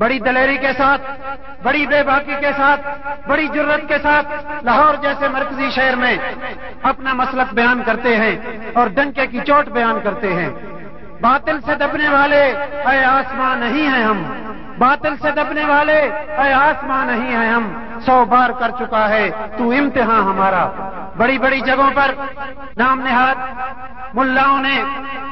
بڑی دلیری کے ساتھ، بڑی بے باکی کے ساتھ، بڑی جرت کے ساتھ لاہور جیسے مرکزی شہر میں اپنا مسلک بیان کرتے ہیں اور ڈنکے کی چوٹ بیان کرتے ہیں۔ باطل سے دبنے والے، اے آسمان نہیں ہیں ہم۔ باطل سے دبنے والے، اے آسمان نہیں ہیں ہم۔ سو بار کر چکا ہے تو امتحان ہمارا۔ بڑی بڑی جگہوں پر نام نہاد ملاؤں نے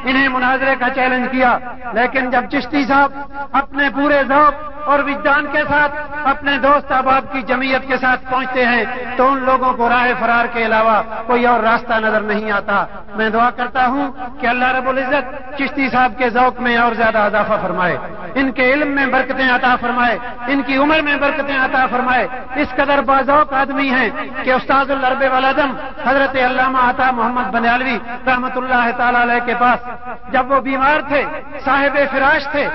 انہیں مناظرے کا چیلنج کیا۔ لیکن جب چشتی صاحب اپنے پورے ذوق اور وجدان کے ساتھ اپنے دوست احباب کی جمعیت کے ساتھ پہنچتے ہیں، تو ان لوگوں کو راہ فرار کے علاوہ کوئی اور راستہ نظر نہیں آتا۔ میں دعا کرتا ہوں کہ اللہ رب العزت چشتی صاحب کے ذوق میں اور زیادہ اضافہ فرمائے۔ ان کے علم میں برکتیں عطا فرمائے۔ ان کی عمر میں برکتیں عطا فرمائے۔ اس قدر بازوق آدمی ہیں کہ استاد الرب والدم حضرت علامہ عطا محمد بنیالوی رحمت اللہ تعالی علیہ کے پاس جب وہ بیمار تھے، صاحب فراش تھے،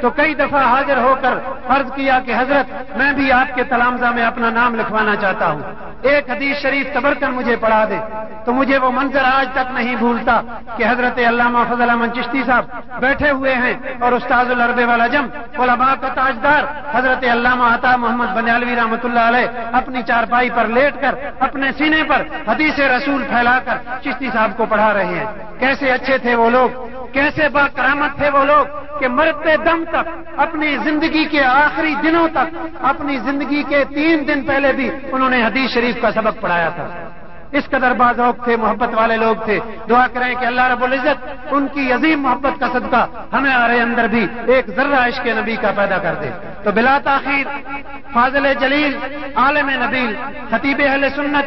تو کئی دفعہ حاضر ہو کر فرض کیا کہ حضرت، میں بھی آپ کے تلامزہ میں اپنا نام لکھوانا چاہتا ہوں۔ ایک حدیث شریف تبر کر مجھے پڑھا دے۔ تو مجھے وہ منظر آج تک نہیں بھولتا کہ حضرت علامہ فضل احمد چشتی صاحب بیٹھے ہوئے ہیں اور استاد الرب والا جم، علماء کا تاجدار حضرت علامہ عطا محمد بنیالوی رحمۃ اللہ علیہ اپنی چارپائی پر لیٹ کر، اپنے سینے پر حدیث رسول پھیلا کر چشتی صاحب کو پڑھا رہے ہیں۔ کیسے اچھے تھے وہ لوگ، کیسے با کرامت تھے وہ لوگ کہ مرتے دم تک اپنی زندگی کے آخری دنوں تک، اپنی زندگی کے تین دن پہلے بھی انہوں نے حدیث شریف کا سبق پڑھایا تھا۔ اس قدر بازوق تھے، محبت والے لوگ تھے۔ دعا کریں کہ اللہ رب العزت ان کی عظیم محبت کا صدقہ ہمیں آ رہے اندر بھی ایک ذرہ عشق نبی کا پیدا کر دے۔ تو بلا تاخیر فاضل جلیل، عالم نبیل، خطیب اہل سنت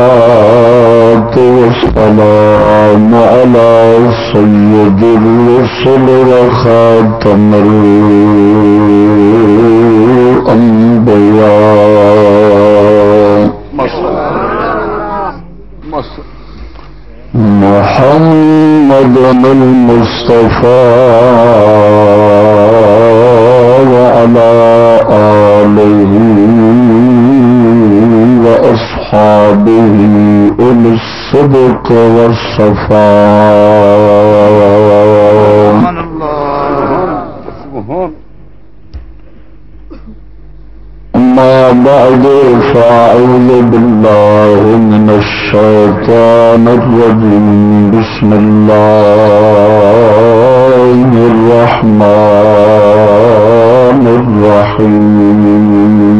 والصلاة والسلام على سيد الرسل وخاتم الأنبياء. محمد المصطفى وعلى آله وأصحابه أولي الصدق والصفاء. أما بعد فأعوذ بالله من الشيطان الرجيم. بسم الله الرحمن الرحيم.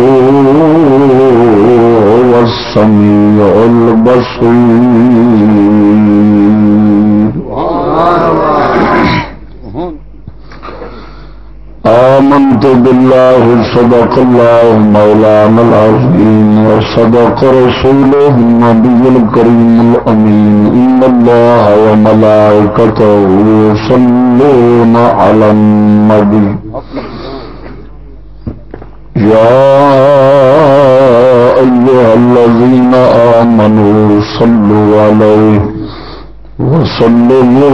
هو السميع البصير. آمنت بالله، صدق الله مولانا العظيم، وصدق رسوله النبي الكريم الأمين. إن الله وملائكته يصلون على النبي. يا الذين آمنوا صلوا عليه وسلموا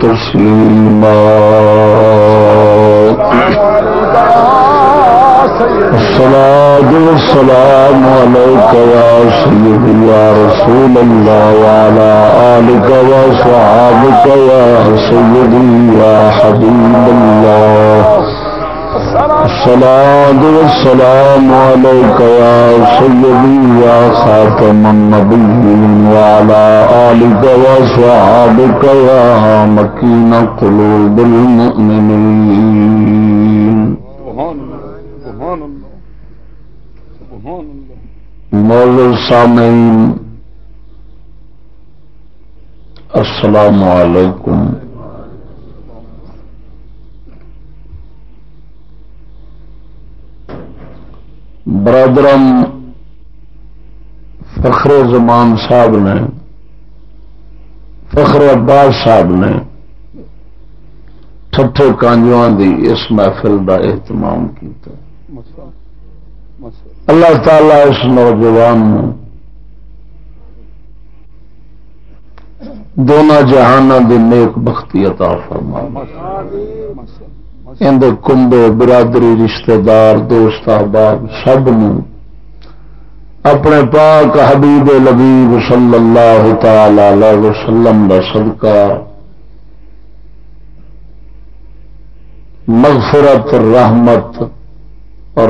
تسليما. الصلاة والسلام عليك يا سيدي يا رسول الله وعلى آلك وصحابك يا سيدي يا حبيب الله. الصلاة والسلام عليك يا سيدي يا خاتم النبيين وعلى آلك وصحابك يا مكين قلوب المؤمنين. موضوع سامعين السلام علیکم. برادرم فخر زمان صاحب نے، فخر عباس صاحب نے ٹھٹے کانجو دی اس محفل کا اہتمام کیا اللہ تعالی اس نوجوان دونوں جہانوں دی نیک بختی عطا فرما اندر کمبے برادری رشتہ دار دوست احباب سب اپنے پاک حبیب لبیب صلی اللہ تعالی وسلم کا صدقہ، مغفرت، رحمت اور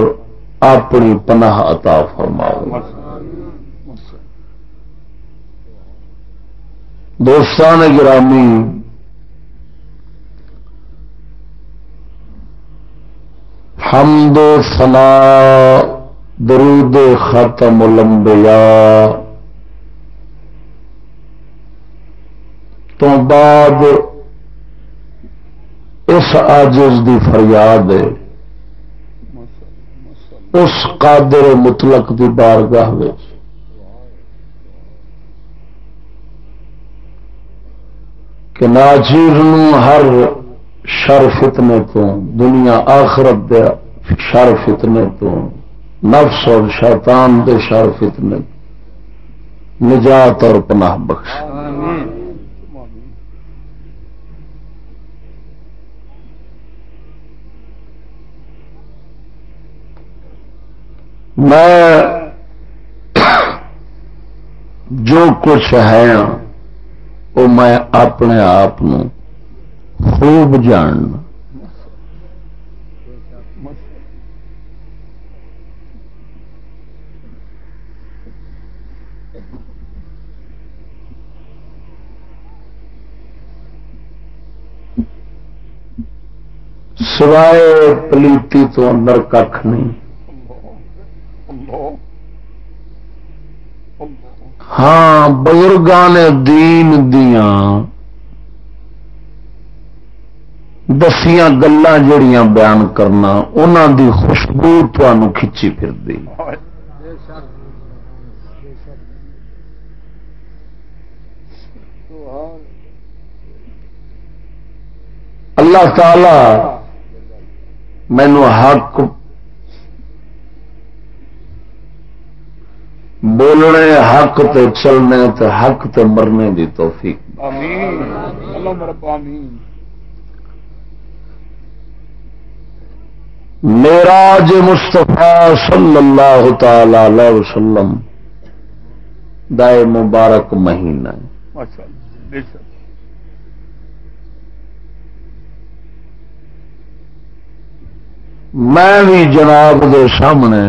اپنی پناہ عطا فرماؤ دوستان گرامی حمد سنا درود ختم الانبیاء۔ تو بعد اس آجز دی فریاد ہے، اس قادر مطلق دی بارگاہ کہ ناچیر ہر شر فتنے تو دنیا آخرت دے شر فتنے تو نفس اور شیطان دے شر فتنے نجات اور پناہ بخش۔ میں جو کچھ ہے وہ میں اپنے آپ خوب جان۔ سوائے پلیتی تو اندر کھ نہیں۔ ہاں بزرگان دین دیا دسیاں گلا جڑیاں بیان کرنا انہوں دی خوشبو تمہوں کھچی پھر دی اللہ تعالی مینو حق بولنے، حق تے چلنے تے حق تے مرنے دی توفیق۔ آمین۔ اللہ مرحبا آمین۔ میرا مستفا صلی اللہ تعالی علیہ وسلم دائے مبارک مہینہ میں بھی جناب دے سامنے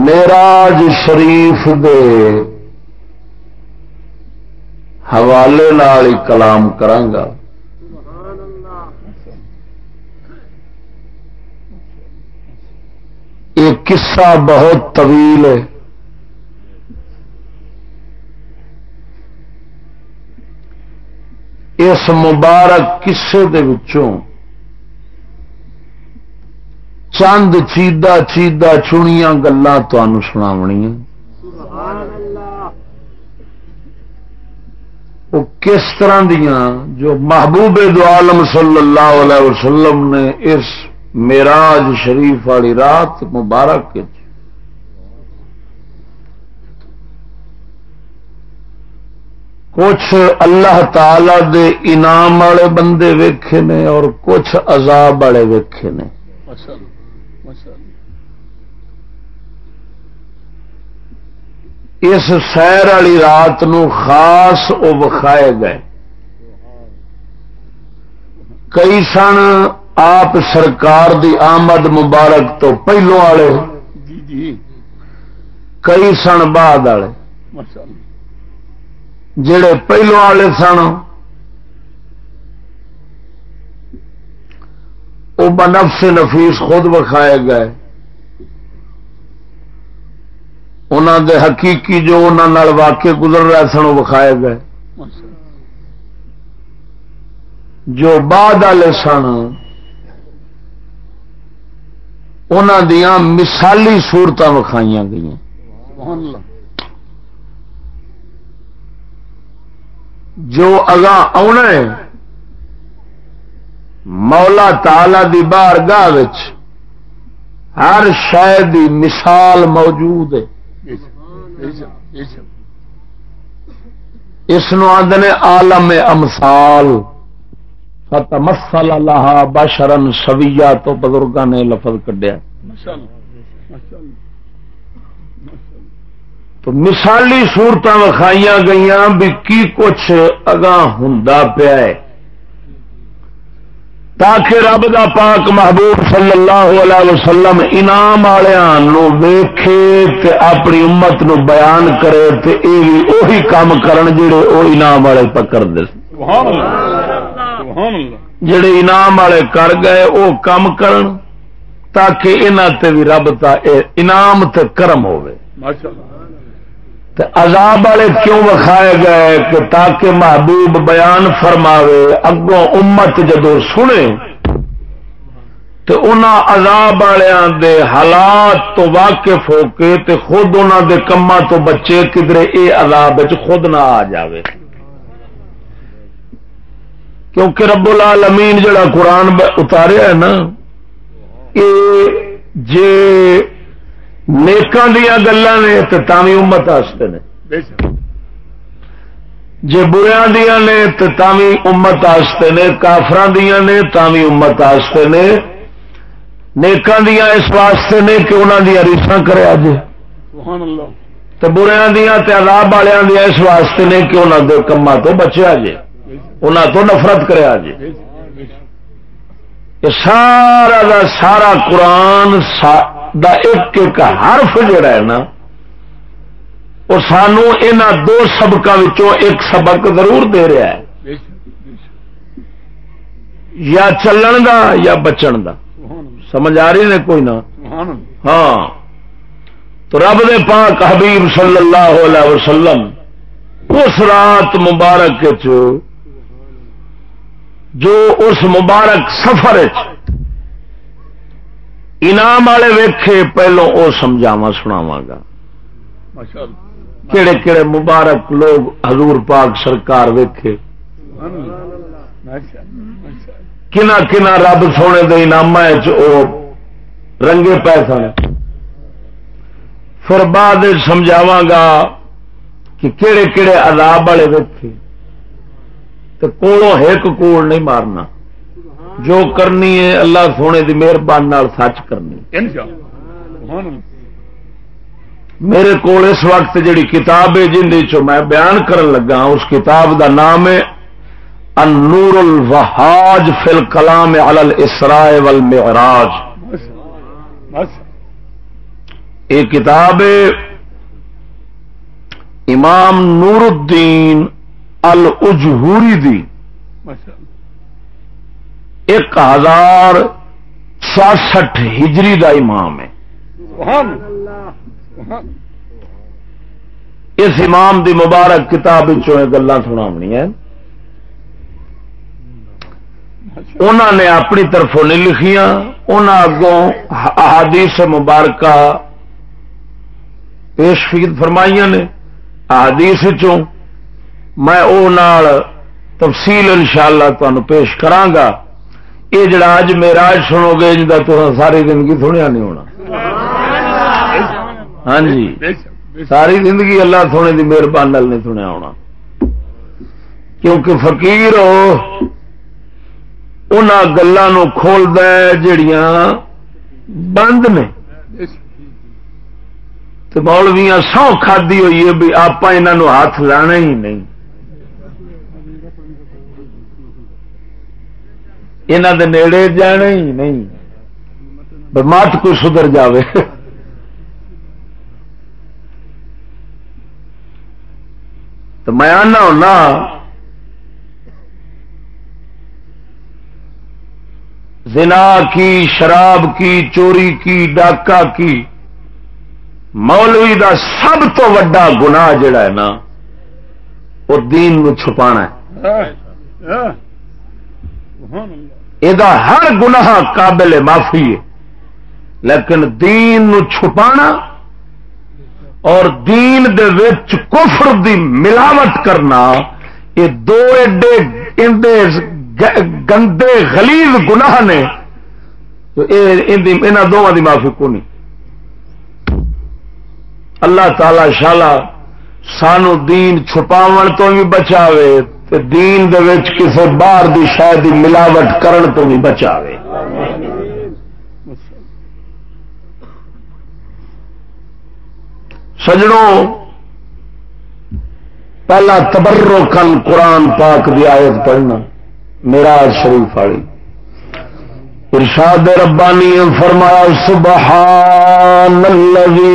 میراج شریف دے حوالے نال کلام کرانگا یہ قصہ بہت طویل ہے۔ اس مبارک کسے دے وچوں چند چیدہ چیدہ چنیا گلا سناونی وہ کس طرح دیا جو محبوب دو عالم صلی اللہ علیہ وسلم نے اس میراج شریف والی رات مبارک کچھ اللہ تعالی دے انعام والے بندے ویکھے نے اور کچھ عذاب والے ویکھے نے۔ اس سیر والی رات نو خاص وہ وکھائے گئے۔ کئی سن آپ سرکار دی آمد مبارک تو پہلو والے جی جی۔ کئی سن بعد والے جڑے پہلو والے سن وہ بنفس نفیس خود وکھائے گئے۔ انہوں دے حقیقی جو انہوں واقع گزر رہے سن وہ وکھائے گئے۔ جو بعد والے سن ان مثالی سورت وکھائی گئی جو اگاں آنا ہے مولا تالا دی بار گاہ ہر شاید مثال موجود ہے۔ اس آدھے آلم امسال مسل اللہ بشرن سویا تو بزرگوں نے لفظ کڈیا۔ تو مثالی سورت وکھائی گئی بھی کی کچھ اگاں ہوں پیا ہے۔ تاکہ رب دا پاک محبوب صلی اللہ علیہ وسلم انعام والوں ویخے اپنی امت نو بیان کرے تے اے بھی اوہی کام کرن جڑے او انعام والے پکڑ دے۔ سبحان اللہ۔ جڑے انعام والے کر گئے وہ کام کرن تاکہ انہاں تے بھی رب تا انعام تے کرم ہوے عذاب والے کیوں وکھائے گئے؟ کہ تاکہ محبوب بیان فرماوے اگوں امت جدو سنے تو انہاں عذاب والوں دے حالات تو واقف ہو کے تے خود انہاں دے کما تو بچے کدھر اے عذاب خود نہ آ جاوے۔ کیونکہ رب العالمین جڑا قرآن اتاریا ہے نا جے نیکاں دیا گلا نے تو تاوی امت آستے نے۔ جے بریاں دیا نے تو تاوی امت آستے نے کافران دیا نے تاوی امت آستے نے۔ نیکاں دیا اس واسطے نے کہ انہوں دیا ریساں کرے آج۔ تو بریاں دیا تے عذاب دیا اس واسطے نے کہ انہوں دے کما تو بچے آجے انہوں تو نفرت کرے آج سارا دا سارا قرآن دا ایک ایک حرف جڑا ہے نا، وہ سانو ان دو سبقوں ایک سبق ضرور دے رہا ہے۔ یا چلن دا یا بچن دا۔ سمجھ آ رہی نے کوئی نہ ہاں۔ تو رب دے پاک حبیب صلی اللہ علیہ وسلم اس رات مبارک جو اس مبارک سفر انعام والے ویکھے پہلو وہ سمجھاوا سناوا گا۔ کہڑے کہڑے مبارک لوگ حضور پاک سرکار ویکھے۔ کنا کنا رب سونے دے انعام رنگے پی سن۔ پھر بعد سمجھاوا گا کہ کہڑے کہڑے عذاب والے ویکھے۔ تو کولوں ایک کوڑ نہیں مارنا۔ جو کرنی ہے اللہ سونے کی مہربانی سچ کرنی۔ میرے کو اس وقت جڑی کتاب ہے جن میں بیان کرن لگا، اس کتاب دا نام ہے النور الوہاج فل کلام الاسراء والمعراج۔ یہ کتاب امام نور الدین الجہوری دی ایک ہزار چھیاسٹھ ہجری دا امام ہے۔ اس امام دی مبارک کتاب گلا سنا انہوں نے اپنی طرفوں نہیں لکھیاں انہوں اگوں احادیث مبارکہ پیش فرمائیاں نے۔ احادیث چوں میں او نال تفصیل انشاءاللہ شاء اللہ پیش کرانگا یہ جڑا اج میرا سنو گے جا تو ساری زندگی سنیا نہیں ہونا۔ ہاں جی۔ ساری زندگی اللہ سونے کی مہربانی نہیں سنیا ہونا۔ کیونکہ فقیر ان گلوں کھول جڑیاں بند نے۔ تو مولویاں سو کھادی ہوئی ہے بھی آپ انہوں ہاتھ لانا ہی نہیں۔ یہاں نیڑے جانے ہی نہیں۔ مت کوئی سدھر جاوے۔ تو میں آنا ہونا۔ زنا کی، شراب کی، چوری کی، ڈاکہ کی۔ مولوی دا سب تو وڈا گناہ جڑا ہے نا، وہ دین نو چھپا یہ ہر گناہ قابل معافی ہے۔ لیکن دین نو چھپانا اور دین دے وچ کفر دی ملاوٹ کرنا، یہ دو ایڈے گندے غلیظ گناہ نے انہوں دونوں کی معافی کو نہیں اللہ تعالی شالا سانو دین چھپاو تو بھی بچاوے۔ دین دے وچ کسے باہر دی شاید ملاوٹ کرن تو بھی بچاوے۔ سجڑوں پہلا تبرو کن قرآن پاک دی آیت پڑھنا میرا شریف والی۔ ارشاد ربانی فرمایا، سبحان الذي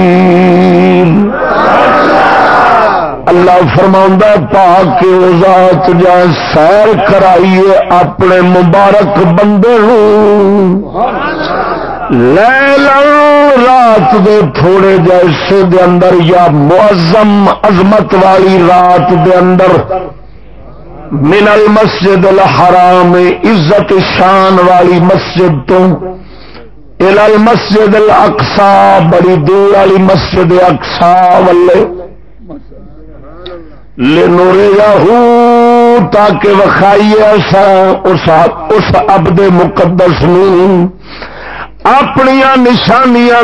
اللہ فرما پاک ذات جا سیر کرائیے اپنے مبارک بندے لے لو رات دے تھوڑے جیسے دے اندر یا معظم عظمت والی رات دے اندر من المسجد الحرام عزت شان والی مسجد تو المسجد الاقصا بڑی دور والی مسجد اقصا والے تاکہ وکھائیے اس اس ابد مقدس اپنی نشانیاں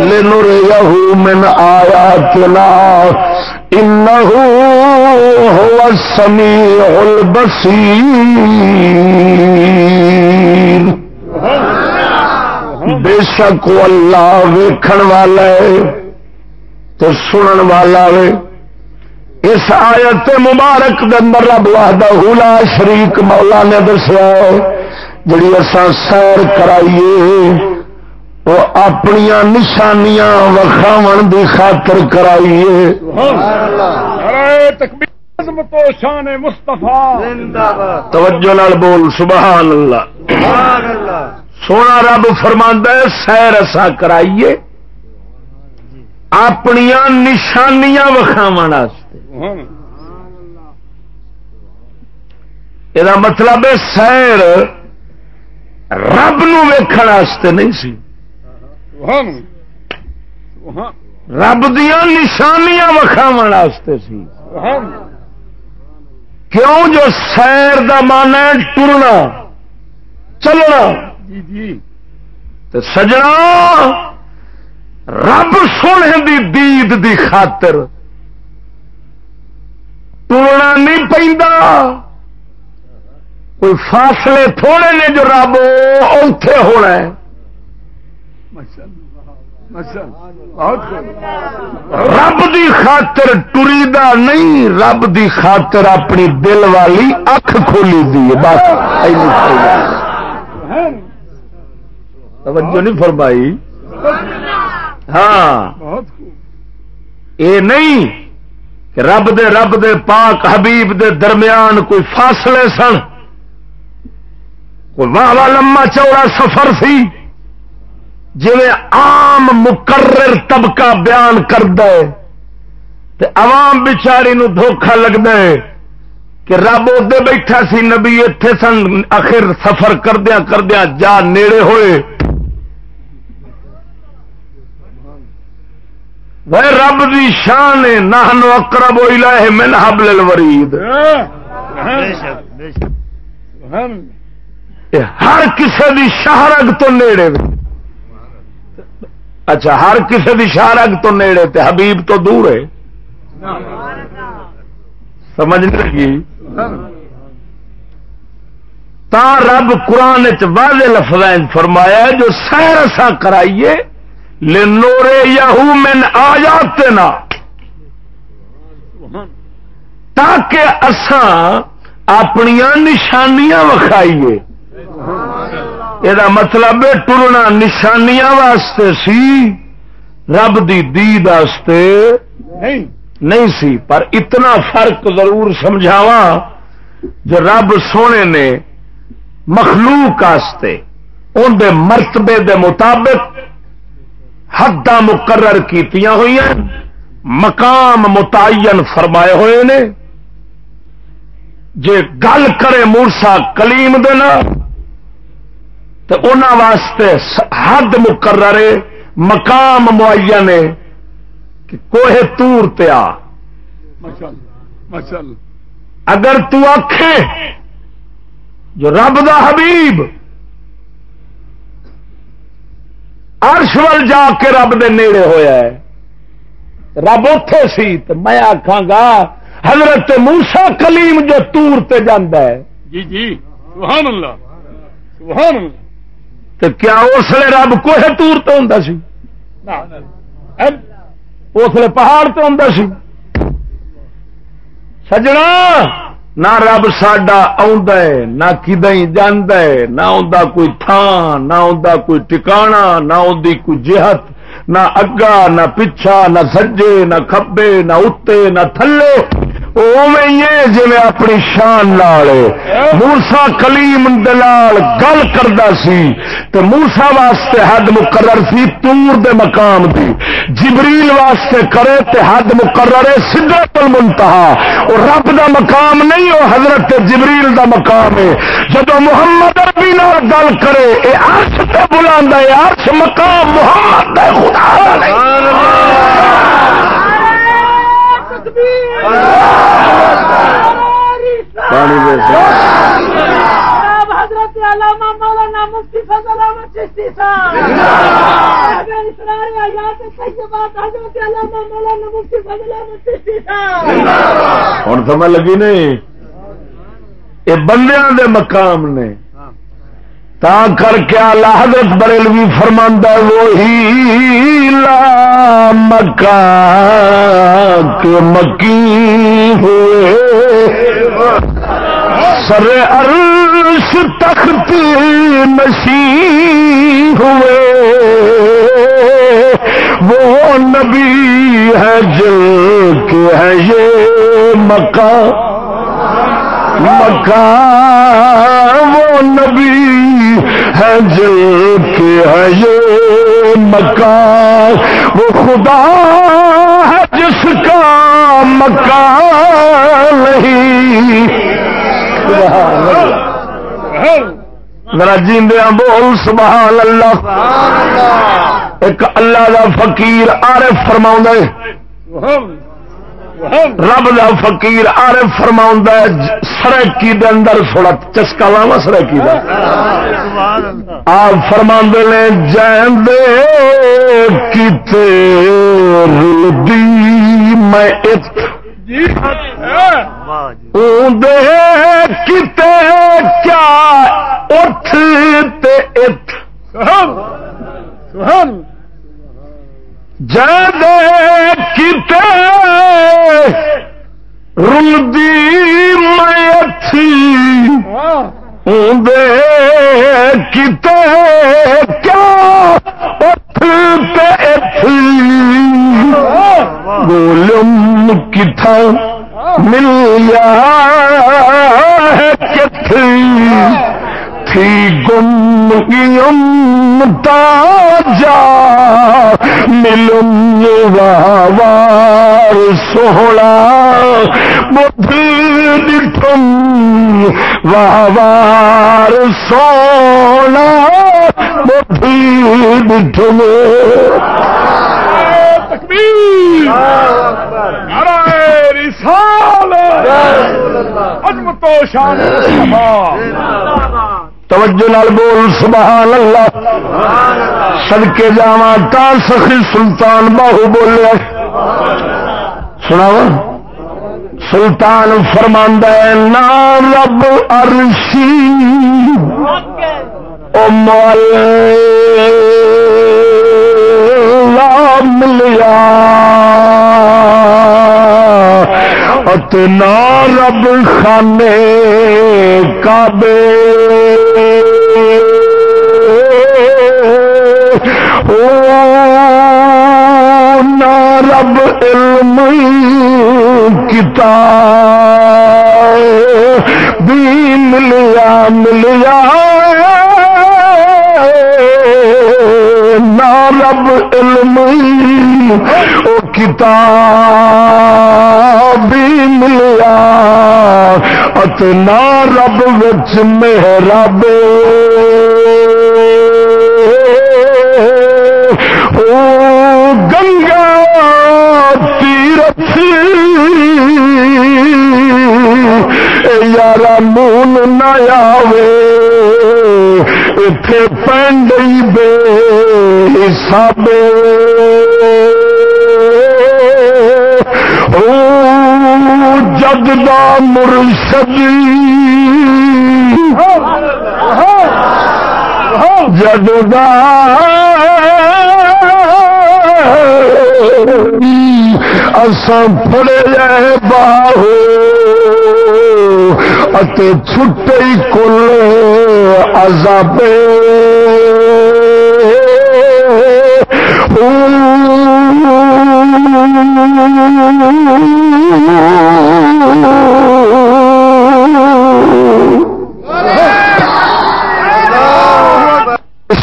لنورے یہو من آیا تلا ان سمی البسی بے شک اللہ ویکھن والا ہے تو سنن والا وے اس آیت مبارک اندر رب واہدہ حولا شریک مولا نے دسیا جڑی اصا سیر کرائیے وہ اپنی نشانیاں وکھاو دی خاطر کرائیے۔ توجہ نال بول سبحان اللہ۔ سونا رب فرما سیر اصا کرائیے۔ اپنی نشانیاں وکھاو یہ مطلب سیر رب ویخ نہیں سی۔ رب دیا نشانیاں وکھاو سی۔ کیوں جو سیر دا مان ہے ٹرنا چلنا؟ جی، جی۔ سجنا رب سونے دی دید دی خاطر ٹورنا نہیں پہ کوئی فاصلے تھوڑے نے جو رب اوتے ہونا ہے۔ رب دی خاطر ٹری نہیں، رب دی خاطر اپنی دل والی اکھ کھولی دی بس توجہ نہیں فرمائی۔ ہاں۔ یہ نہیں کہ رب دے رب دے پاک حبیب دے درمیان کوئی فاصلے سن۔ کوئی واہ واہ لما چوڑا سفر سی۔ جی عام مقرر طبقہ بیان کر دے۔ تے عوام بچاری نو دھوکھا لگتا ہے کہ رب ادے بیٹھا سی نبی اتے سن آخر سفر کردیا کردیا جا نیڑے ہوئے۔ میں رب دی شان نہ اقرب الہ من حبل الورید ہر کسی دی شہرگ تو نیڑے اچھا ہر کسی دی شہرگ تو نیڑے تے حبیب تو دور ہے سمجھ نہیں لگی تا رب قرآن واضح لفظ فرمایا جو سیر اسا کرائیے لنورے یہو من آیاتنا۔ تاکہ اساں اپنی نشانیاں وکھائیے۔ یہ مطلب ٹرنا نشانیاں واسطے سی، رب دی دید واسطے نہیں سی۔ پر اتنا فرق ضرور سمجھاوا جو رب سونے نے مخلوق واسطے ان دے مرتبے دے مطابق حد مقرر کی ہوئی مقام متعین فرمائے ہوئے نے۔ جے گل کرے مورسا کلیم دینا تو ان واسطے حد مقرر مقام معین ہے کہ کوہ تور تیا اگر تو آخے جو رب دا حبیب ارش ول جا کے رب دے نیڑے ہویا ہے۔ رب اتے سی تو میں آخا گا حضرت موسا کلیم جو تور تے جانا ہے۔ جی جی سبحان اللہ سبحان اللہ۔ تو کیا اس لیے رب کوہ تور تو ہوں سی؟ اس لیے پہاڑ تو ہوں سی۔ سجنا! نہ رب ساڈا نہ کدیں نہ کوئی تھان نہ کوئی ٹکانا نہ کوئی جہت نہ اگا، نہ پچھا، نہ سجے، نہ کبے نہ اتنے نہ تھلے۔ جی اپنی شان لال مورسا کلیم دلال گل کرتا سی۔ تو مورسا واسطے حد مقرر سی تور دے مقام دی۔ جبریل واسطے کرے تے حد مقرر ہے سدرت المنتہا۔ اور رب دا مقام نہیں وہ حضرت جبریل دا مقام ہے۔ جب محمد ربی نال گل کرے، اے عرش تے بلا عرش مقام محمد دا خدا نہیں پانی حضرت علامہ مولانا مفتی فضل احمد چشتی صاحب۔ ہوں سمجھ لگی نہیں؟ یہ بندیاں دے مقام نے۔ تا کر کے اللہ حضرت بریلوی فرماندہ وہی لا مکہ کے مکی ہوئے۔ سر عرش تخت نشی ہوئے۔ وہ نبی ہے جل کے ہے یہ مکہ۔ مکہ وہ نبی ہے جل کے ہے یہ مکان وہ خدا ہے جس کا مکان نہیں۔ ذرا جیندیا بول سبحان اللہ۔ ایک اللہ کا فقیر عارف فرما رب دا فقیر آر فرما سرکی دے اندر تھوڑا چسکا لاوا سرکی دا۔ آپ فرما نے جین دے میں ات کتے کیا اٹھ تے ات رلدی میں دے کتے کیا بولم کتھا مل کت تھی گم ملم وار سوڑا دٹم وار سونا بدھی شان توجہ نال بول سبحان اللہ۔ سڑکے جاوا تا سخی سلطان باہو بولے۔ سنا سلطان فرماندہ نام رب ارشی او مول ملیا۔ اتنا رب خانے کعبے۔ نہ رب علم کتاب بھی ملیا ملیا۔ نہ رب علم او کتاب بھی ملیا اتنا رب وچ محراب۔ گنگا تیرتھ۔ یار مون نہ آوے اتے پینڈ بے حساب جگ دا مرشد۔ جگ دا اسان پڑے جائے باہو اتے چھٹے کل عذابے۔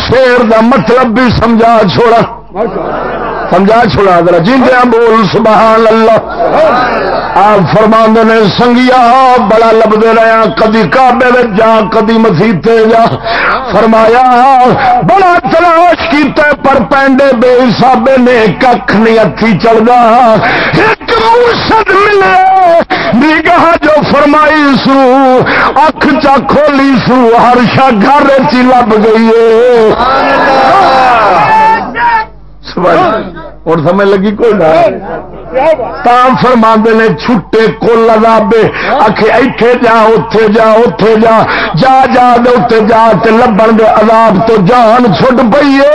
شیر دا مطلب بھی سمجھا چھوڑا۔ سمجھا چھوڑا ذرا۔ جیندیا بول، سبحان اللہ۔ آپ فرما نے، سنگیا بڑا لبتے رہا کدی کابے جا، کدی مسیتے جا۔ فرمایا، بڑا تلاش کیتا پر پینڈے بے حسابے نے کھ نہیں ہاتھی چلتا ایک مرشد ملے، نگاہ جو فرمائی سو، اکھ چا کھولی سو، ہر شا گھر چ لب گئی ہے۔ اور سمجھ لگی کوئی تام فرما نے چھٹے کل عذابے۔ آخے ایتھے جا اتے جا اتے جا۔ جا جا دے اتے جا تے لبن دے عذاب تو جان چھٹ پئیے۔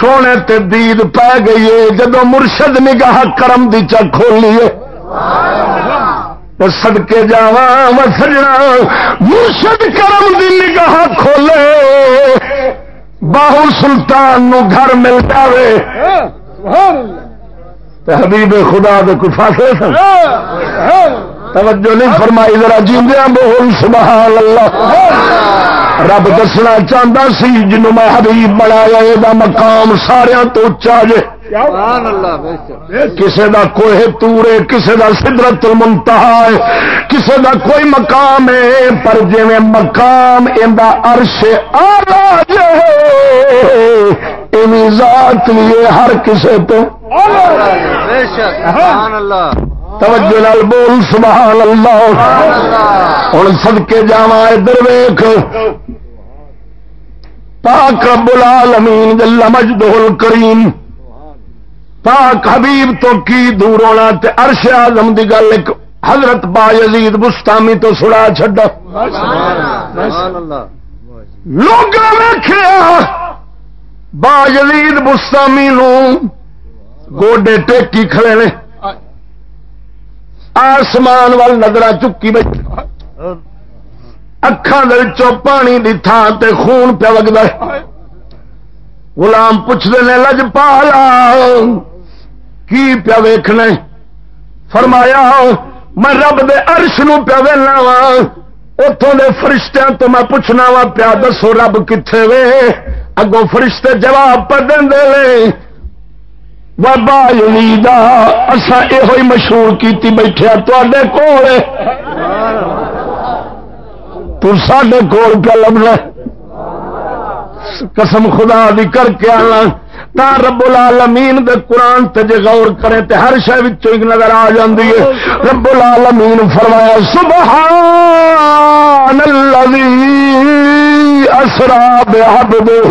سونے تے دید پی گئی ہے۔ جدو مرشد نگاہ کرم دی چا کھولیے سدکے جا سجنا مرشد کرم دی نگاہ کھولے۔ باہو سلطان نو گھر مل جائے حبیب خدا دے کوئی فاصلے سن؟ توجہ نہیں فرمائی ذرا جیندیا بول سبحان اللہ۔ رب دسنا چاہتا سی جنوں میں حبیب بنایا یہ مقام سارا تو اچا جے۔ کسی دا کوئی تورے کسی دا سدرت المنتہا ہے کسی دا کوئی مقام ہے پر جی مقام اندا عرش آلہ جے۔ ذات لیے ہر کسی تو۔ توجہ لال بول، سبحان اللہ۔ ہوں سدکے جا ادھر ویخ پاک رب العالمین جل مجدہ الکریم۔ پاک حبیب تو کی دور ہونا تے عرش آزم دی گل ایک حضرت با یزید بستامی تو سڑا چڈا لوگ ویخیا با یزید بستامی نو گوڈے ٹیکی کھڑے نے۔ آسمان وال نظر چکی بچ اکھان پانی دی تھان تے خون پہ وگتا غلام پوچھتے ہیں لج پالا کی پیا ویخنا فرمایا، میں رب دے عرش نو پیا ویلنا وا اتوں دے فرشتیاں تو میں پوچھنا وا، پیا دسو رب کتنے وے؟ اگوں فرشتے جواب پہ دے بابا یلیدا اصا یہ مشہور کیتی بیٹھے تے کول تڈے کول پیا لبنا قسم خدا دی کر کے آنا۔ تا رب العالمین دے قرآن تے جے غور کریں تے ہر شے وچوں نظر آ جاندی ہے۔ رب العالمین فرمایا، سبحان الذی اسرا بعبده.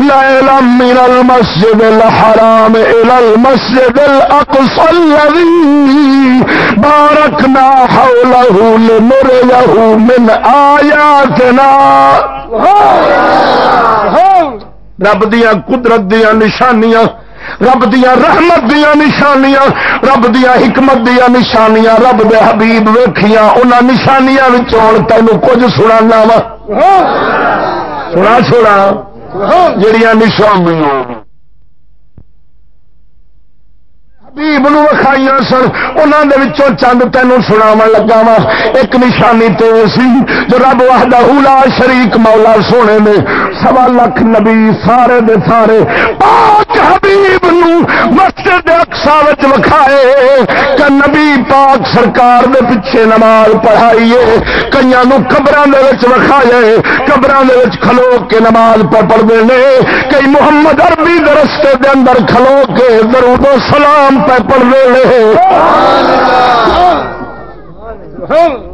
لیلا من المسجد الحرام الى المسجد الاقصى الذي باركنا حوله لنريه من آياتنا. رب دیا قدرت دیا نشانیاں، رب دیا رحمت دیا نشانیاں، رب دیا حکمت دیا نشانیاں، رب دے حبیب ویخیا ان نشانیاں تینوں کچھ سنا وا۔ سنا چھوڑا جڑیاں نشانیاں حبیب نو وکھائی سن انہوں چند تینوں سناو لگا وا ایک نشانی تو سی جو رب واہدہ اولا شریک مولا سونے نے سوا لکھ نبی سارے دے سارے پاک حبیب نو مسجد اقسا وکھائے کہ نبی پاک سرکار دے پیچھے نماز پڑھائیے کئی قبر وکھائے قبر کھلو کے نماز پڑھتے ہیں کئی محمد عربی رستے دے اندر کھلو کے درود و سلام پہ پڑھ رہے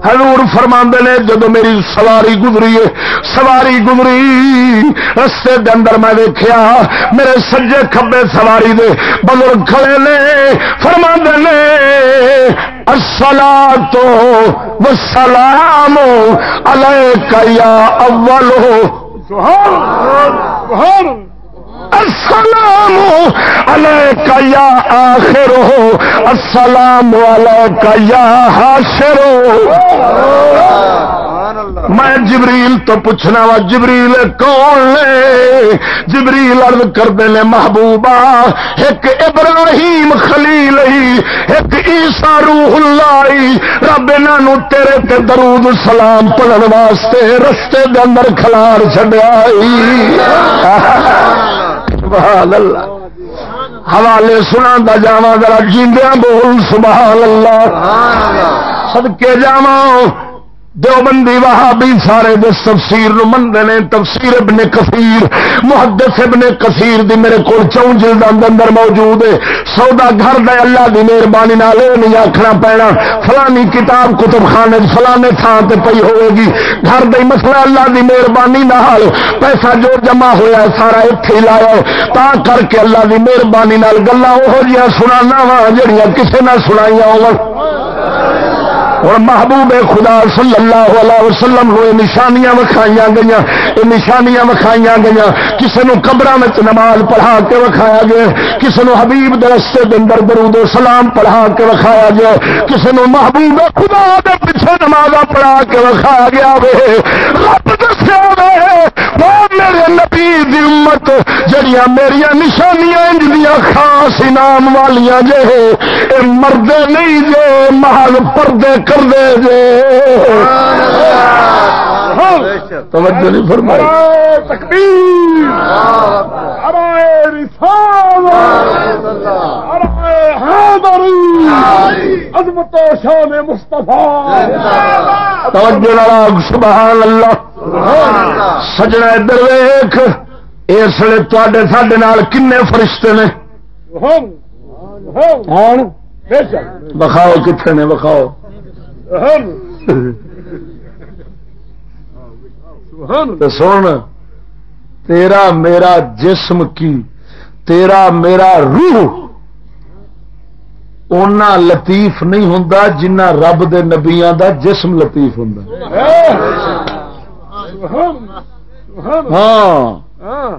حضور فرما نے جب میری سواری گزری ہے، سواری گزری۔ رستے دے اندر میں دیکھا میرے سجے کھبے سواری دے بزرگ کھڑے نے۔ فرما نے اصلا تو وہ سلام الیا اول ہو السلام علیکہ یا آخر ہو السلام علیکہ یا حاشر۔ میں جبریل تو پوچھنا وا، جبریل کون لے جبریل عرض کرتے ہیں محبوبہ، ایک ابراہیم خلیل ایک عیسا روح اللہ رب انہوں تیرے تے درود، سلام پڑھن واسطے رستے دے اندر کھلار چڈیا سبحان اللہ حوالے سنا دا جاوا ذرا جیندیا بول سبحان اللہ سدکے جاوا دیوبندی وہابی سارے دس تفسیر نو منتے ہیں تفسیر ابن کثیر، محدث ابن کثیر دی میرے کو چون جلد اندر موجود ہے۔ سودا گھر دے اللہ دی مہربانی نال اے نہیں آخنا پینا۔ فلانی کتاب کتب خانے، فلانے تھان تے پئی ہوئے گی۔ گھر دے مسئلہ اللہ دی مہربانی نال۔ پیسہ جو جمع ہویا ہے، سارا اتنے ہی لایا تا کر کے اللہ دی مہربانی نال گلا وہ جہاں سنا وا جہاں کسی نہ سنائی ہو اور محبوب خدا صلی اللہ علیہ وسلم کو یہ نشانیاں وکھائی گئی یہ نشانیاں وکھائی گئی کسی نے قبر نماز پڑھا کے وکھایا گیا کسی نے حبیب درستے دندر درود سلام پڑھا کے وکھایا گیا کسی نے محبوب خدا دے پیچھے نماز پڑھا کے وکھایا گیا وے۔ رب دسیا میرے نبی دی امت، جڑیاں میرا نشانیاں انجلیاں خاص انعام والیاں جے۔ مردے نہیں جے، محل پردے کر کر دے جے توجہ نہیں فرمائی۔ تکبیر۔ عظمت شان مصطفیٰ۔ توجہ سبحان اللہ۔ سجنا ادھر ویخ اس لیے تے سڈے کن فرشتے نے۔ بخاؤ کتنے نے بخاؤ سن تیرا میرا جسم کی تیرا میرا روح اونا لطیف نہیں ہوں جنہ رب دے نبیاں دا جسم لطیف ہوں ہاں۔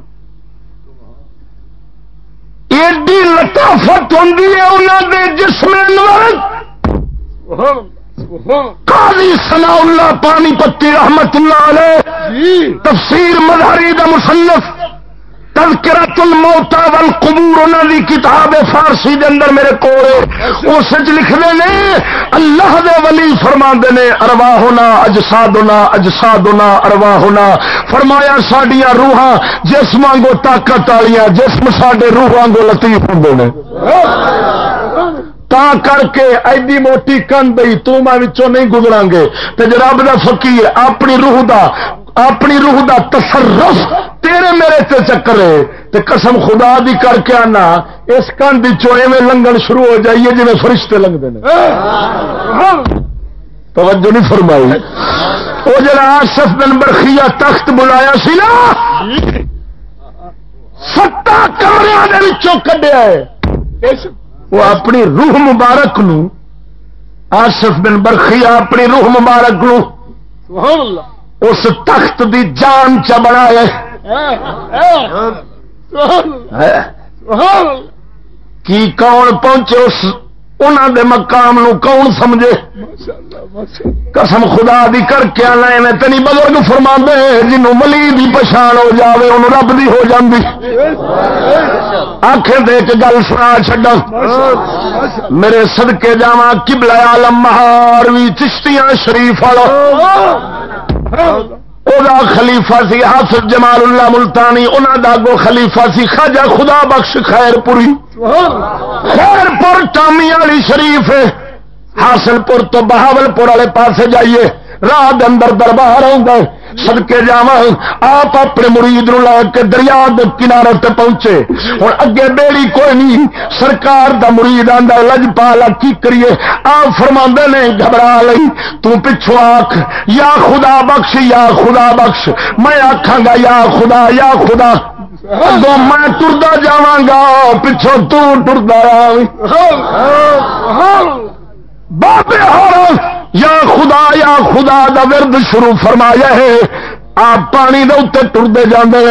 ایڈی لطافت ہوں انہوں دے جسم قاضی سنا اللہ پانی پتی رحمت اللہ علیہ. جی۔ تفسیر مظہری دا مصنف. تذکرت الموتا والقبور انہوں دی کتاب فارسی دے اندر میرے کو اس لکھ دے نے اللہ دے ولی فرما دے نے ارواحنا اجسادنا اجسادنا ارواحنا. فرمایا ساڈیاں روحاں جسم وانگو طاقت والیاں جسم ساڈے روح وانگو لطیف ہوندے نے. تا کر کے ایڈی موٹی کن دئی تو میں نہیں گزرا گے۔ تو رب دا فقیر اپنی روح دا اپنی روح دا تصرف تیرے میرے تے چکر ہے۔ تے قسم خدا دی کر کے آنا، اس کن دی چوئے میں لنگن شروع ہو جائیے جی فرشتے لنگتے ہیں توجہ نہیں فرمائی۔ وہ جڑا آصف بن برخیا تخت بلایا سی نا ستا کمرے کڈیا ہے۔ وہ اپنی روح مبارک نو آصف بن برخیا اپنی روح مبارک نو اس تخت دی جان چ بنایا کی کون پہنچے اس انہوں دے مقام نو کون سمجھے؟ قسم خدا دی کر کے میں تین بزرگ فرما جنوں ملی دی پچھان ہو جاوے ان رب دی ہو جاندی۔ آخر دے کے گل سنا چڈا میرے سدکے جا کبلا عالم مہاروی چشتیاں شریف والا۔ خلیفہ سی حافظ جمال اللہ ملتانی انہوں دا گو خلیفہ سی خاجا خدا بخش خیر پوری خیر پور ٹامی والی شریف حاصل پور تو بہاول پور والے پاس جائیے۔ راہ اندر دربار آ آؤں سدکے جا آپ اپنے مرید نو لا کے دریا کنارے تے پہنچے۔ ہوں اگے بیڑی کوئی نہیں، سرکار دا مرید آدھا لج پالا کی کریے؟ آپ فرما نے، گھبرا لی تچھو آخ یا خدا بخش، یا خدا بخش۔ میں آخا گا، یا خدا یا خدا۔ اگو میں ٹردا جا پچھو ٹردا بابے ہو یا خدا یا خدا دا ورد شروع فرمایا ہے، آپ پانی دے اتنے ٹرتے جانے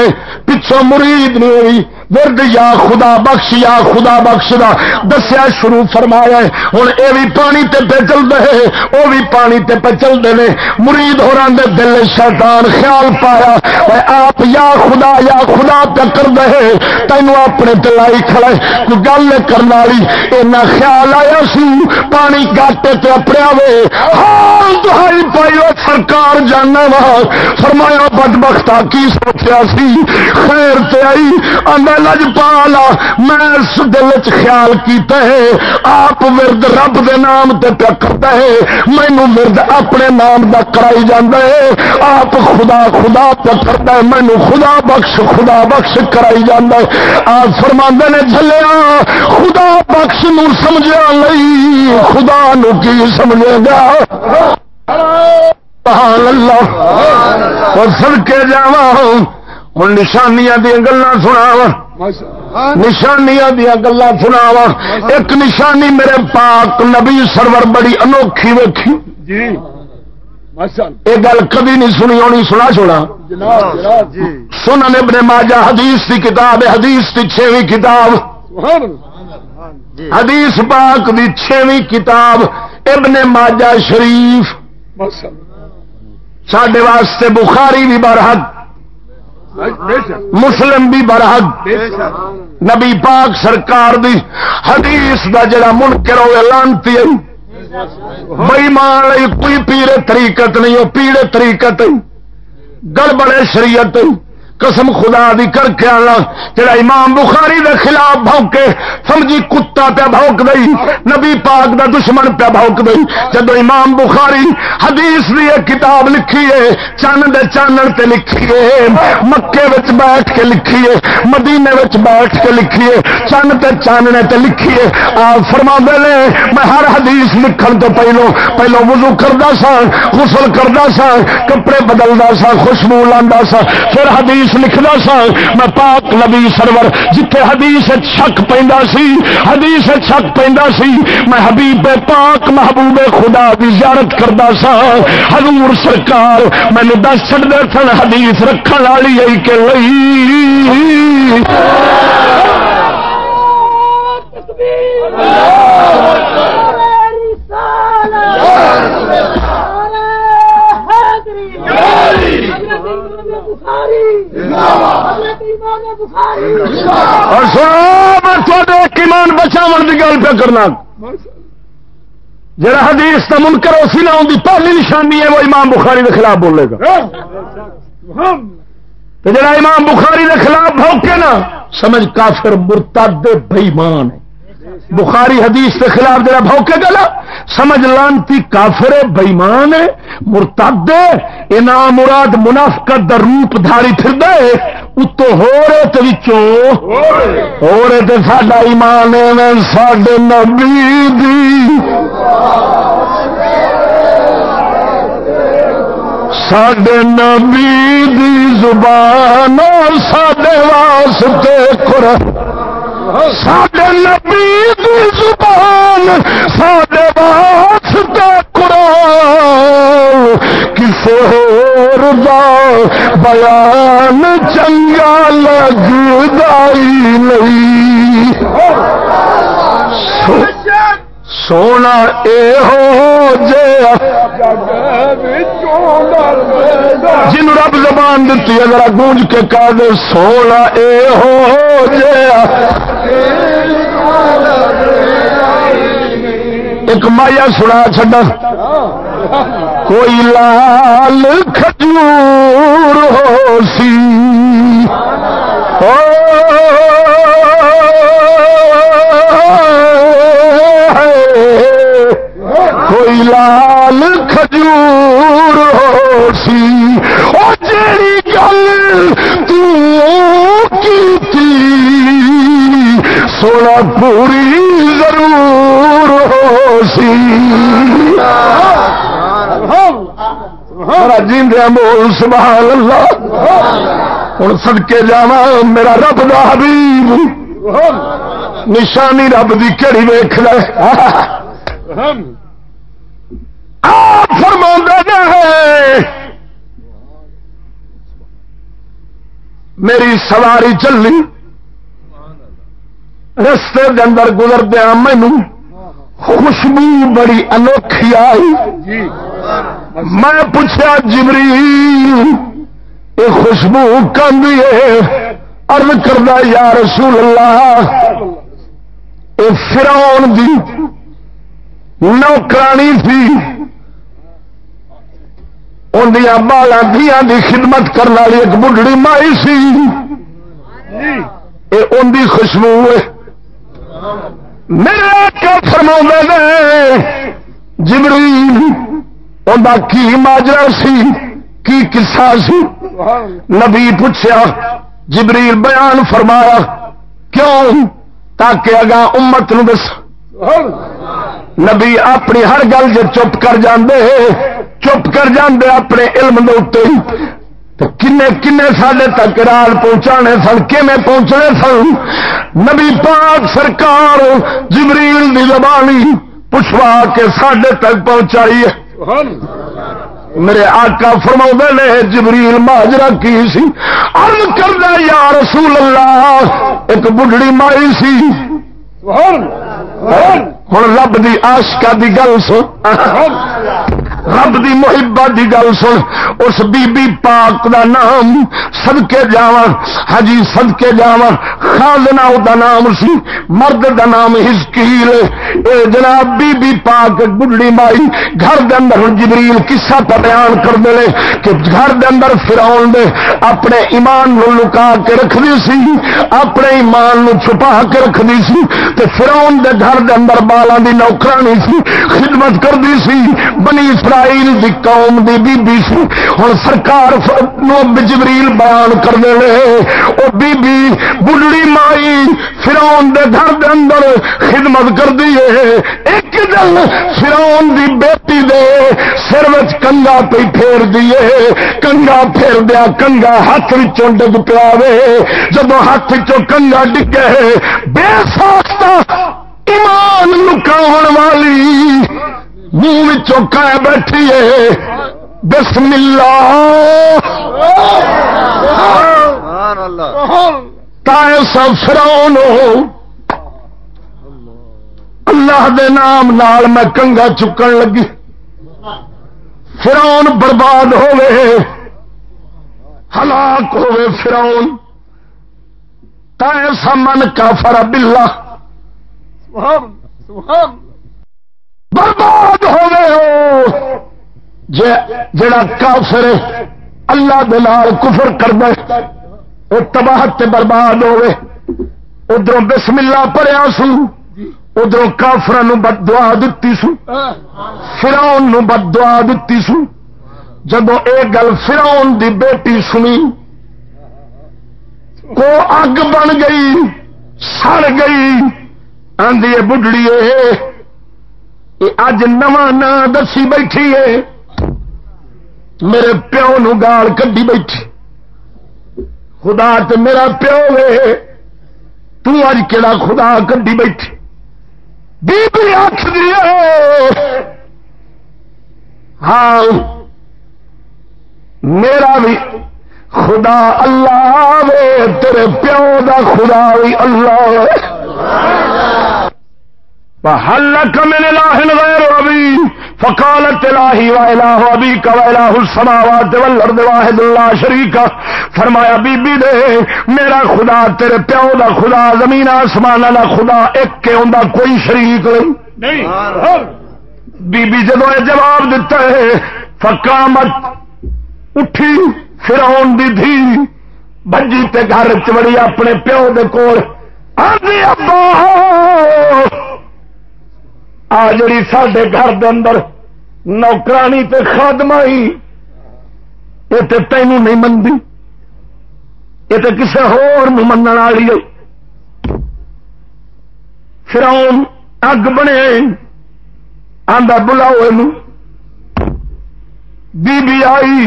پچھوں مرید نہیں ہوئی ورد یا خدا بخش، یا خدا بخش دا۔ دسیا شروع فرمایا ہوں یہ بھی پانی تے پہ چلتے ہیں وہ بھی پانی تے پہ چلتے ہیں مرید ہو رہے دل شیطان خیال پایا۔ آپ یا خدا یا خدا پہ کر دے تینوں اپنے دلائی کھڑے۔ کوئی گل کرنے والی اینا خیال آیا سی۔ پانی گاٹے تے اپنے آئے ہاں دہائی پائی وہ سرکار جانا وا۔ فرمایا بد بختا کی سوچیا سی؟ خیر تے آئی۔ آدھا لج پالا میں اس دل چ خیال کیتا ہے، آپ ورد رب دے نام تے پیا کرتا ہے مینو ورد اپنے نام دا کرائی جانا ہے، آپ خدا خدا پیا کرتا ہے مینو خدا بخش خدا بخش کرائی جانا ہے۔ آپ فرما نے چلیا خدا بخش نو سمجھا نہیں خدا نو کی سمجھے گا؟ اللہ۔ اور سڑ کے جاوا ہوں نشانیاں دیا گلا سنا نشانیاں دیا گلا سناوا ایک نشانی میرے پاک نبی سرور بڑی انوکھی ویکھی. جی. یہ گل کبھی نہیں سنی ہونی سنا چھوڑا. سنن ابن ماجہ حدیث کی کتاب حدیث کی چھویں کتاب. حدیث پاک دی چھویں کتاب ابن ماجہ شریف. سڈے واسطے بخاری بھی برحق. مسلم بھی برحق۔ نبی پاک سرکار دی حدیث دا جڑا منکر ہوئے لانتی بئی مان کوئی پیڑے طریقت نہیں ہو پیڑے طریقت گڑبڑے شریعت قسم خدا دی کر کے آنا۔ جڑا امام بخاری دے خلاف بھوکے سمجھی کتا پہ بھوک دئی نبی پاک دا دشمن پہ بھوک دئی جدو امام بخاری حدیث دی ایک کتاب لکھی ہے چن دے چانن تے لکھی ہے۔ مکے وچ بیٹھ کے لکھی ہے، مدینے وچ بیٹھ کے لکھی ہے۔ چن تے چاننے تے لکھی ہے۔ آپ فرما دے لے میں ہر حدیث لکھن تو پہلو پہلو وضو کردا سا غسل کردا سا کپڑے بدلدا سا خوشبو لاندا سا پھر حدیث حدیث لکھنا سا، میں پاک نبی سرور، جتھے حدیث شک پہ سی، حدیث شک پہ سی، میں حبیب پاک محبوب خدا کی زیارت کرتا سا۔ حضور سرکار، مینو دس چڑھتے سن، حدیث رکھنے والی آئی کہ لئی اور سنو میں ایمان بچاو کی گل پہ کرنا۔ جڑا حدیث کا من کرو سی نہ ان پہلی نشانی ہے وہ امام بخاری کے خلاف بولے گا۔ تو جڑا امام بخاری کے خلاف بھوکے نا سمجھ کافر مرتاد ہے۔ بخاری حدیث کے خلاف جڑا بھوکے گا نا سمجھ لانتی کافر بےمان ہے مرتاد انعام مراد منافقت دا روپ دھاری پھر دے اتو ہو رہے ہو رہے تو ساڈا ایمان ہے ساڈے نبی دی ساڈے نبی دی زبان ساڈے واسطے خور سڈے نبی دی زبان سڈے واسطے قرآن۔ کسی ہور دا بیان چنگا لگ ہی نہیں۔ سونا اے ہو جن رب زبان دیتی اگر گونج کے کہہ دے، سونا اے ہو جے۔ ایک مایا سنا چڈا کوئی لال کھجور ہو سی کوئی لال کھجور ہو سی وہ جیڑی گل تھی سونا پوری ضرور ہو سی جیندیا بول سبحان اللہ۔ ہوں سدکے جا میرا رب دا حبیب۔ نشانی رب دی کہڑی ویخ فرما ہے میری سواری چلی۔ رستے کے اندر گزردیا مینو خوشبو بڑی انوکھی آئی۔ میں پوچھا جبری یہ خوشبو کندی ارد کردہ یا رسول اللہ یہ فراؤن دی نوکرانی تھی۔ اندیا بالا دیا دی خدمت کرنے والی ایک بڑھڑی مائی سی۔ یہ ان کی خوشبو ہے۔ میرے آقا فرما نے؟ جبری ان کی ماجرا سی؟ کی کسا سی؟ نبی پوچھا جبریل بیان فرمایا، کیوں؟ تاکہ اگا امت نو دس۔ نبی اپنی ہر گل جو چپ کر جاندے چپ کر جاندے اپنے علم دے تو کنے کنے سڈے تک رال پہنچانے سن، کیویں پہنچنے سن؟ نبی پاک سرکار جبریل دی زبانی پچھوا کے سڈے تک پہنچائی ہے۔ میرے آقا فرما نے جبریل ماجرا کی سی؟ ارد کردہ یا رسول اللہ ایک بڑھڑی مائی سی۔ ہوں رب دی آشکا دی گل سن۔ رب دی محبت دی گل سن، اس بی بی پاک دا نام سدکے جاوا ہجی ہاں سدکے جاوا خازنا دا نام سی، مرد دا نام ہسکیل اے جناب بی بی پاک بڑھڑی مائی، گھر دے اندر جبریل قصہ پہ بیان کر دے کہ گھر دے اندر فراؤن دے اپنے ایمان نو لکا کے رکھ دی سی، اپنے ایمان نو چھپا کے رکھ دی سی۔ تے فراؤن دے گھر دے اندر بالا دی نوکرانی سی، خدمت کر دی سی۔ بنی اسرائیل اسرائیل دی قوم دی بی بی سی۔ ہوں سرکار نو جبریل بیان کر دے او بی بی بڑھڑی مائی فرون دے گھر دے اندر خدمت کر دی ایک دن فرون دی بیٹی دے سر وچ کنگا پہ پھیر دیے کنگا پھیر دیا کنگا ہاتھ وچوں ڈگ پیا وے۔ جب ہاتھ چو کنگا ڈگے، بے ساختہ ایمان لکاون والی منہ چوکا بیٹھی بسم اللہ۔ سب فراؤن اللہ دے نام نال میں کنگا چکن لگی۔ فراؤن برباد ہوئے۔ ہلاک ہوئے فراؤن تائسا من کا فرا بلا برباد ہو گئے ہو۔ جڑا کافر اللہ دلال کفر کر دے وہ تباہ برباد ہوئے۔ ادھر بسم اللہ پڑیا سو ادھر کافر بد دعا سو فراؤن بد دعا سو جب یہ گل فراؤن دی بیٹی سنی، کو اگ بن گئی، سڑ گئی آدھی بڑھڑی اج نواں نا دسی بیٹھی ہے۔ میرے پیو نو گال کڈی بیٹھی۔ خدا تو میرا پیو وے۔ تج کہڑا خدا کڈی بیٹھی۔ بی آخ ہاں۔ میرا بھی خدا اللہ وے۔ تیرے پیو دا خدا بھی اللہ۔ حلق من الہ غیر ابی فقالت الہی و الہ ابی کا و الہ السماوات والارض واحد اللہ شریکا فرمایا بی بی دے میرا خدا تیرے پیو دا خدا زمین آسمان دا خدا ایک کے ہوندا کوئی شریک نہیں۔ بی بی جدو جواب دیتا ہے فقامت اٹھی فرعون دی تھی بجی تے گھر چڑی اپنے پیو دے کول۔ ابا! آ جڑی سڈے گھر دے اندر نوکرانی تے خادمائی یہ تو تینوں نہیں منتی یہ تو کسی ہور من والی فراؤن اگ بنے آدھا بلاؤ بی بی آئی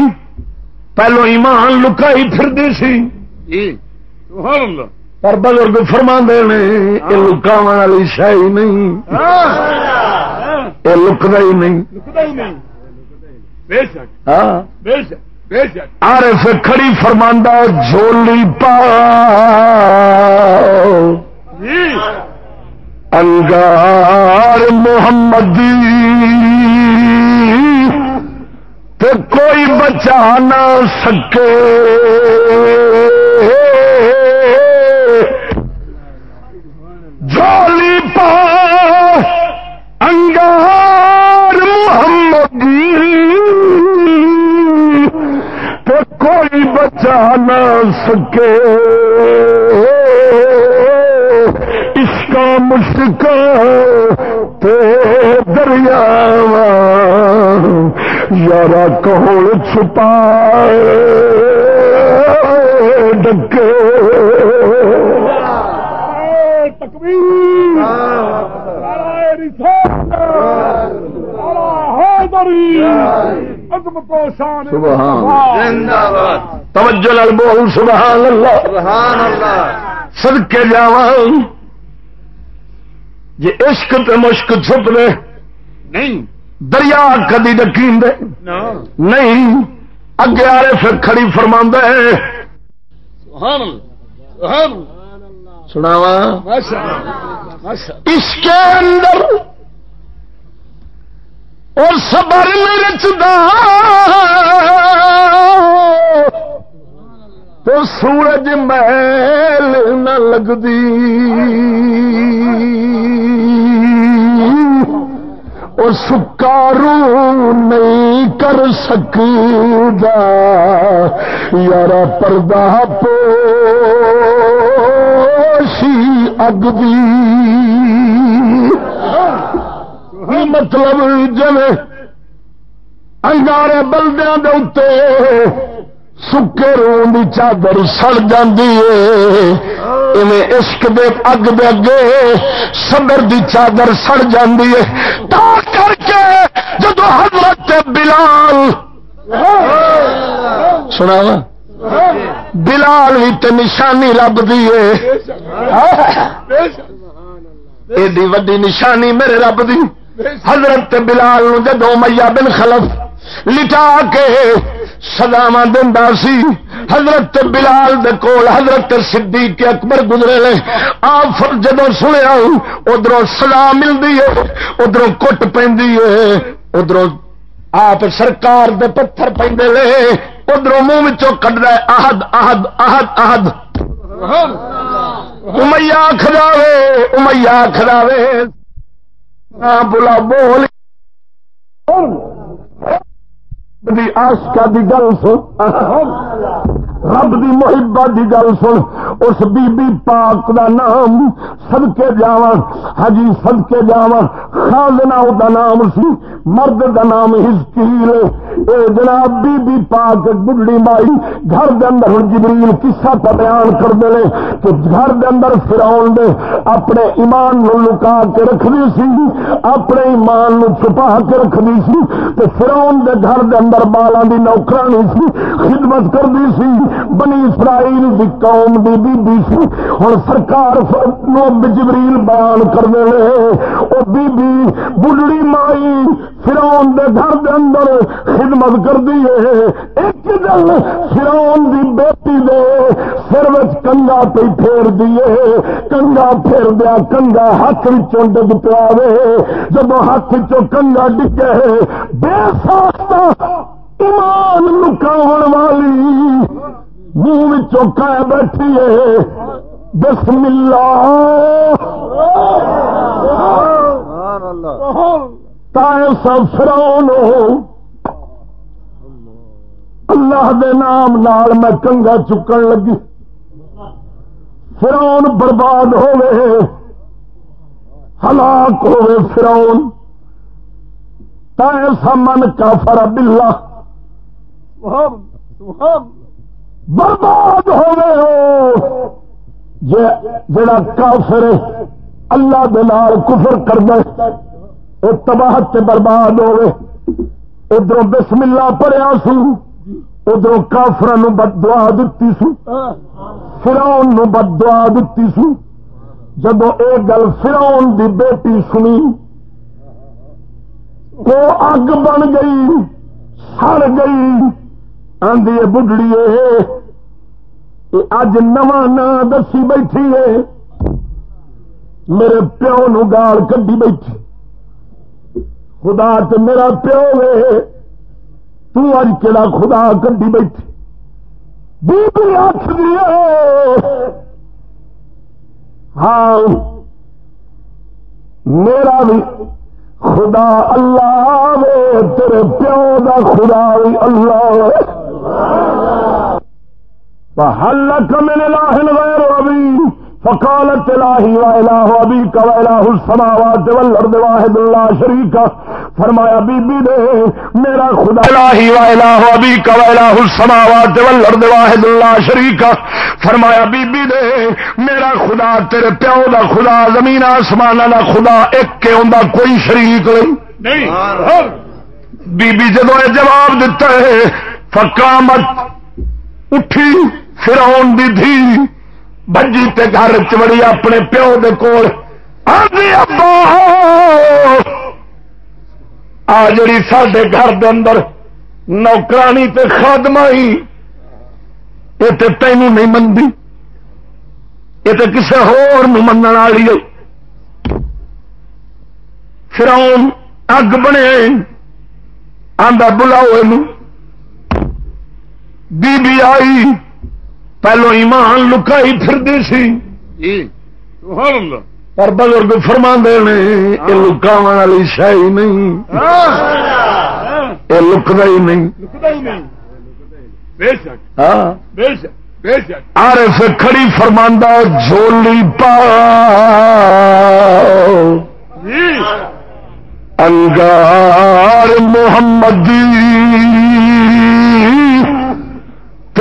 پہلو ایمان لکائی پھر سی۔ جی پر بزرگ فرما دے یہ لکاو والی شاہی نہیں۔ یہ لکتا ہی نہیں۔ آر سے کھڑی فرماندہ جھولی پا انگار محمدی۔ تو کوئی بچا نہ سکے۔ جولی پا انگار محمد تو کوئی بچا نہ سکے۔ اس کا مشک دریا یارا کوڑ چھپا ڈکے۔ توجہ لال بول سبحان اللہ۔ سد کے جا جی عشق تے مشک چھپ لے۔ نہیں۔ دریا کدی ڈکیم دے۔ نہیں۔ اگے آئے پھر کھڑی فرما ہے سناوا اس کے اندر اور صبر نہیں رچدا۔ تو سورج محل نہ لگتی اور سکارو نہیں کر سکتا یار پردہ پوشی مطلب جی انگارے بلدیا دے سکے رون کی چادر سڑ جاتی ہے۔ عشق دے اگ دے اگے صبر دی چادر سڑ جاتی ہے۔ تا کر کے جدو حضرت بلال سنا بلال بھی تو نشانی لبھی ہے۔ ایڈی وڈی نشانی میرے رب دی۔ حضرت بلال جدو میا بن خلف لٹا کے سداوا دا سی حضرت بلال دے کول حضرت صدیق کے اکبر گزرے لے آپ جدو سنیا ادھر سدا ملتی ہے ادھر کٹ پہ ادھر آپ سرکار دے پتھر پہ ادھر منہ کٹ رہا احد احد احد احد۔ امیا کھلاوے امیا کھلاوے ہاں، بلا بول۔ آشکا دی گل رب دی محبت دی گل سن، اس بی بی پاک دا نام سدکے جاوا ہجی ہاں سدکے جاوا خازنا دا نام سی، مرد دا نام ہزکیل۔ اے جناب بی بی پاک بڑھڑی مائی، گھر دے اندر جبریل قصہ پہ بیان کر دے لے کہ گھر دے اندر فراؤن دے اپنے ایمان نو لکا کے رکھ دی سی، اپنے ایمان نو چھپا کے رکھ دی سی، تے فراؤن دے گھر دے اندر بالاں دی نوکرانی سی، خدمت کر دی سی۔ بنی اسرائیل دی قوم دی بی بی سی۔ ہن سرکار نو جبریل بیان کر دے او بی بی بڑھڑی مائی فرعون دے گھر دے اندر خدمت کر دی ایک دل فرعون دی بیٹی دے سر وچ کنگا پہ پھیر دیے کنگا پھیر دیا کنگا ہاتھ وچوں ڈگ پیا وے جب ہاتھ چو کنگا ڈگے، بے ساختہ ایمان لکاون والی منہ چوکا بیٹھی بسم اللہ۔ سب فرون اللہ دے نام نال میں کنگا چکن لگی۔ فرون برباد ہوئے۔ ہلاک ہوئے فرون تائیں من کافر بلا برباد ہو جڑا کافر اللہ دلال کفر کر دے وہ تباہ برباد ہوئے ادھر بسم اللہ پڑیا سو ادھر کافر بد دعا دتی سو، فراؤن نو بد دعا دتی سو۔ جب یہ گل فراؤن دی بیٹی سنی تو اگ بن گئی، سڑ گئی۔ آدھی بڑھڑی اج نواں نا دسی بیٹھی ہے۔ میرے پیو نو گال کڈی بیٹھی۔ خدا تو میرا پیو وے۔ تج کہڑا خدا کڈی بیٹھی۔ بی آخ ہاں میرا بھی خدا اللہ وے۔ تیرے پیو دا خدا بھی اللہ۔ حل من الہ غیر ابی فقالت الہی و الہ ابی کا و الہ السماوات والارض واحد اللہ فرمایا بی بی دے میرا خدا الہی و الہ ابی کا و الہ السماوات والارض واحد اللہ فرمایا بی بی دے میرا خدا تیرے پیو دا خدا زمین آسمان دا خدا ایک کے ہوندا کوئی شریک نہیں۔ بی بی جدو جواب دیتا ہے فقامت اٹھی، فراؤن دی دھی، بجی تے گھر چڑی اپنے پیو دے کول ابا، آ جڑی سڈے گھر دے اندر نوکرانی تے خادمائی یہ تے تینوں نہیں منتی یہ تو کسی ہور من والی فراؤن اگ بنے آدھا بلاؤ بی بی آئی پہلو ایمان لکائی پھر سی۔ جی، پر بزرگ فرما دے یہ لکا والی شاہی نہیں۔ یہ لکتا ہی نہیں۔ آر سے کھڑی فرماندہ جھولی پا۔ جی۔ انگار محمدی۔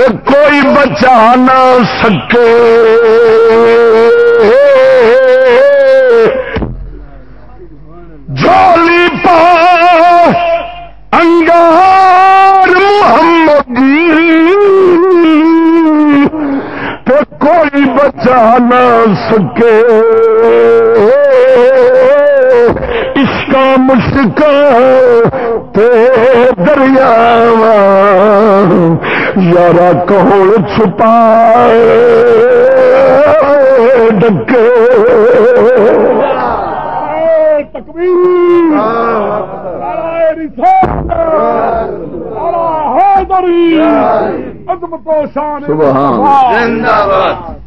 کوئی بچا نہ سکے۔ جولی پا، انگار محمد۔ تو کوئی بچا نہ سکے۔ اس کا مشکل دریا یارا کہول چھپا ڈکے۔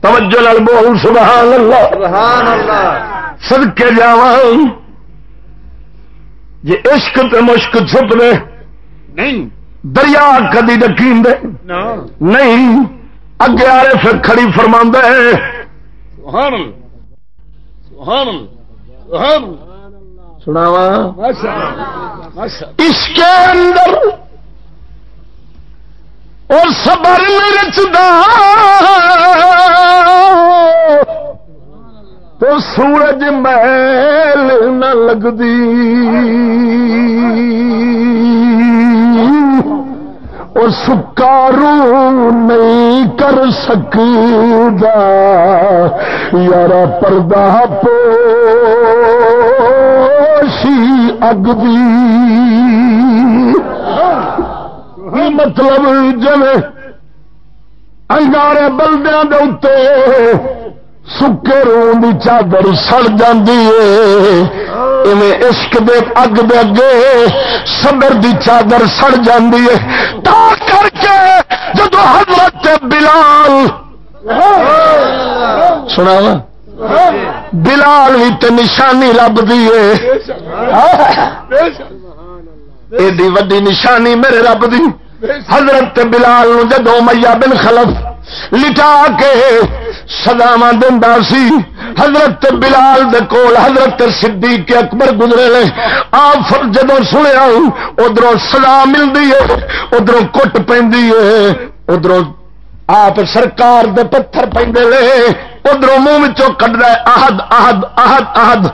توجہ لال بول سبحان اللہ۔ سد کے جا یہ عشق تے مشک چھپ رہے نہیں۔ دریا کدی ڈکی نہیں اگے آئے پھر کھڑی فرما ہے سناوا اس کے اندر اور سبر رچدا۔ تو سورج محل نہ لگتی اور سکارو نہیں کر سکتا یار پردہ پوشی اگتی مطلب جی انگارے بلدیا دے سکے رو چادر سڑ جاتی ہے۔ عشق دے اگ دے اگے صبر دی چادر سڑ جاتی ہے۔ تا کر کے جدو حضرت بلال سنا بلال بھی تو نشانی لب دی ایڈی وڈی نشانی میرے رب دی۔ حضرت بلال جدو میاں بن خلف لٹا کے سداوا دا سی۔ حضرت بلال دے کول حضرت صدیق اکبر گزرے لے آپ جدو سنیا ادھر سدا ملتی ہے ادھر کٹ پہ ادھر آپ سرکار دے پتھر پہ ادھر منہ کٹ رہا آہد آہد آہد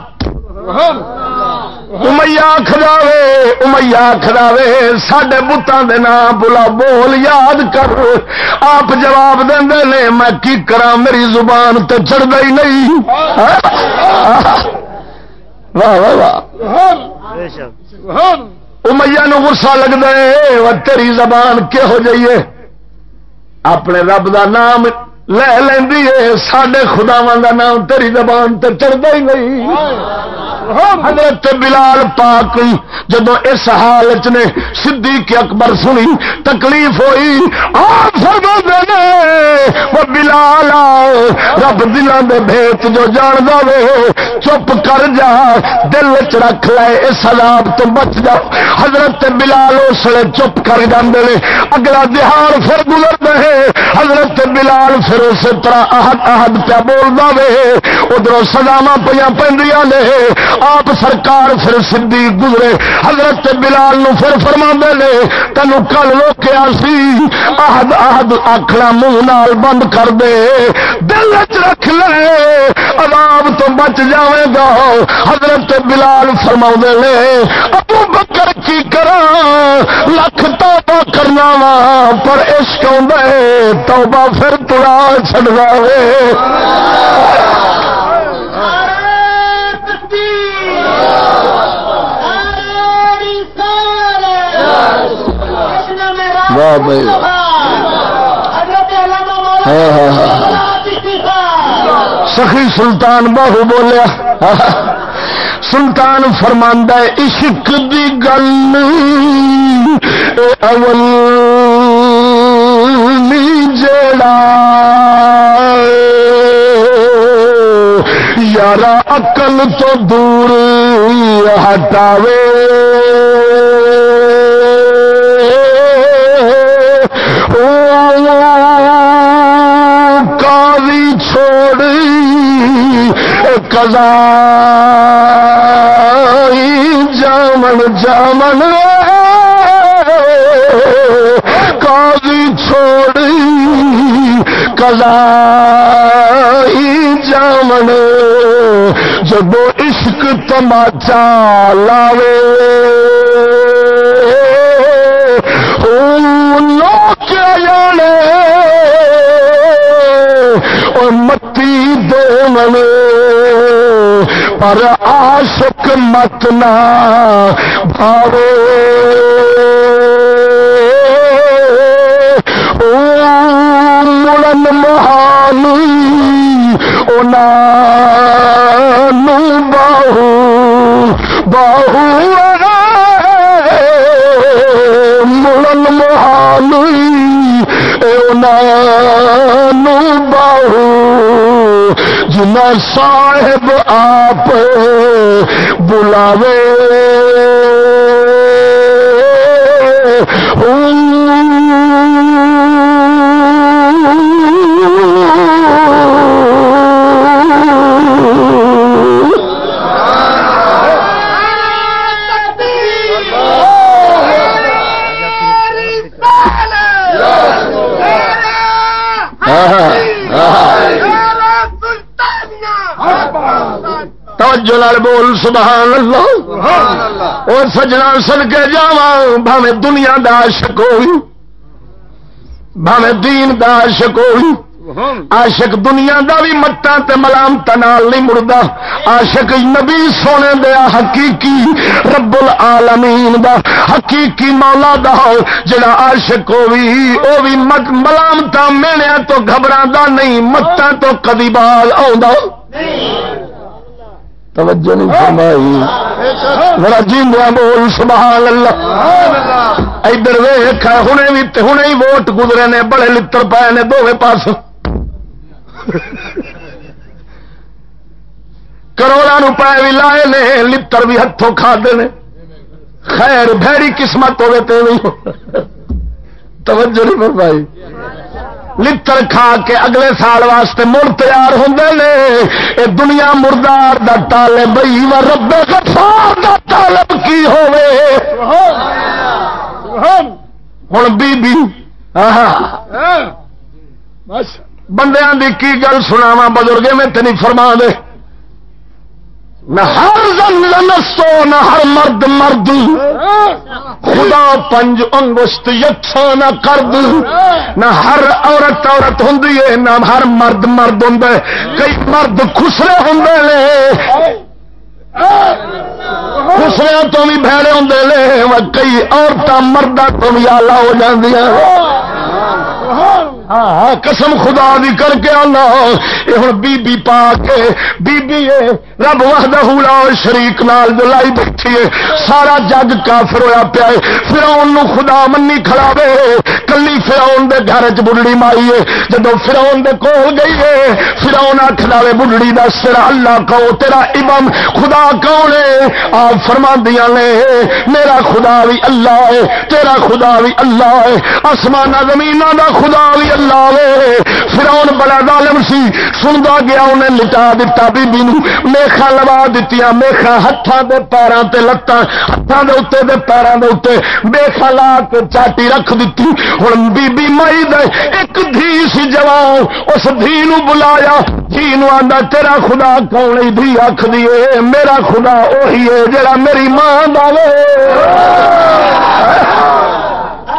آہد امیا کھداوے امیا کھداوے سڈے بتان دے نام بلا بول یاد کر آپ جواب دے نے میں کی کرا میری زبان تو چڑھتا ہی نہیں واہ واہ واہ امیا نو گسا لگتا ہے تیری زبان کہو جائیے اپنے رب دا نام لے لینی ہے سڈے خداوا کا نام تیری زبان تو چڑھتا ہی نہیں حضرت بلال پاک جدو اس حالت نے صدیق اکبر سنی تکلیف ہوئی آپ وہ بلال رب دلان دے بھیت جو جان دے چپ کر جا دل چ رکھ لے اس حالات تو بچ جا حضرت بلال اس لیے چپ کر جاندے اگلا دہار پھر گزر رہے حضرت بلال پھر اسی طرح احد احد پیا بول دے ادھر سزاوا پہ پہ نے آپ سرکار پھر سدھی گزرے۔ حضرت بلال نو پھر فرما نے تینو کل روکیا سی۔ آہد آہد آخلا منہ نال بند کر دے۔ دل چ رکھ لے۔ عذاب تو بچ جائے گا۔ حضرت بلال فرما نے ابو بکر کی کرا لکھ توبہ کرنا وا، پر عشق توبہ پھر تڑا۔ چڑ رہے واہ بھائی۔ ہاں،, ہاں ہاں سخی سلطان باہو بولیا۔ سلطان فرماندہ عشق دی گل اول۔ جڑا یارا اکل تو دور ہٹاوے۔ کزا جامن جامن۔ کزا جامن، جب عشق تماچا لاوے لوگ اور متی دے منے پر آشک مت نہ بھاوے۔ مڑن مہانی باہو باہو مڑن مہانی باہو جنا صاحب آپ بلاوے توجہ لال بول سبحان اللہ اور سجنا سن کے جا بھاوے دنیا دا عاشق ہوئی بھاوے دین دا عاشق ہوئی۔ عاشق دنیا دا بھی مٹا ملامت نال نہیں مڑتا عاشق نبی سونے دیا حقیقی رب العالمین دا حقیقی مولا دا جڑا عاشق ہوئی او بھی مت ملامت میڑیا تو گھبرا نہیں، مٹا تو کدی بال آ توجہ نہیں فرمائی۔ میرا جیندیا بول، سبحان اللہ۔ ادھر ویخ ہنے بھی ہنے ہی ووٹ گزرے نے، بڑے لڑ پائے نے دونوں پاس کروڑا روپئے بھی لائے نے لڑ بھی ہاتھوں کھا دے خیر بھڑی قسمت ہوگی تو توجہ نہیں فرمائی۔ لڑ کھا کے اگلے سال واسطے مڑ تیار ہوں نے۔ دنیا مردار دا طالب بئی و رب غفار دا طالب کی ہوں بی بی۔ بندیاں دی کی گل سناوا بزرگے، میں تین فرما دے۔ نہ ہر زن لنسو نہ ہر مرد مرد۔ خدا پنج انگست یتھا نہ کرد۔ نہ ہر عورت عورت ہوں نہ ہر مرد مرد ہوں کئی مرد خسرے ہوں خسرے تو بھی بھڑے ہوں کئی عورتیں مردہ تو بھی آلہ ہو جاندی ہاں،, ہاں، قسم خدا بھی کر کے آنا یہ ہوں بی بی پا کے بی بی رب وحدہ لا شریک نال جلائی بیٹھی ہے سارا جگ کافر ہویا پیا ہے فرعون نو خدا منی کھڑاوے کلی فرعون دے گھر چ بڑھڑی مائی ہے جدو فرعون دے کول گئی ہے فرعون آکھ لاوے بڑھڑی دا سر اللہ کہو تیرا امام خدا کون ہے؟ آپ فرما دیا نے میرا خدا بھی اللہ ہے تیرا خدا بھی اللہ ہے آسمان زمین دا خدا بھی اللہ وے فرعون بڑا ظالم سی۔ سندا گیا، انہیں لٹا دیتا بی بی نو۔ میخا لوا دتیاں، میخا ہتھاں دے پیراں تے لتاں، ہتھاں دے اوتے دے پیراں دے اوتے۔ میخا لا کے چاٹی رکھ دتی۔ ہن بی بی مائی دے ایک دھی سی جوان، اس دھی نو بلایا۔ دھی نو آندا، تیرا خدا کون دھی آکھ دیے میرا خدا اوہی ہے جڑا میری ماں دا وے۔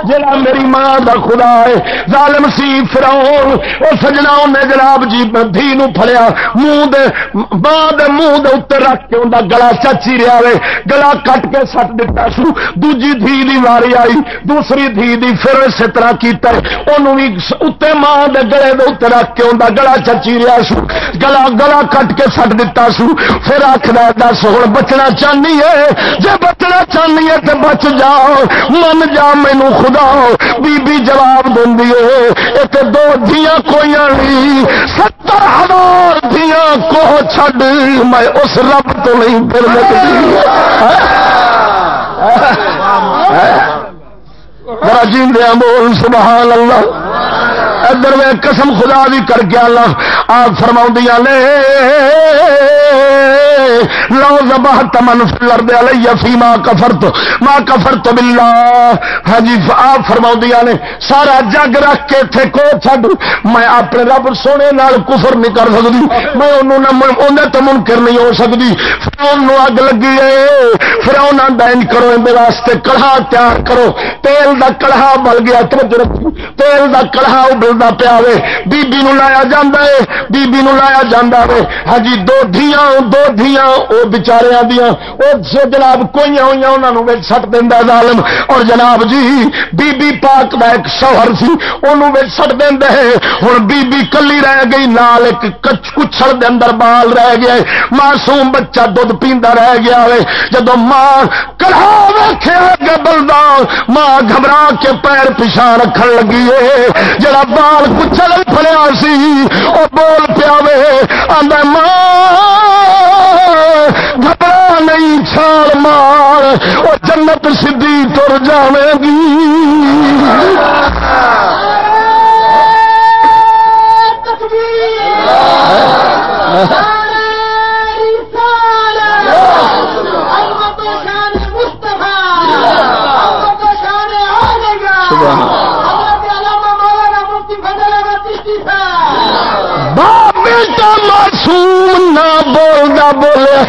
جڑا میری ماں دا خدا ہے، ظالم سی فراؤن او سجنا نے جناب جی دھی نو پھڑیا، منہ دے، ماں دے منہ دے اوپر رکھ کے اوندا گلا چچی رہیا وے، گلا کٹ کے سٹ دتا سو، دوجی دھی دی واری آئی، دوسری دھی دی پھر اس طرح کیتا ہے۔ اونوں وی اوتے ماں دے گلے دے اوپر رکھ کے اوندا گلا چچی رہیا سو، گلا گلا کٹ کے سٹ دتا سو۔ پھر آکھدا دس، ہن بچنا چاہنی ہے، جے بچنا چاہنی ہے تے بچ جا، من جا، مینوں خدا بی بی جواب دے دو دیا کوئی نہیں ستر ہزار دیا کو چڈ میں اس رب تو نہیں پھر لگتی جی بول سبحان اللہ۔ ادھر میں قسم خدا بھی کر کے اللہ آپ فرما لے لو زبا تمن فلر دے علیہ فی ما کفرت۔ ما کفرت باللہ۔ ہاں جی آپ فرما نے، سارا جگ رکھ کے تھے کو چھڈ۔ میں اپنے رب سونے نال کفر نہیں کر سکتی۔ میں انہوں انہیں تو منکر نہیں ہو سکتی۔ فرعون نو اگ لگی ہے۔ فرعون آندا ان کرو، ان دے واسطے کڑھا تیار کرو۔ تیل دا کڑھا بل گیا، توجہ رکھو۔ تیل دا کڑھا ابلدا پیا وے بی نو لایا جاندا ہے بی نو لایا جاندا وے۔ ہاں جی دو دھیاں دو دھیاں وہ بچاریا دیا وہ جناب کوئی ہوئی انہوں سٹ دینا ظالم۔ اور جناب جی بی بی پاک کا ایک شوہر سی انہوں سٹ دینا ہے ہوں بی بی کلی رہ گئی، نال ایک کچھڑ دے اندر بال رہ گیا معصوم بچہ دھد پیندا رہ گیا ہے جب ماں کڑا ویخیا گیا بلدا ماں گھبرا کے پیر پچھا رکھن لگی ہے جڑا بال کچھڑ پڑیا سی وہ بول پیا ماں گھبرا نہیں چھال مار وہ جنت سدھی تر جائے گی۔ باپ بیٹا معصوم نہ بولدا بولے۔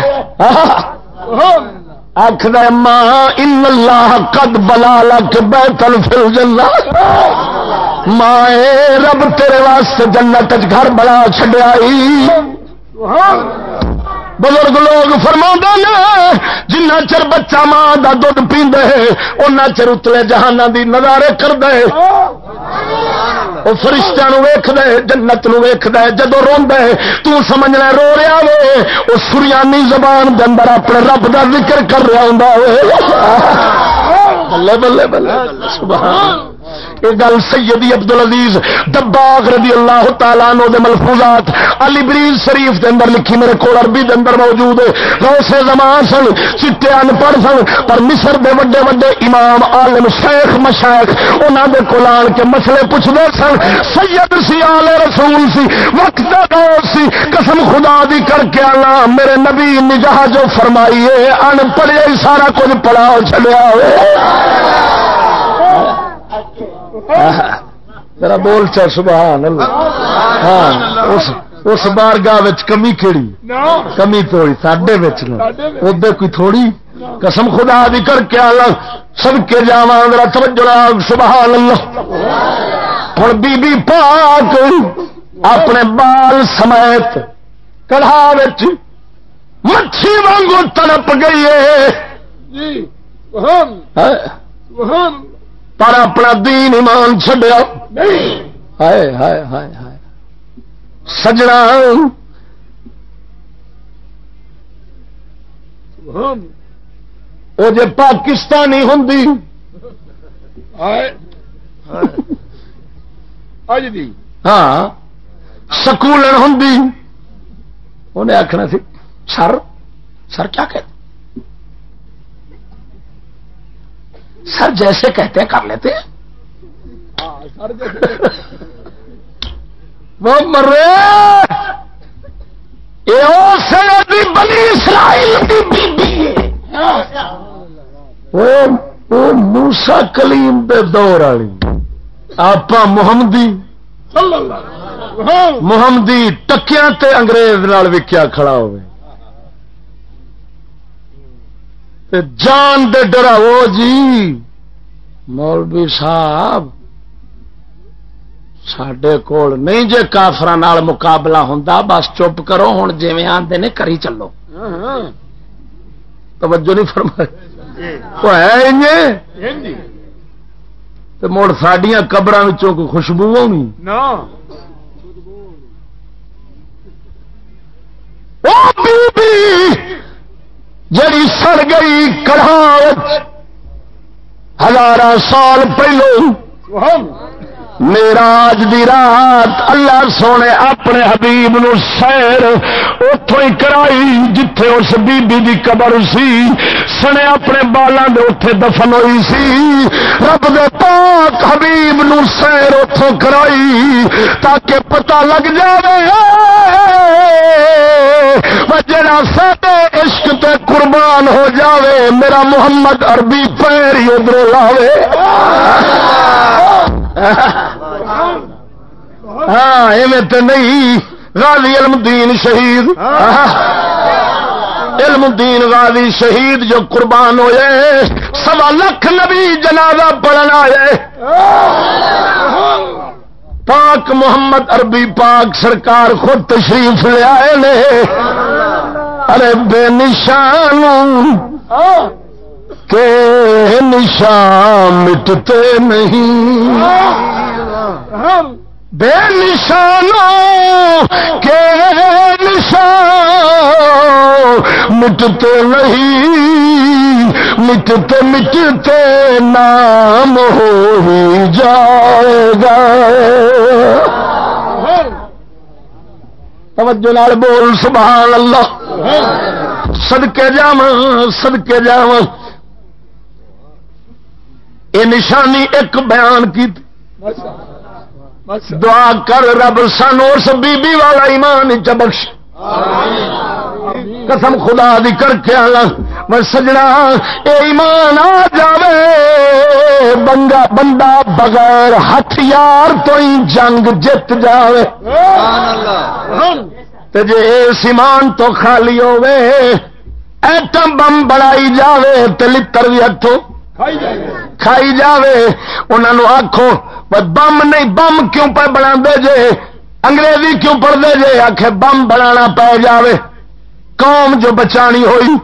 آخر ماں، ان اللہ قد بلا لک بیتل فل جنہ ماں رب تیرے واسطے جنت گھر بڑا چڈیا بزرگ لوگ فرما نے، جنہ چر بچہ ماں کا دھد پیندے ان چر اتلے جہانا دی نظارے کر دے وہ فرشتہ ویخ دے جنت نو ویخ جدو رو تو سمجھنا رو رہا وے۔ وہ سریانی زبان کے اندر اپنے رب کا ذکر کر رہا ہوں بلے بلے بلے۔ سبحان یہ گل سیدی عبد العزیز دباغ رضی اللہ تعالیٰ نو دے ملفوظات، علی بریز شریف دے اندر لکھی میرے کو عربی دے اندر موجود ہے۔ روسے زمان سن، چٹے ان پڑھ سن، پر مصر دے وڈے وڈے امام، عالم، شیخ، مشائخ، انہاں دے کول آن کے مسئلے پوچھدے سن۔ سید سی، آل رسول سی، وقت دا دور سی، قسم خدا دی کر کے اللہ میرے نبی نجاہ جو فرمائیے ان پڑھے سارا کچھ پڑھا چھڈیا ہوئے میرا بول چل سبحان اللہ۔ ہاں اس اس بارگاہ کمی کہڑی کمی توڑی ساڈے ادھر کوئی تھوڑی؟ قسم خدا دی کر کے آلہ سب کے جا میرا توجہ سبحان اللہ۔ ہوں بی بی پاک اپنے بال سمیت کڑھا مچھی وانگو تڑپ گئی ہے۔ پر اپنا دین ایمان چڈیا ہائے ہائے ہائے ہائے۔ سجنا۔ وہ جی پاکستانی ہوں ہاں۔ سکول ہوں انہیں آخنا سی سر سر کیا کہتے سر جیسے کہتے ہیں کر لیتے ہیں۔ وہ مرے۔ بلی اسرائیل موسا کلیم دے دور والی آپ محمدی محمدی ٹکیا تے انگریز وکیا کھڑا ہوئے۔ جان دے ڈراو جی مولوی صاحب سڈے کول نہیں جے کافر مقابلہ ہوں بس چپ کرو ہوں جی آتے نے کری چلو۔ توجہ نہیں فرما مڑ سڈیا قبر کوئی خوشبو ہونی جڑی سڑ گئی کڑھا ہزار سال پہلو میرا آج دی رات اللہ سونے اپنے حبیب نو سیر اتوں ہی کرائی جتھے اس بی بی دی قبر سی۔ سنے اپنے بالاں دے اتے دفن ہوئی سی۔ رب دے پاک حبیب نو سیر اتوں کرائی تاکہ پتہ لگ جائے جڑا عشق تے قربان ہو جاوے، میرا محمد عربی پیر ہی ادھر لاوے۔ ہاں ایویں تو نہیں، غازی علم دین شہید۔ علم دین غازی شہید جو قربان ہوئے، سوا لکھ نبی جنازہ پڑھنا آئے۔ پاک محمد عربی پاک سرکار خود تشریف لے آئے نے۔ ارے بے نشان کے نشان مٹتے نہیں۔ بے نشانوں کے نشان مٹتے نہیں۔ مٹتے مٹتے نام ہو ہی جائے گا۔ توجہ نال بول، سبحان اللہ۔ صدقے جا سدکے جا یہ نشانی ایک بیان کی۔ دعا کر رب سن، اس بی بی والا ایمان چبخش قسم خدا دی کر کے میں سجنا اے ایمان آ جاوے۔ بنگا بندہ بغیر ہتھیار تو ہی جنگ جت جاوے۔ تے جے اس ایمان تو خالی ہوے ایٹم بم بڑائی جاوے تے لتر بھی ہتھوں کھائی جاوے۔ انہاں نو آکھو بم نہیں بم کیوں پہ بنا دے جے؟ انگریزی کیوں پڑھتے جے؟ آخ بم بنا پی جاوے۔ قوم جو بچانی ہوئی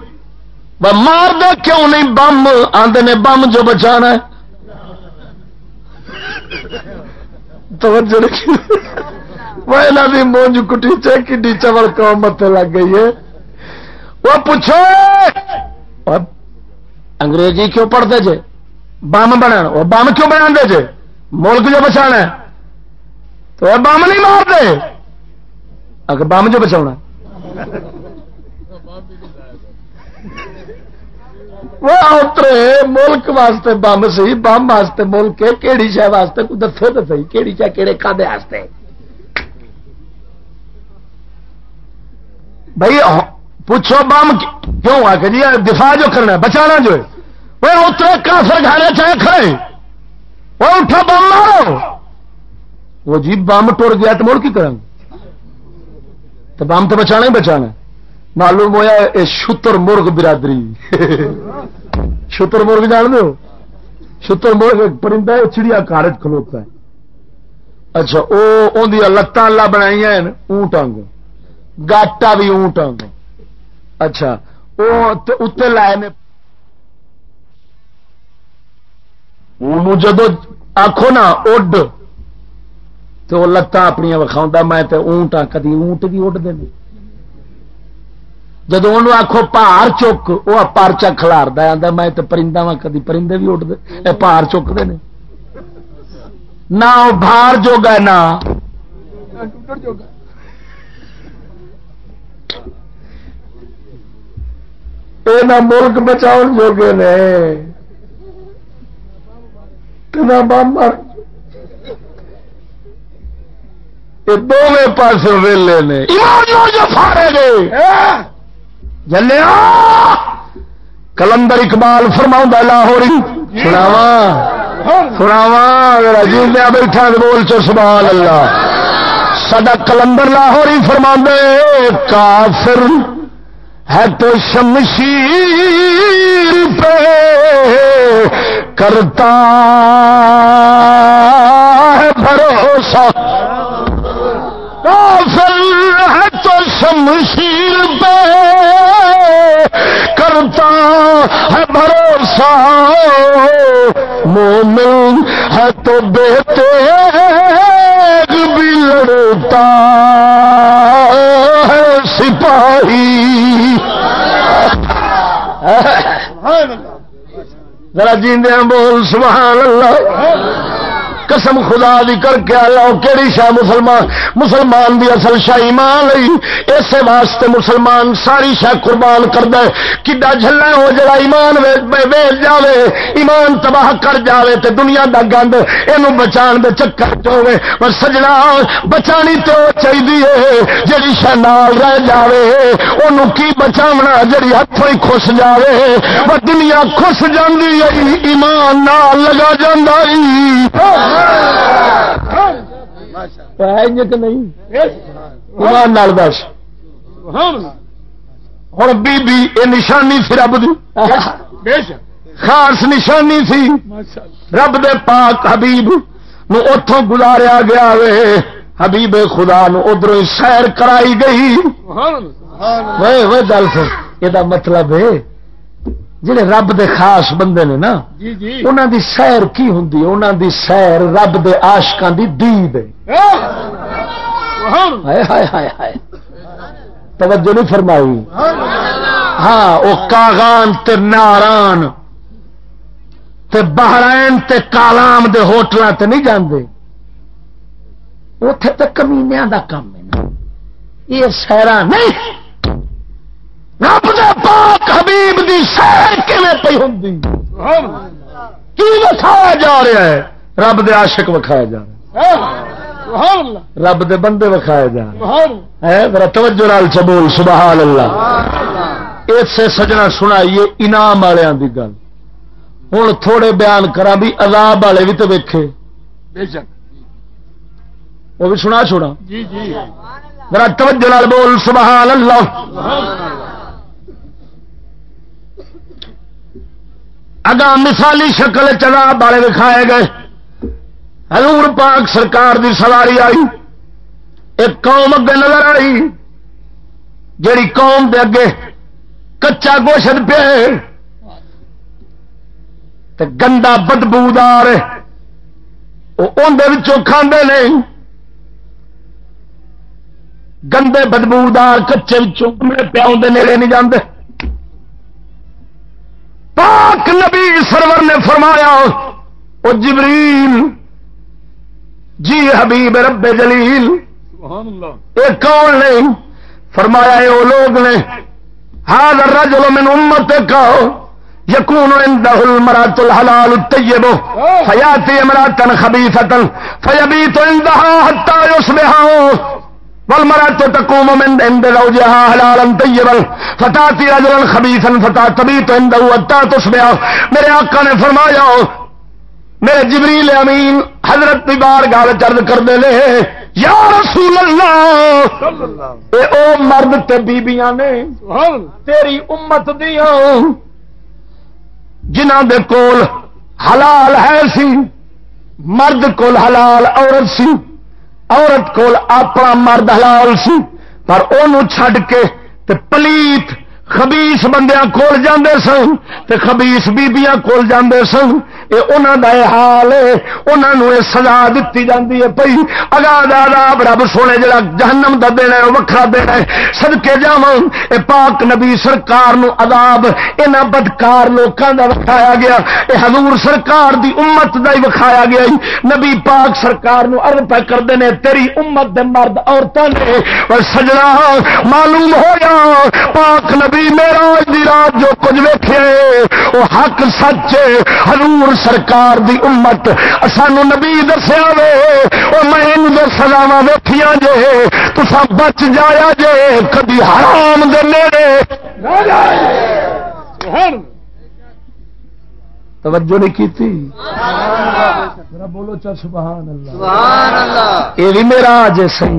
مار دے کیوں نہیں؟ بم آدھے نے بم جو بچانا ہے۔ توجہ وہ یہاں کی مونج کٹی چی چمڑ قوم مت لگ گئی ہے۔ وہ پوچھو۔ انگریزی کیوں پڑھتے جے؟ بم بنا وہ بم کیوں بنا دے جے؟ ملک جو بچانا ہے۔ تو بم نہیں مارتے۔ اگر بم جو بچا وہ اترے ملک واسطے بم سی بم واسطے ملک کہڑی شہ واسطے کوئی دسو تو سی کہڑی شہ کہڑے کھانے واسطے بھائی پوچھو بم کیوں آ کے جی دفاع جو کرنا ہے بچانا جو ہے وہ اترے کافر گھانے چاہے کھڑے وہ اٹھا بم مارو وہ جی بم ٹر گیا تو مڑ کی کریں تو بم تو بچانا ہی بچانا معلوم ہوا یہ شتر مرغ برادری۔ شتر مرغ جان دو شتر مرغ پرندہ چڑیا کارج کھلوتا ہے۔ اچھا وہ لتان اللہ بنائی ہیں، اونٹ آنگ گاٹا بھی اونٹ آنگ اچھا وہ اتنے لائے نے۔ جدو آخو نا اڈ تو لتان اپنی وکھاؤں میں اونٹ آ کدی اونٹ بھی اڈتے ہیں جب ان آخو پار چک، وہ پارچا کلار آتا میں تو پرندہ وا کدی پرندے بھی اڈتے پار چکتے ہیں نہ بار جوگا نہ۔ ملک بچاؤ جوگے نے۔ بم دونوں پاس ویلے نے۔ فارے گئے ہاں۔ جلیا کلندر اقبال فرما لاہوری۔ سناوا سناوا جیندیا بیٹھا بول چو سبحان اللہ سدا کلندر لاہوری فرما کافر، ہے تو شمشیر پہ کرتا ہے بھروسہ۔ کافر ہے تو شمشیر پہ کرتا ہے بھروسہ۔ مومن ہے تو بیٹے بھی لڑتا ہے سپاہی۔ ذرا جیندے بول سبحان اللہ۔ قسم خدا دی کر کے آیا کہڑی شاہ مسلمان مسلمان دی اصل شاہ ایمان لئی۔ اسے واسطے مسلمان ساری شاہ قربان کر دے کڈا جھلا ہو جڑا ایمان ویل جاوے، ایمان تباہ کر جاوے تے دنیا دا گند اینو بچان دے چکر چوے پر سجنا، بچانی تو چاہیے جڑی شاہ نال رہ جاوے اونوں کی بچاونا جڑی ہتھوں ہی خوش جاوے۔ وہ دنیا خوش جاندی ایمان نال لگا نہیں دس ہوں۔ بی بی یہ نشانی سی رب دی۔ خاص نشانی سی۔ رب دے پاک حبیب نو اتوں گزاریا گیا وے۔ حبیب خدا نو ادھر سیر کرائی گئی۔ گل سر یہ مطلب ہے۔ جڑے رب دے خاص بندے نے نا جی، جی۔ انہوں دی سیر کی ہوں انہوں دی سیر رب دے آشکان دی دید توجہ نہیں فرمائی۔ ہاں وہ کاغان تے ناران تے بہرائن تے کالام دے ہوٹل تے نہیں جاندے۔ اتے تو کمینیا دا کام ہے نا۔ یہ سیرا نہیں۔ رب دے پاک حبیب دی سیر کیویں پی ہوں کی وکھایا جا رہا ہے؟ رب دے عاشق وکھایا جا رہا ہے۔ رب دے بندے وکھایا جا رہا ہے۔ توجہ نال چبول سبحان اللہ۔ اسے سجنا سنائیے انعام والوں کی گل۔ ہوں تھوڑے بیان کرا بھی عذاب والے بھی تو ویکھے۔ بے شک وہ بھی سنا چھوڑا جی جی۔ ذرا توجہ نال بول سبحان اللہ۔ اگا مثالی شکل چناب والے دکھائے گئے۔ حضور پاک سرکار دی سواری آئی۔ ایک قوم اگے نظر آئی۔ جیڑی قوم دے اگے کچا گوشت پہ تے گندا بدبودار وہ اندر کھاندے نہیں گندے بدبودار کچے پیاؤں دے، نیڑے نہیں جاندے۔ پاک نبی سرور نے فرمایا او جبریل جی حبیب رب جلیل۔ یہ کون نہیں فرمایا یہ وہ لوگ نے ہاں الرجل من امتك يكون عنده المرأة الحلال الطيب فياتي امرأة خبيثة فيبيت عندها حتى يصبح والمرأة تقوم من عند زوجها حلالا طيبا. فتاتي رجلا خبيثا عنده حتى تصبح میرے آقا نے فرمایا میرے جبریل امین حضرت کی بار گال چرد کر دے لے یا رسول اللہ اے او مرد تے بیبیاں نے تیری امت دیا جنہ دے کول حلال ہے سی مرد کول حلال عورت سی عورت کول اپنا مرد حلال سی، پر انہوں چھڈ کے تے پلیت خبیس بندیاں کول جاندے سن، تے خبیس بیبیاں کول جاندے سن اے حال ہے انہاں سزا دتی جاندی ہے پئی۔ اگا دا رب سونے جڑا جہنم دا دینا ہے وکھرا دینا ہے صدکے جاواں، اے پاک نبی سرکار نو عذاب، انہاں بدکار لوکاں دا وکھایا گیا۔ اے حضور سرکار دی امت دا ہی وکھایا گیا نبی پاک سرکار نو عرض پہ کردے نے تیری امت دے مرد عورتاں نے اور سجنا، معلوم ہو جا پاک نبی میرا دی رات جو کچھ ویکھے وہ حق سچ حضور سرکار دی امت سانو نبی دسیا وے وہ میں سزاواں ویکھیاں جے تسا بچ جایا جے کبھی حرام دے نیڑے۔ توجہ نہیں کیتی؟ ذرا بولو چا سبحان اللہ یہ بھی میرا آج سی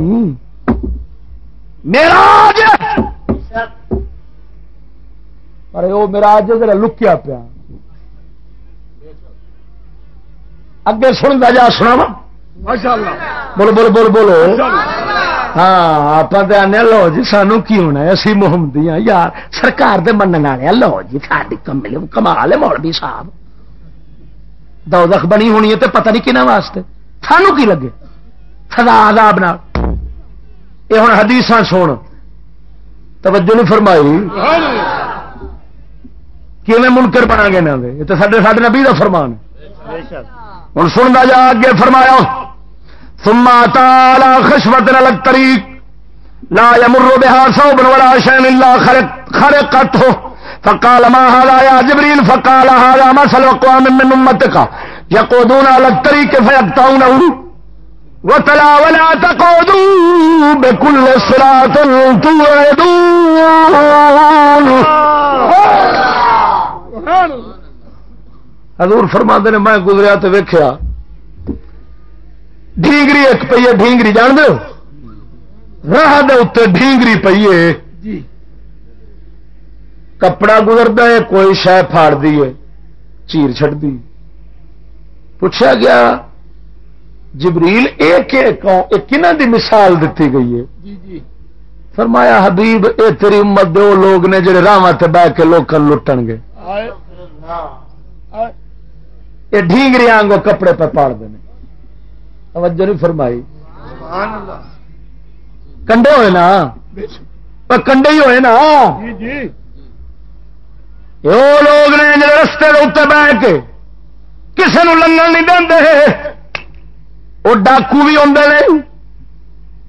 میرا آج ارے وہ میرا آج لکیا پیا۔ اگے سنتا جا سنا بول بول بول بولو ہاں آپ آنے لو جی سانو کی ہونا ہے اسی محمدی ہاں یار سرکار دے من والے لو جی ساری کمل کمال ہے مولوی صاحب دودخ بنی ہونی ہے تو پتہ نہیں کہنا واسطے سانو کی لگے سدا آداب یہ ہوں حدیث سن توجہ نہیں فرمائی سبحان اللہ کیونیں منکر بنا گے نہ یہ تو سڈے سڈے نبی کا فرمان ہے بے شک ہوں سنتا جا اگے فرمایا ثم تعالی خشبت الگ طریق لا يمر بها صوب ولا شيء الا خرق خرقته فقال ما هذا يا جبريل؟ فقال هذا مثل اقوام من امتك يقودون على الطريق فيقطعونه وتلا ولا تقودوا بكل صراط توعدون. سبحان اللہ. حضور فرما نے میں گزریا تو ویخیا ڈھینگری ایک پی ہے ڈھینگری جان دو راہ دے ڈھینگری پی ہے۔ جی۔ کپڑا گزرتا ہے کوئی شہ پھاڑ دی ہے چیر چھڑ دی پوچھا گیا جبریل ایک کنہ دی مثال دیتی گئی ہے؟ جی جی۔ فرمایا حبیب اے تیری امت دے لوگ نے جڑے تے بہ کے لوکاں لٹن گے یہ ڈھینگری آنگو کپڑے پہ پاڑ دینے توجہ نہیں فرمائی۔ کنڈے ہوئے نا؟ کنڈے ہی ہوئے نا؟ جی جی۔ وہ لوگ نے جڑے رستے کے اتنے بہ کے کسی نو لنگن نہیں دے وہ ڈاکو بھی آتے نے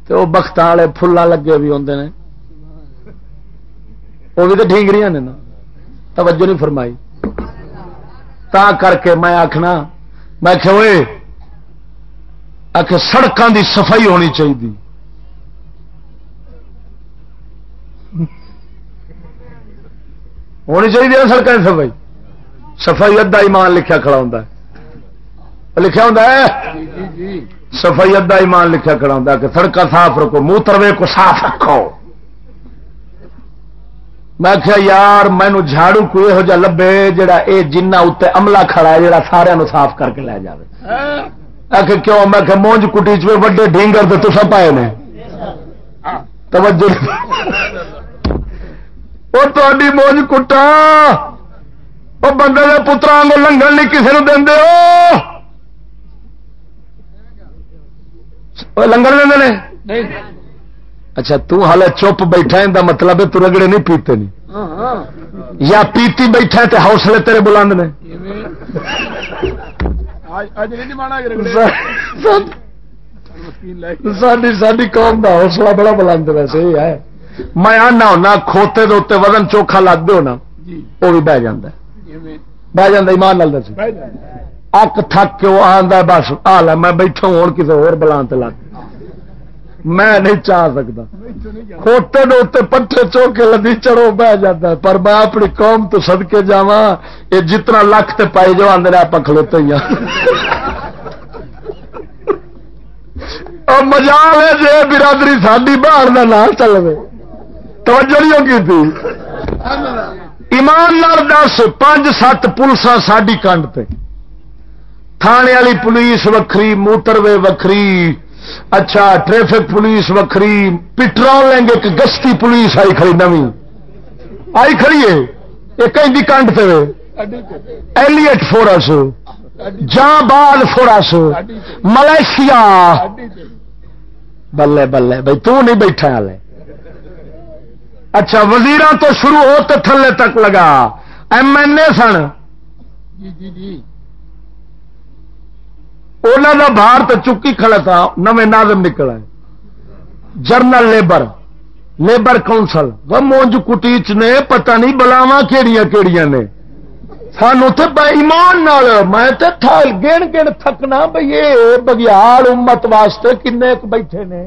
تو وہ بخت والے فلا لگے بھی آتے نے۔ وہ بھی تو ڈھینگری نے نا۔ توجہ نہیں فرمائی۔ تا کر کے میں آخنا میں کہ ہوئے آخ سڑکوں دی صفائی ہونی چاہیے ہونی چاہیے سڑک سفائی سفائی ادھا ایمان لکھا کھڑا ہوں لکھا ہوں سفائی ادھا ایمان لکھا کھڑا ہوں کہ سڑک صاف رکھو، منہ تروے کو صاف رکھو۔ میں کیا یار مینو جھاڑو کو یہو جہ لبے جا یہ جنہ اتنے عملہ کھڑا ہے جڑا سارا صاف کر کے لے جائے کیوں؟ میں کہ مونج کٹی چ وڈے ڈینگر تو تصا پائے نے. توجہ۔ وہ تاری مونج کٹا۔ وہ بندے کے پترا کو لنگن نہیں کسی نے دے لنگن دے اچھا تال چپ بیٹھا ان مطلب تو رگڑے نہیں پیتے نہیں۔ یا پیتی بیٹھا تے حوصلے تیرے بلند نے۔ ساری قوم کا حوصلہ بڑا بلند ویسے ہی ہے۔ میں آنا ہونا کھوتے دے وزن چوکھا لگ دو نا وہ بھی بہ جا بہ جا ایمان لال دس اک تھک کے وہ آدھا بس۔ آ میں بیٹھا ہوں کسی ہو بلان لگ۔ میں نہیں چاہ سکتا۔ کھوٹے اتنے پٹھے چوکے لدی چڑھو بہ جاتا پر میں اپنی قوم تو سدکے جا یہ جتنا لکھ تے پائی جو آدھے آپ کھلوتے ہی اور مزا ہے جی برادری ساری باہر کا نام چل رہے توجہ نہیں کی ایماندار دس پانچ سات پولیسا ساری کنڈ تھانے والی پولیس وکری موٹر وے وکری اچھا ٹریفک پولیس وکری پٹرول ایک گشتی پولیس آئی کھڑی، نوی۔ آئی کھڑی ہے یہ کہیں کنڈ پہ ایلیٹ فورس، جاں بال فورس، ملیشیا۔ بلے بلے، بھائی، تو نہیں بیٹھا ہال اچھا وزیر تو شروع ہو تو تھلے تک لگا۔ ایم این اے سن۔ جی جی جی۔ انہوں کا باہر تو چکی کھڑا تھا، نویں نازم نکلا ہے جرنل لیبر لیبر کاؤنسل وہ مونج کٹیچ نے، پتہ نہیں بلاوا کہڑی کہڑی نے۔ سانو تو ایمان نال، میں تے تھال گن گن تھکنا بھائی یہ بگیاڑ امت واسطے کن بیٹھے نے۔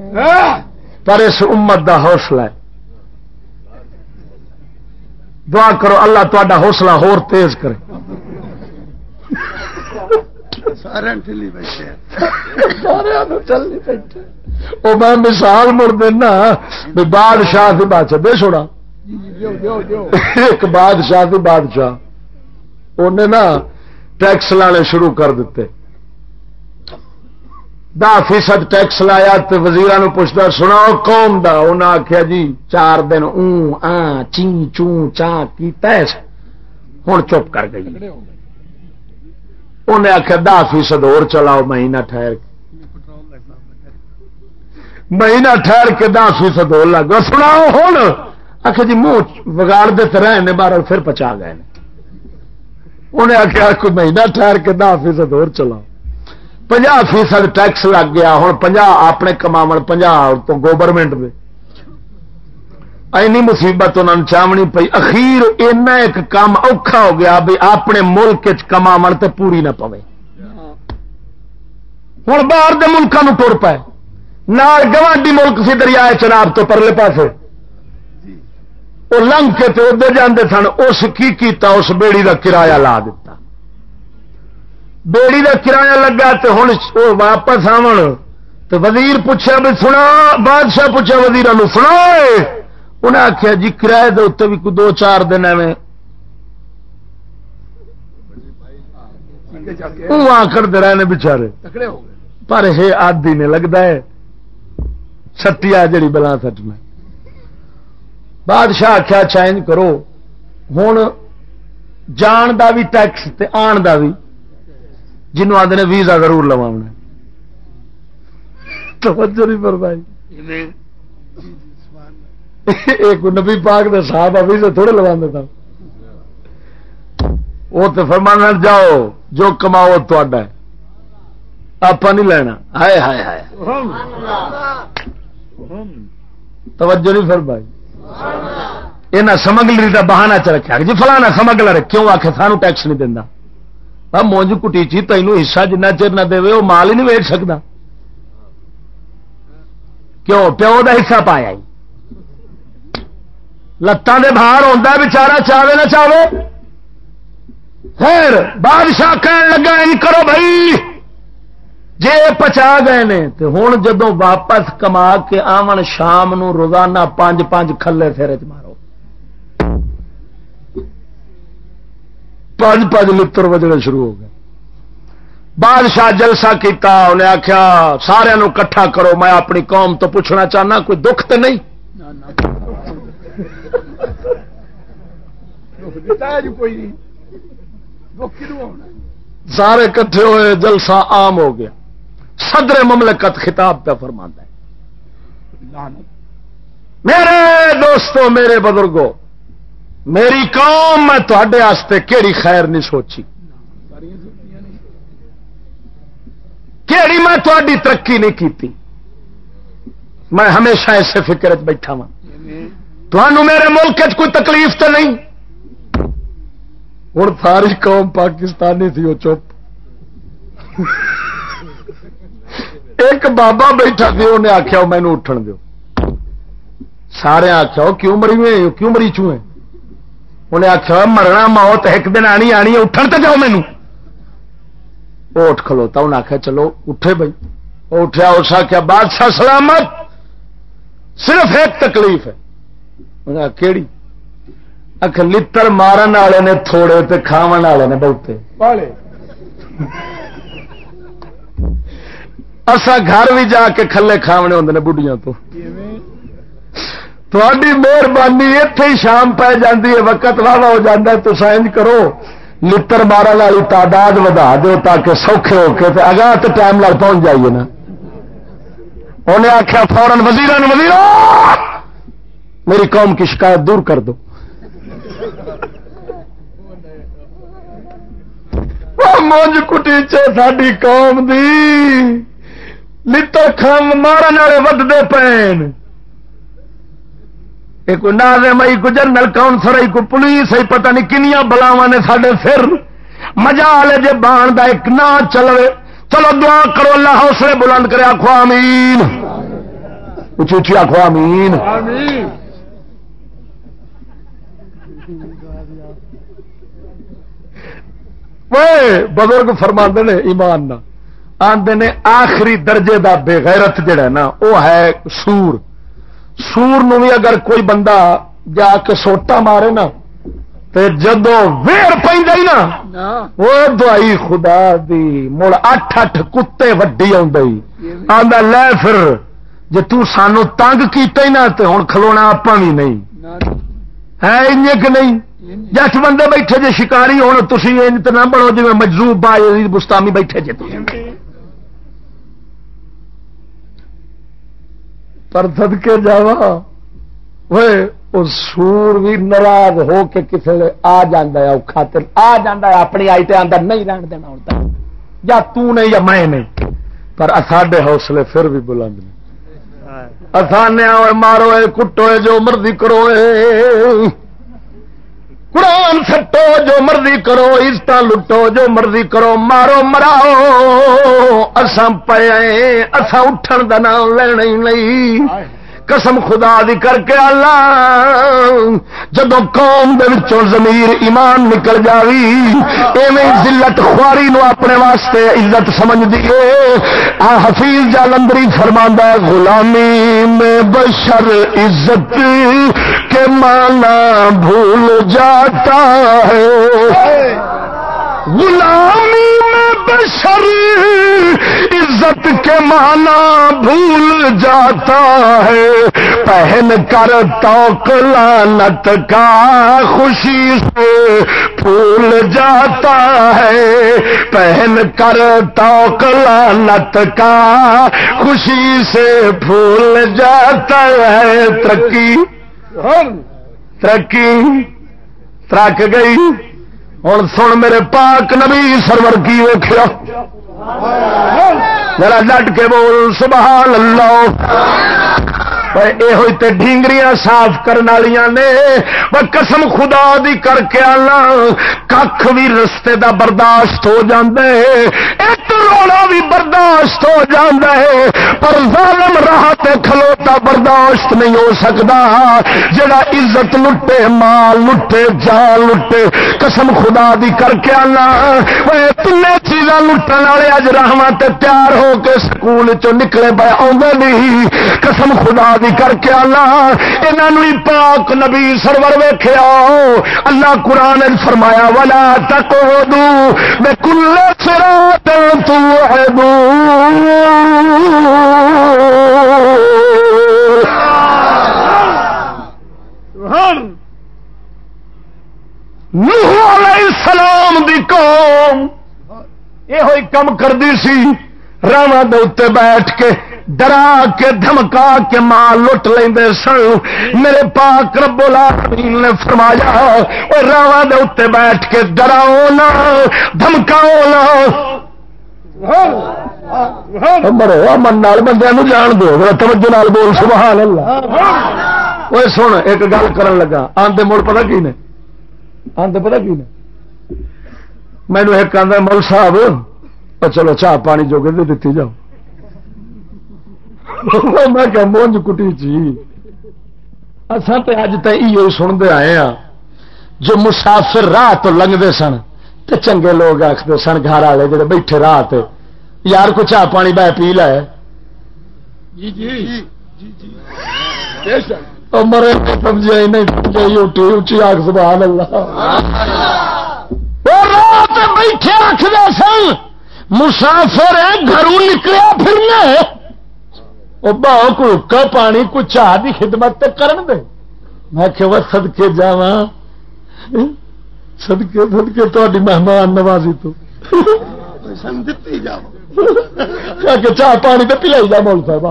پر اس امت دا حوصلہ ہے۔ دعا کرو اللہ تا حوصلہ ہور تیز کرے۔ سارے میں مثال مڑ دینا بادشاہ سے بادشاہ دے چھوڑا ایک بادشاہ سے بادشاہ انہیں نا ٹیکس لانے شروع کر دیتے دہ فیصد ٹیکس لایا تو وزیر پوچھتا سنا قوم دا انہیں آخیا جی چار دن اون آ چی چون چا کی تیس ہوں چپ کر گئی انہیں آخیا دہ فیصد اور چلاؤ مہینہ ٹھہر کے۔ مہینہ ٹھہر کے دہ فیصد اور لگ سناؤ ہوں آخر جی منہ بگاڑ دیتے رہے بارہ پھر پچا گئے انہیں آخیا کوئی مہینہ ٹھہر کے دہ فیصد اور چلاؤ۔ پناہ فیصد ٹیکس لگ گیا ہوں پناہ اپنے کما پناہ تو گورنمنٹ دے۔ اینی مصیبت انہوں نے چاہنی پی اخیر اینا ایک کام اوکھا ہو گیا بھی اپنے ملک کما تے پوری نہ پوے۔ ہوں باہر دے ملکوں ٹر پائے نال گوانڈی ملک سی دریا چناب تو پرلے پاسے۔ وہ لنگ کے تو ادھر جانے سن، اس کی کیتا؟ اس بیڑی دا کرایہ لا دیتا بیڑی دا کرایہ لگا تو ہوں واپس آن تو وزیر پوچھا بھی سنا، بادشاہ پوچھا وزیر سنا۔ انہیں آخیا جی کرایہ دے اتنے بھی کوئی دو چار دن ایویں۔ کرتے رہے بچارے۔ پر یہ آدھی نے لگتا ہے سٹیا جڑی بلا سٹنا بادشاہ آخیا چینج کرو ہوں جان دا بھی ٹیکس تے آن دا بھی جنوب آدھے ویزا ضرور لوا توجہ نہیں پر بھائی ایک نبی پاک دے صاحب ابھی سے تھوڑے لگا دیتا۔ وہ تو فرمانا جاؤ، جو کماؤ تا آپ نہیں لینا۔ ہائے ہائے ہائے۔ توجہ نہیں پھر بھائی یہ سمگلری کا بہانا چ رکھا جی فلانا سمگلر کیوں آخ سانو ٹیکس نہیں دینا مونج کٹی چی تینوں حصہ جنہ چر نہ دے وہ مال ہی نہیں ویچ سکتا کیوں؟ پیو کا حصہ پایا ہی۔ لتان دے باہر ہوتا بچارا چاہے نہ چاہے خیر، بادشاہ کہن لگا، ان کرو بھائی، جے پچا گئے نے تو ہوں جدو واپس کما کے آمن شام نو روزانہ پانچ پانچ کھلے پھر مارو۔ پانچ پانچ لتر وجنے شروع ہو گئے۔ بادشاہ جلسہ کیتا، انہیں آخیا سارا کٹھا کرو، میں اپنی قوم تو پوچھنا چاہنا، کوئی دکھ تو نہیں؟ سارے کٹھے ہوئے جلسہ عام ہو گیا۔ صدر مملکت خطاب پہ فرما ہے۔ میرے دوستوں میرے بزرگوں میری قوم میں تے کیڑی خیر نہیں سوچی۔ کیڑی میں تاری ترقی نہیں کی میں ہمیشہ اسے فکر بیٹھا وا تمہوں میرے ملک کوئی تکلیف تو نہیں؟ ہوں ساری قوم پاکستانی تھی، وہ چپ۔ ایک بابا بیٹھا سی انہیں آخیا مینو اٹھن دو سارے آخیا کیوں مری میں کیوں مری چوئے انہیں آخیا مرنا موت ایک دن آنی آنی، اٹھن تو جاؤ مینو وہ اٹھ کھلوتا انہیں آخیا چلو، اٹھے بھائی۔ وہ اٹھیا، اس آخیا بادشاہ سلامت! صرف ایک تکلیف ہے۔ کہڑی اک لڑ مارن والے نے تھوڑے تے کھاو والے نے بہتے اصا گھر بھی جا کے کھلے کھاونے ہوں بڑھیا تو تھوڑی مہربانی اتے ہی شام پی جاتی ہے وقت واہ ہو جاتا ہے تو سائنج کرو لڑ مارن والی تعداد ودا دو تاکہ سوکھے ہو کے اگاں تو ٹائم لگ پہنچ جائیے نا انہیں آخیا فورن وزیر وزیر میری قوم کی شکایت دور کر دو۔ مونج کٹیچے ساری قوم دی۔ لڑ خم مارن والے ودتے پین۔ ایک نازے مئی کو جنرل کاؤنسر کو پولیس ہی پتہ نہیں کنیا بلاوا نے سڈے سر۔ مزہ والے جی بان کا ایک نہ چلے چلو دعا کرو، اللہ حوصلے بلند کرے آخو آمین۔ اچھی اچھی آخو آمین۔ بزرگ فرما نے ایمان نہ آدھے نے آخری درجے دا بے غیرت جڑا نا وہ ہے سور۔ سور نو بھی اگر کوئی بندہ جا کے سوٹا مارے نا تے جدو ویر پہ نا وہ دوائی خدا دی مڑ اٹھ اٹھ کتے وڈی آدھا لے پھر جی تانو تنگ کیتا ہی نا تے ہوں کھلونا آپ بھی نہیں۔ ہے کہ نہیں؟ جس بندے بیٹھے جی شکاری ہوں تھی تو نہ بڑھو جی مجروب با بستامی بیٹھے جی پر سد کے وہ سور بھی ناراض ہو کے کسی آ جا خاطر آ جا اپنی آئی تے آدھا نہیں رہن دینا ہوتا۔ یا تو نہیں یا میں نہیں پر ساڈے حوصلے پھر بھی بلند آسانے مارو کٹو جو مرضی کرو قرآن سٹو جو مرضی کرو عزت لٹو جو مرضی کرو۔ مارو، مراؤ۔ اسان پے اسان اٹھن کا نام لینا ہی نہیں۔ قسم خدا دی کر کے اللہ، جدو قوم زمیر ایمان نکل جاوی، ایویں ذلت خواری نو اپنے واسطے عزت سمجھ دیے آ حفیظ جالندری فرماندا ہے، غلامی میں بشر عزت کے مانا بھول جاتا ہے۔ غلامی میں بشر عزت کے مانا بھول جاتا ہے۔ پہن کر توک لانت کا خوشی سے پھول جاتا ہے۔ پہن کر توک لانت کا خوشی سے پھول جاتا ہے۔ ترقی۔ ترقی۔ ترک گئی۔ ہوں سن میرے پاک نبی سرور کی ویخیا میرا ڈٹ کے بول سبحان اللہ۔ یہ ہوئی ڈھینگریاں صاف کرنے والی نے قسم خدا دی کر کے آنا کھ بھی رستے دا برداشت ہو جاندے ایک روڑا بھی برداشت ہو جاندے پر ظالم راہ تے کھلوتا برداشت نہیں ہو سکتا جڑا عزت لٹے مال لٹے جان لٹے قسم خدا دی کر کے آنا تین چیزاں لٹن والے اج راہواں تیار ہو کے سکول چ نکلے پہ آدھے نہیں قسم خدا دی کر کے آنا یہاں پاک نبی سرور ویخیا اللہ قرآن فرمایا والا تک میں کل سرا تو ہے علیہ السلام دی قوم۔ یہ ہوئی کم کرتی سی راوا دے بیٹھ کے۔ ڈرا کے دھمکا کے ماں لٹ لے سن۔ میرے پاک رب العالمین نے فرمایا اور راوا دے اتنے بیٹھ کے ڈراؤ نہ، دھمکاؤ نہ۔ مرو امن نال بندے نو جان دو توجہ نال بول، سبحان اللہ۔ وہ سن، ایک گل کرن لگا۔ آندے مڑ پتا کی نے؟ آندے پتا کی نے؟ مینو ایک آدھا مول صاحب چلو چاہ پانی جو کہ دیتی جاؤ۔ میں کیا مونج کٹی چی اصا تو اج تھی سنتے آئے ہاں جو مسافر راہ تو لنگتے سن تو چنگے لوگ آخر سن گھر والے جڑے بیٹھے راہ تے یار کو چاہ پانی بہ پی لے مرے سمجھا نہیں اچھی سبحان اللہ بیٹھے آخر سن مسافر گھروں نکلیا پھرنا باؤ کو اکا پانی کو چاہ کی خدمت کرن دے۔ میں کہ وہ سدکے جا سدکے سدکے تاری مہمان نوازی تو۔ چاہ پانی تو پلائی جا، مول صاحب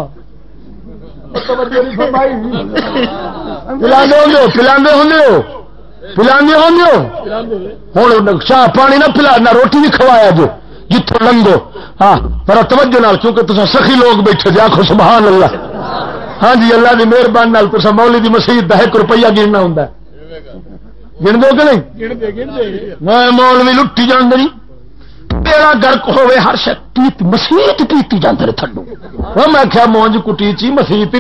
پلانے ہوں پلانے ہوں پلانے ہوں چاہ پانی نہ پلا، نہ روٹی بھی کھوایا جو جتوں لنگو ہاں پر توجہ نال کیونکہ تصا سخی لوگ بیٹھے جا خو سبحان اللہ۔ ہاں جی اللہ کی مہربانی تصا مولی کی مسیح کا ایک روپیہ گرنا ہوں گن دو کہ نہیں؟ میں مولوی لٹی جان تیرا گرک ہوئے ہر شک مسیح پیتی جانے رہے تھڈو۔ میں کیا مونج کٹی چی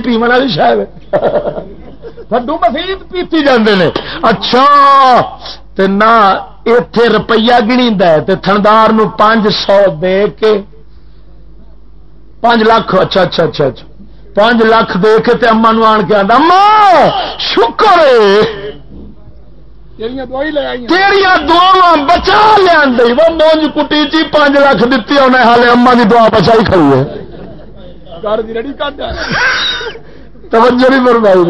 پیمن والی شاید تھڈو مسیح پیتی اچھا نہ اتے روپیہ گنی تھندار پانچ سو دے کے پانچ لاکھ اچھا اچھا اچھا اچھا پانچ لاکھ دے کے تے اما نو آن کے آتا اما شکر تیریا دعا بچا لیا وہ مونج کٹی چی پانچ لاکھ دیتی انہیں حالے اما کی دعا بچائی کھڑی ہے۔ توجہ نہیں فرمائی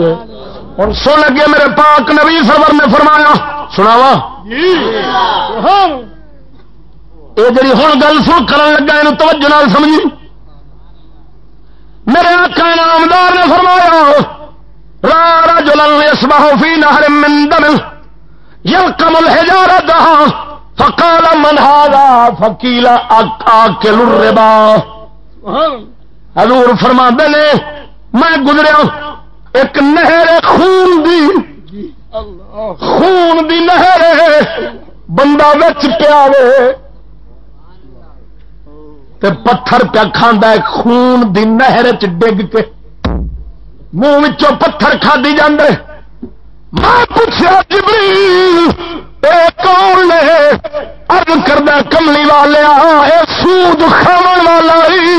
ہوں سو لگے میرے پاک نبی سرور نے فرمایا سناوا؟ یہ جی ہوں گل سن کر لگا یہ توجہ نال سمجھی؟ میرے آقا نامدار نے فرمایا را رجل يسبح في نهر من دم يلقم الحجارة فقال من هذا؟ فقيل اكل الربا۔ حضور فرما نے میں گزریا ایک نہر خون دی۔ خون دی نہر بندہ وچ پیا تے پتھر پیا کھانا خون دی نہر چ ڈگ کے۔ منہ پتھر کھا جاندے۔ میں پوچھا جبریل، اے کون نے ارد کردہ کملی والے اے سود کھاون والا ہی۔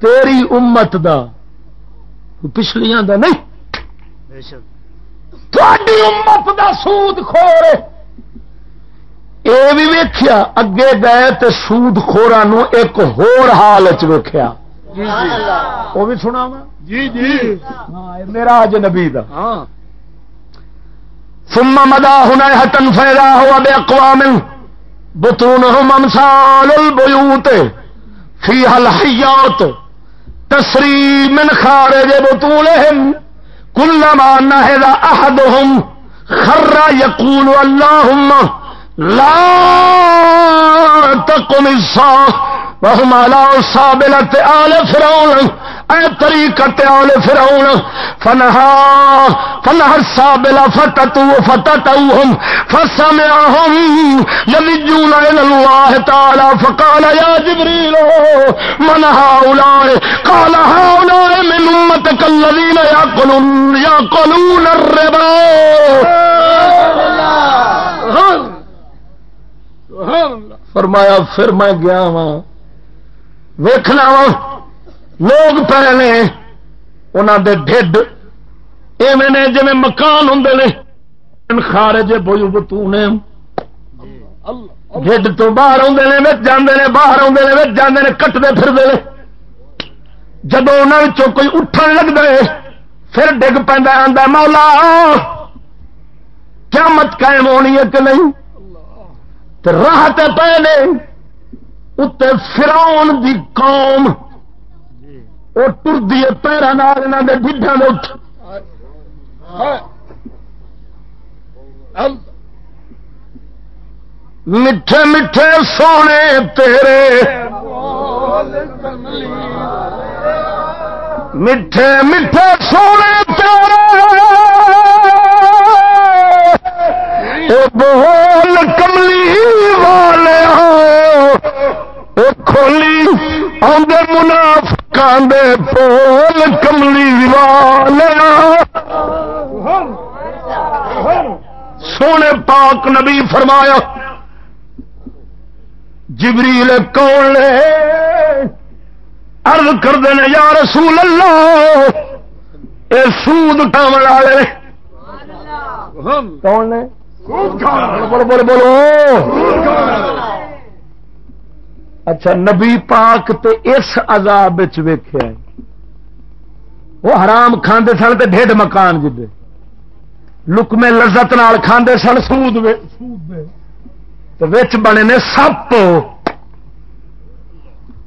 تیری امت دا پچھلیاں دا نہیں۔ تھوڑی امت دا سود خور یہ بھی ویخیا اگے گئے تو سود خورا ایک ہور حال ویخیا وہ بھی سنا جی جی۔ میرا اج نبی دا ثم مدا ہونا ہٹن فیدا ہوا بے اقوام۔ بطونہم امثال البیوت فیہا الحیات تسری من خارج بطونہم کلما نہد احدهم خر یقول اللہم لا تقم الساعة وهم على صابلة آل فرعون اے طریقت آل فرعون۔ فنہا فنہا الصابلة فتتو فتتوهم فسمعهم يلجون إلى الله تعالى فقال يا جبريل من هؤلاء؟ قال من الذين يأكلون يأكلون الربا. فرمایا پھر میں گیا وا ویخنا وا لوگ پے نے انہوں دے ڈھڈ ایویں نے جی مکان ہوں نے خارج بوجو بتو نے ڈھڈ تو باہر آدھے نے بچ جانے نے، باہر آدھے نے بچ جانے نے کٹتے پھرتے ہیں جب انہوں کوئی اٹھن لگتا ہے پھر ڈگ پہ آدھا مولا کیا مت قائم ہونی ہے کہ نہیں؟ راہ پے نے، اتنے فراؤن دی قوم وہ ٹردی پیروں یہاں کے ڈھڈا میں اٹھ۔ میٹھے میٹھے سونے تیرے۔ میٹھے میٹھے سونے تیرے۔ بول کملی والے کھولی آدھے منافقان دے بول کملی سونے پاک نبی فرمایا جبریل کون لے ارد کر دینے یا رسول اللہ اے سود کام والے کون نے بولو بولو بولو اچھا نبی پاک تے اس عذاب ویخیا وہ حرام کھاندے سن تے ڈیڈ مکان جدے۔ لکمے لذت نال کھاندے سن سود وچ بنے نے سپ۔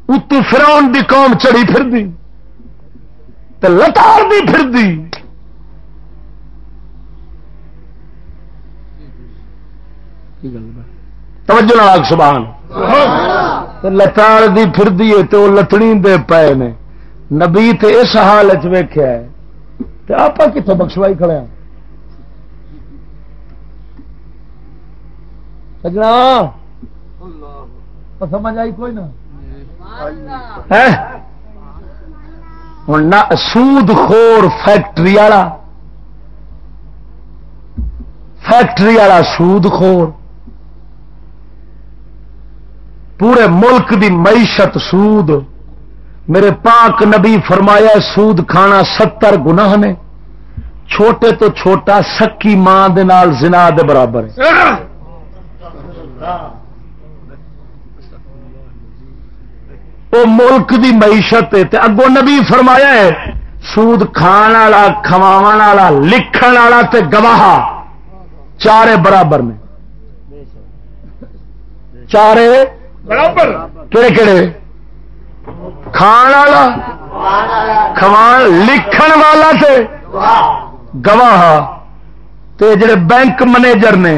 اتو فراؤن دی قوم چڑی پھر دی تے لتار دی پھر دی توجہ آگ سبحان لتاڑ دی پھر دی تو لتڑی دے پے نے۔ نبی تے اس حال ویخیا ہے۔ آپ کتوں بخشوائی کھڑے ہیں سجنا؟ سمجھ آئی کوئی نہ؟ ہوں سود خور فیکٹری والا۔ فیکٹری والا سود خور۔ پورے ملک دی معیشت سود۔ میرے پاک نبی فرمایا سود کھانا ستر گناہ نے۔ چھوٹے تو چھوٹا، سکی ماں دے نال زنا دے برابر ہے۔ وہ ملک دی معیشت ہے۔ اگو نبی فرمایا ہے، سود کھان والا کھوا والا، لکھن والا تے گواہ۔ چارے برابر نے۔ چارے برابر۔ کہڑے کہڑے کھان والا؟ کھوان لکھن والا تے گواہ۔ تے جڑے بینک مینیجر نے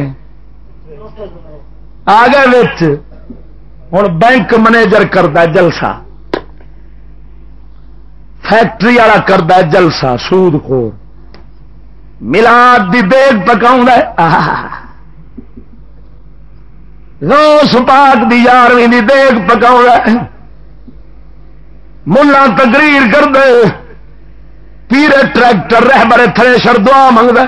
آ گئے ہوں بینک مینیجر کرتا جلسہ۔ فیکٹری والا کرتا جلسہ، سود خور۔ ملاد دی دیگ پکاؤں روس پاک دی یارویں دی دیگ پکاؤ ملا تقریر کر دے پیرے ٹریکٹر رہ برے تھریشر دعا منگتا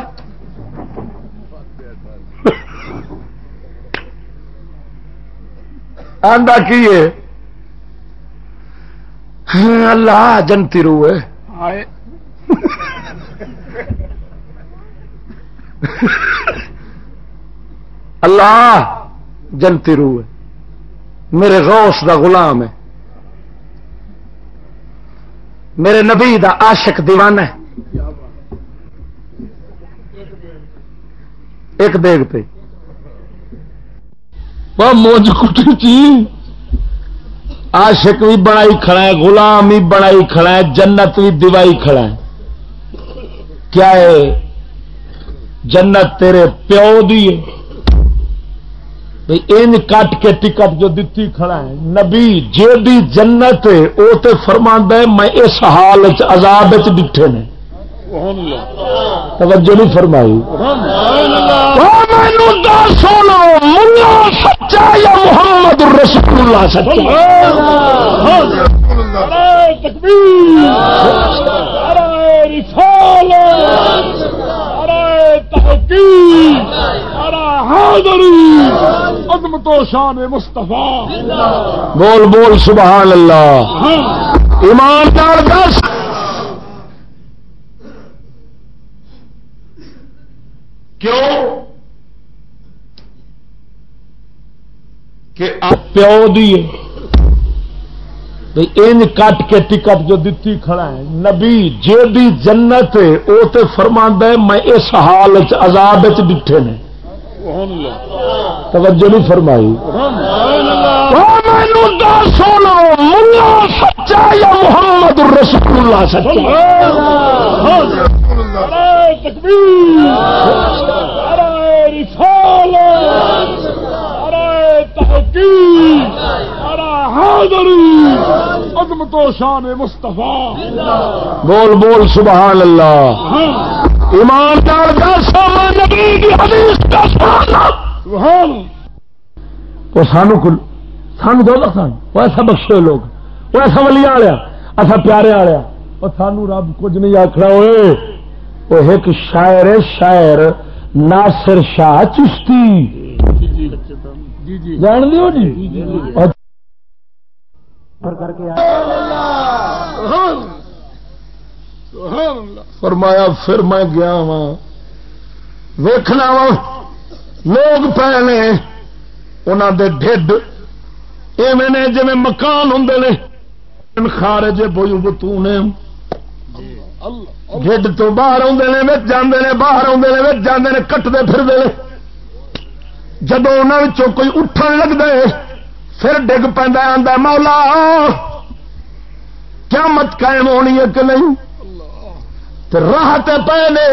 آندا کی اللہ جنتی روح اللہ جنتی روح ہے۔ میرے غوث دا غلام ہے۔ میرے نبی دا عاشق دیوان ہے۔ ایک دیکھ پہ۔ وہ موج کٹی چی عاشق بھی بنائی کھڑا ہے، غلام بھی بنائی کھڑا ہے، جنت بھی دیوائی کھڑا ہے۔ کیا ہے؟ جنت تیرے پیو دی ہے۔ ان کٹ کے ٹکٹ جو دتی کھڑا ہے نبی جی جنت وہ تو فرما ہے میں اس حال عذاب ڈٹھے نے۔ توجہ نہیں فرمائی۔ سچا یا محمد رسول اللہ۔ سچا تو شان بول بول سبحان اللہ۔ ایماندار دس۔ کیوں؟ کہ پیو دیے ان کٹ کے ٹکٹ جو دتی کھڑا ہے نبی جی بھی جنت وہ تو فرما ہے میں اس حال عذاب ڈٹھے نے توجہ نہیں فرمائی سولو ملا سچا یا محمد رسول اللہ سچا عدم تو شان مستفا بول بول سبحان اللہ۔ ایماندار کا سامان نبی کی حدیث کا سبحان۔ وہ سانو کل سانو دو سان وہ ایسا بخشے لوگ۔ وہ ایسا ولی آیا ایسا پیارے آیا وہ سانو رب کچھ نہیں آخر ہوئے۔ وہ ایک شاعر شاعر ناصر شاہ چشتی۔ جان دیو جی؟ فرمایا، پھر میں گیا ہاں۔ وا ویخنا وا، لوگ پے نے انہوں دے ڈھڈ ایویں نے جی مکان ہوں نے۔ خارج بوئی بتو نے ڈھڈ تو باہر آدھے جانے نے، باہر آدھے جانے کٹتے پھرتے جب انہوں کوئی اٹھن لگتا ہے پھر ڈگ پہ آدھا مولا کیا مت قائم ہونی ہے کہ نہیں؟ راہ پے نے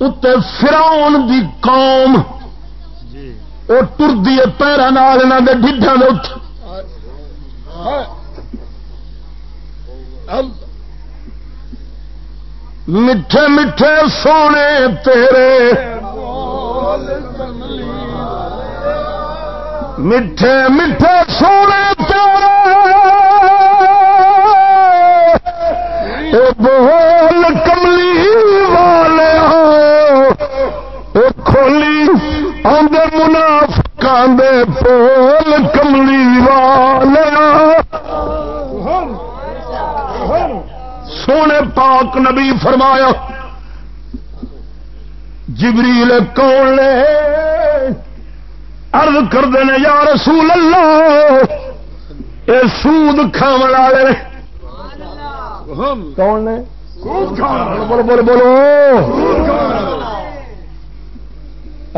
اتنے فراؤن دی قوم وہ ٹردی پیروں یہاں کے ڈھڈا اٹھ۔ میٹھے میٹھے سونے تیرے۔ میٹھے میٹھے سونے تیرے بول کملی والے کھولی آدھے منافقان دے بول کملی والے سونے پاک نبی فرمایا، جبریل کون لے ارد کرتے ہیں یا رسول اللہ اے سود کھا والے کون نے؟ بولو بولو بولو۔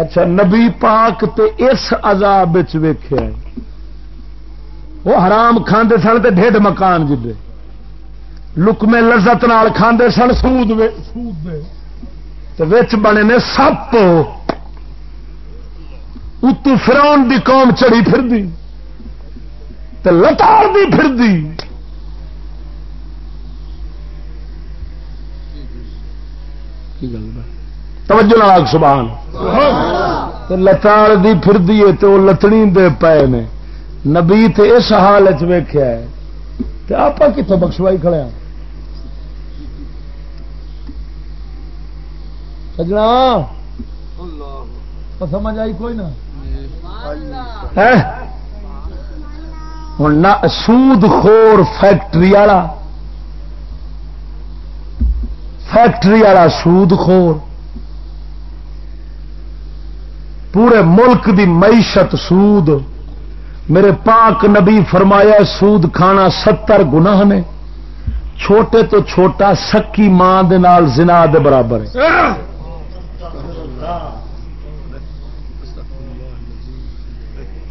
اچھا نبی پاک تے اس عذاب ویخیا وہ حرام کھاندے سن تے ڈھڈ مکان جدے۔ لکمے لذت نال کھاندے سن سود وچ بنے نے سپ۔ اتو فراؤن دی قوم چڑی پھر دی تے لتار دی پھر دی توجہ نال سبحان۔ تے لتار دی پھر دی تے وہ لتڑی دے پے نے۔ نبی تے اس حال ویخیا ہے۔ تے آپ کتوں بخشوائی کھڑے ہیں سجنا۔ سمجھ آئی کوئی نہ؟ ہوں سود خور فیکٹری والا فیکٹری والا سود خور، پورے ملک دی معیشت سود، میرے پاک نبی فرمایا سود کھانا ستر گناہ نے، چھوٹے تو چھوٹا سکی ماں دے نال زنا دے برابر ہے۔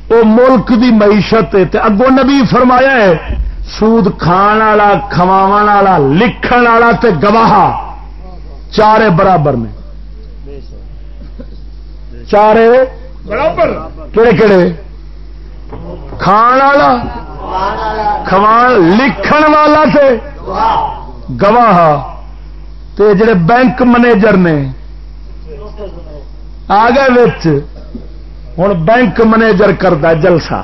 وہ ملک دی معیشت اگوں نبی فرمایا ہے سود کھان والا کھوا والا لکھن والا تے گواہ چارے برابر نے۔ چارے برابر۔ کہڑے کہڑے کھان والا کھوان لکھن والا تے گواہ۔ تے جڑے بینک مینیجر نے آ گئے ہوں بینک مینیجر کرتا جلسہ۔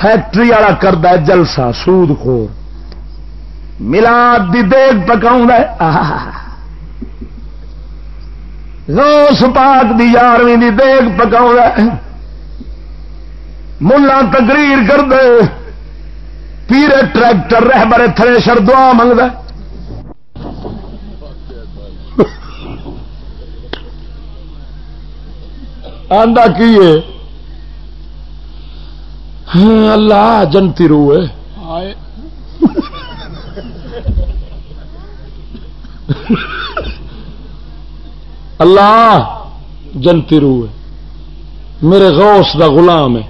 فیکٹری والا کرتا جلسہ، سود خور۔ ملاد دی دیگ پکاؤں روس پاک دی یارویں دی دیگ پکاؤں ملا تقریر کر دے پیرے ٹریکٹر رہ برے تھریشر دعا منگتا آندا کی ہے؟ ہاں، اللہ جنتی روح ہے۔ اللہ جنتی روح ہے۔ میرے غوث دا غلام ہے۔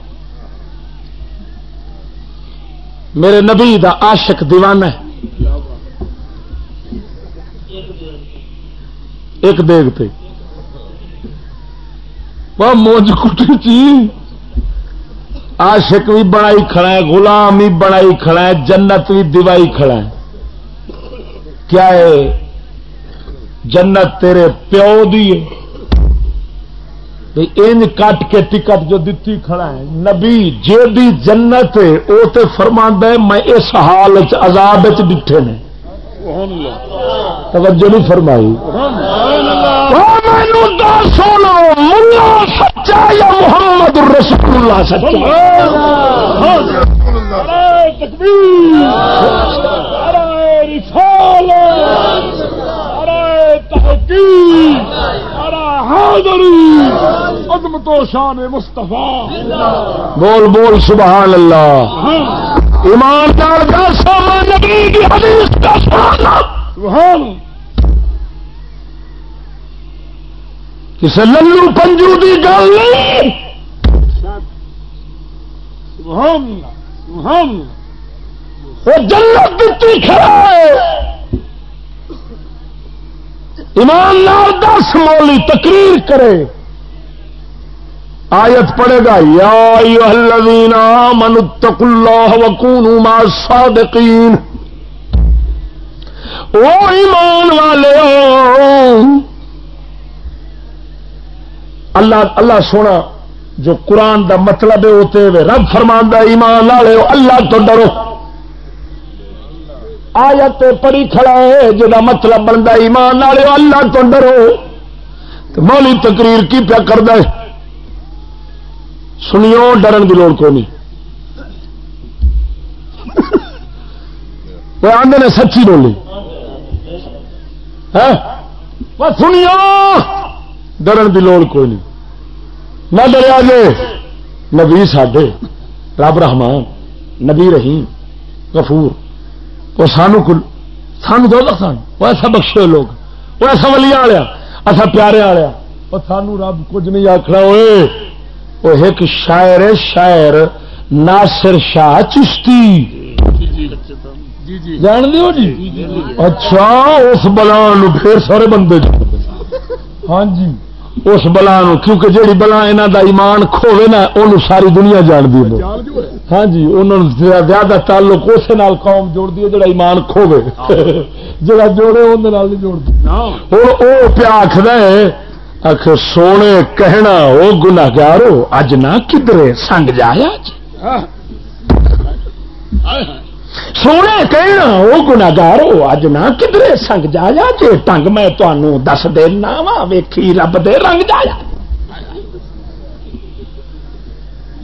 میرے نبی دا عاشق دیوانہ ہے۔ ایک دیکھتے وہ موج کٹی چی عاشق بھی بنائی کھڑا ہے غلام بھی بنائی کھڑا ہے جنت بھی دیوائی کھڑا ہے۔ کیا ہے؟ جنت تیرے پیو دی ہے۔ ان کٹ کے ٹکٹ جو دیتی کھڑا ہے نبی جے دی جنت ہے او تے فرماندا ہے میں اس حال عذاب ڈٹھے نے۔ توجہ نہیں فرمائی۔ مینو سونا سچا یا محمد اللہ سچا نعرہ تکبیر نعرہ رسالت نعرہ تحقیق نعرہ حاضری عظمت و شان مصطفیٰ بول بول سبحان اللہ ایماندار کا سامان نبی کی حدیث کا سبحان کسے للو پنجو دی گل نہیں۔ وہ جنت دیتی کھڑا ہے۔ ایماندار دس مولی تقریر کرے۔ آیت پڑے گا یا ایوہ الذین آمنوا اتقوا اللہ وکونوا مع الصادقین۔ او ایمان والے اللہ اللہ سونا جو قرآن دا مطلب ہے ہوتے ہوئے رب فرمان دا ایمان والے اللہ تو ڈرو۔ آیت پڑی کھڑا ہے جا مطلب بنتا ایمان والے اللہ تو ڈرو۔ تو مولی تقریر کی پیا کر دے سنیو، ڈرن کی لوڑ کو نہیں آدھے نے سچی بولی۔ ہاں؟ سنیو! ڈرن کی لوڑ کوئی نہیں نہ ڈریا جے نبی ساڈے رب رحمان نبی رحیم غفور وہ سانو کل سان دو سان وہ ایسا بخشے لوگ وہ ایسا ولی آیا ایسا پیارے آیا وہ سانو رب کچھ نہیں آخنا ہوئے وہ ایک شاعر شاعر ناصر شاہ چشتی جان دیو جی اچھا اس بلا پھر سارے بندے ہاں جی اس بلا کیونکہ جیڑی بلا یہاں دا ایمان کھوے نا انہوں ساری دنیا جان دی ہے۔ ہاں جی انہوں زیادہ تعلق اسے نال قوم جوڑ دی ہے جڑا ایمان کھوے جڑا جوڑے اندر نال ہوں وہ پیا آخر آخ سونے کہنا وہ گناگارو اج نہ کدرے سنگ جایا جی۔ ہاں۔ جی ہاں ہائے ہائے سونے کہنا وہ گناگارو اج نہ کدرے سنگ جایا جی ٹنگ میں تمہوں دس دینا وا ویکھی رب دے رنگ جایا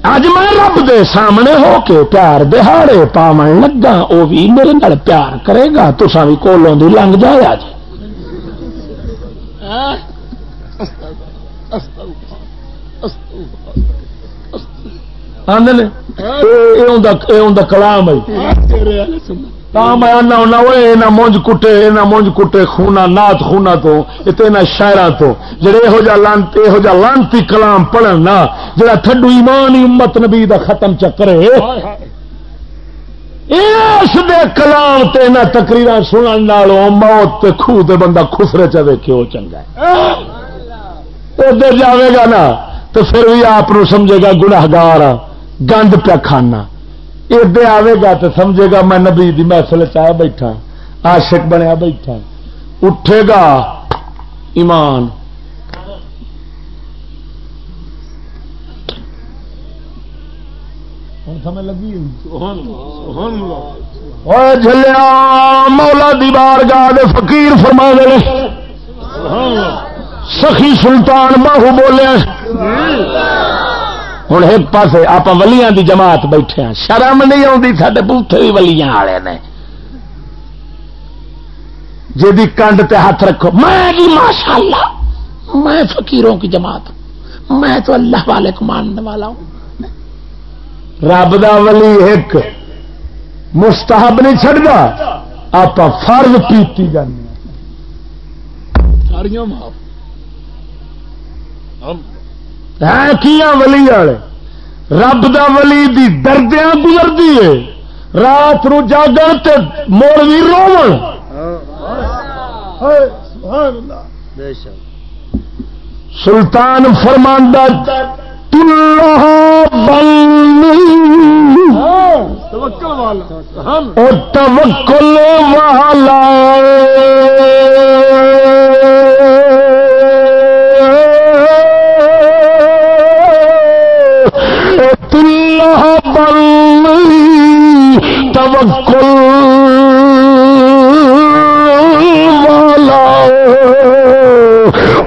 اج میں رب دے سامنے ہو کے پیار دہاڑے پاون لگا وہ بھی میرے نال پیار کرے گا تسا بھی کولوں دی لنگ جایا کلام تیرے والے سننا تا میں مونج کٹے یہاں مونج کٹے خونا نات خونا تو شاعر تو۔ جڑے یہو جہ لانتی یہو جہ لانتی کلام پڑھن نا جڑا تھڈو ایمان ہی امت نبی دا ختم چکرے اس دے کلام تے نہ تقریر سنن نالوں موت تے خوہ تے بندہ خسرے چ ویکھے چنگا ہے۔ ادھر جاوے گا نا تو پھر بھی آپ سمجھے گا گناہگار گند پیا کھانا۔ ادے آئے گا تو سمجھے گا میں نبی دی محفل چاہ بیٹھا۔ عاشق بنیا بیٹھا۔ اٹھے گا ایمان۔ سمجھ لگی؟ جلیا مولا دی بار گاہ فقیر فرما دے سخی سلطان باہو بولے۔ ہوں ایک پاس آپ ولیاں دی جماعت بیٹھے ہیں شرم نہیں آتی سارے بوٹے بھی ولیاں والے نے جی کنڈ تے ہاتھ رکھو میں جی ماشاء اللہ میں فقیروں کی جماعت ہوں میں تو اللہ والے کو ماننے والا ہوں رب دا ولی ایک مستحب نہیں چڑھتا آپ فرض پیتی جانے ساریاں معاف کیا ولی والے رب دا ولی دی دردیاں گزرتی ہے۔ رات نو جاگن تے موڑ بھی رو سلطان فرماندہ توکل والا توکل والا تلہ بل توکل والا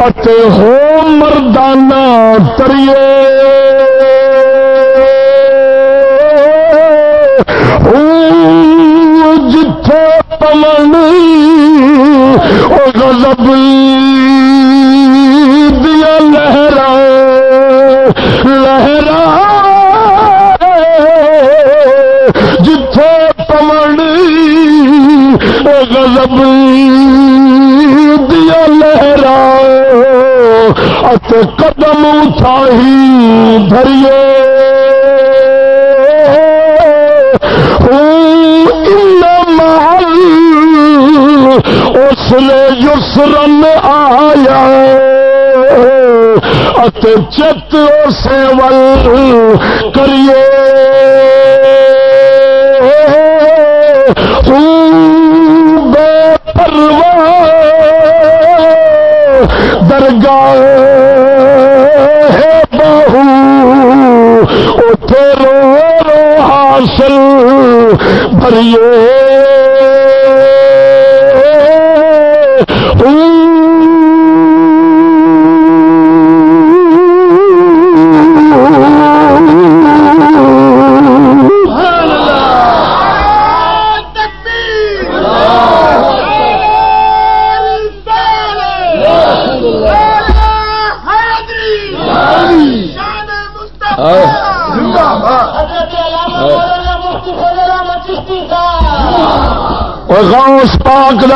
اتے ہو مردانہ تریے جتھے پمن او غضب غضب دیا لہرا ات قدم اٹھائی دھریے اس نے یسرن آیا چت اسے ول کریے جائے ہے بہو اتے رو رو حاصل بھریے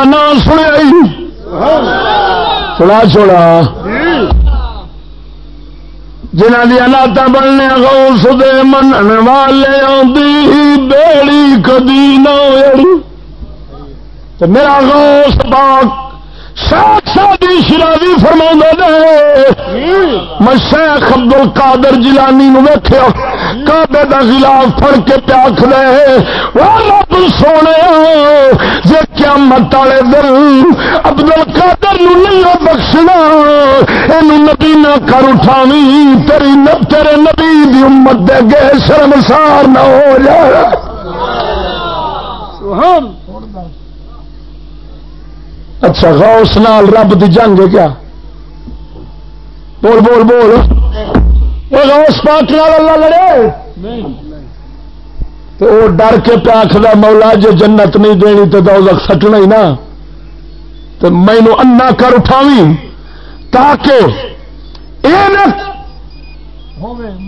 کا نام سنیا سنا چھوڑا۔ جنہ دیا نعت بننے غوث دے من والے آدھی بیڑی کدی نہ تو میرا غوث پاک شاخ شادی شرابی فرما دے میں شیخ ابد ال کادر جلانی ویخیا کابے کا خلاف پڑ کے پیاکھ دے رب سونے جی کیا مت والے دل ابد ال کادر نہیں بخشنا یہ نبی نہ کر اٹھاوی تیری تیرے نبی دی امت دے گے شرمسار نہ ہو جائے۔ اچھا غوث نال رب دی جنگ ہے کیا؟ بول بول بول۔ غوث پاک نال اللہ لڑے؟ نہیں۔ تو وہ ڈر کے پیاکھ دا مولا جو جنت نہیں دینی تو دوزخ سٹنا ہی نا۔ تو مینو انا کر اٹھاوی تاکہ اے نہ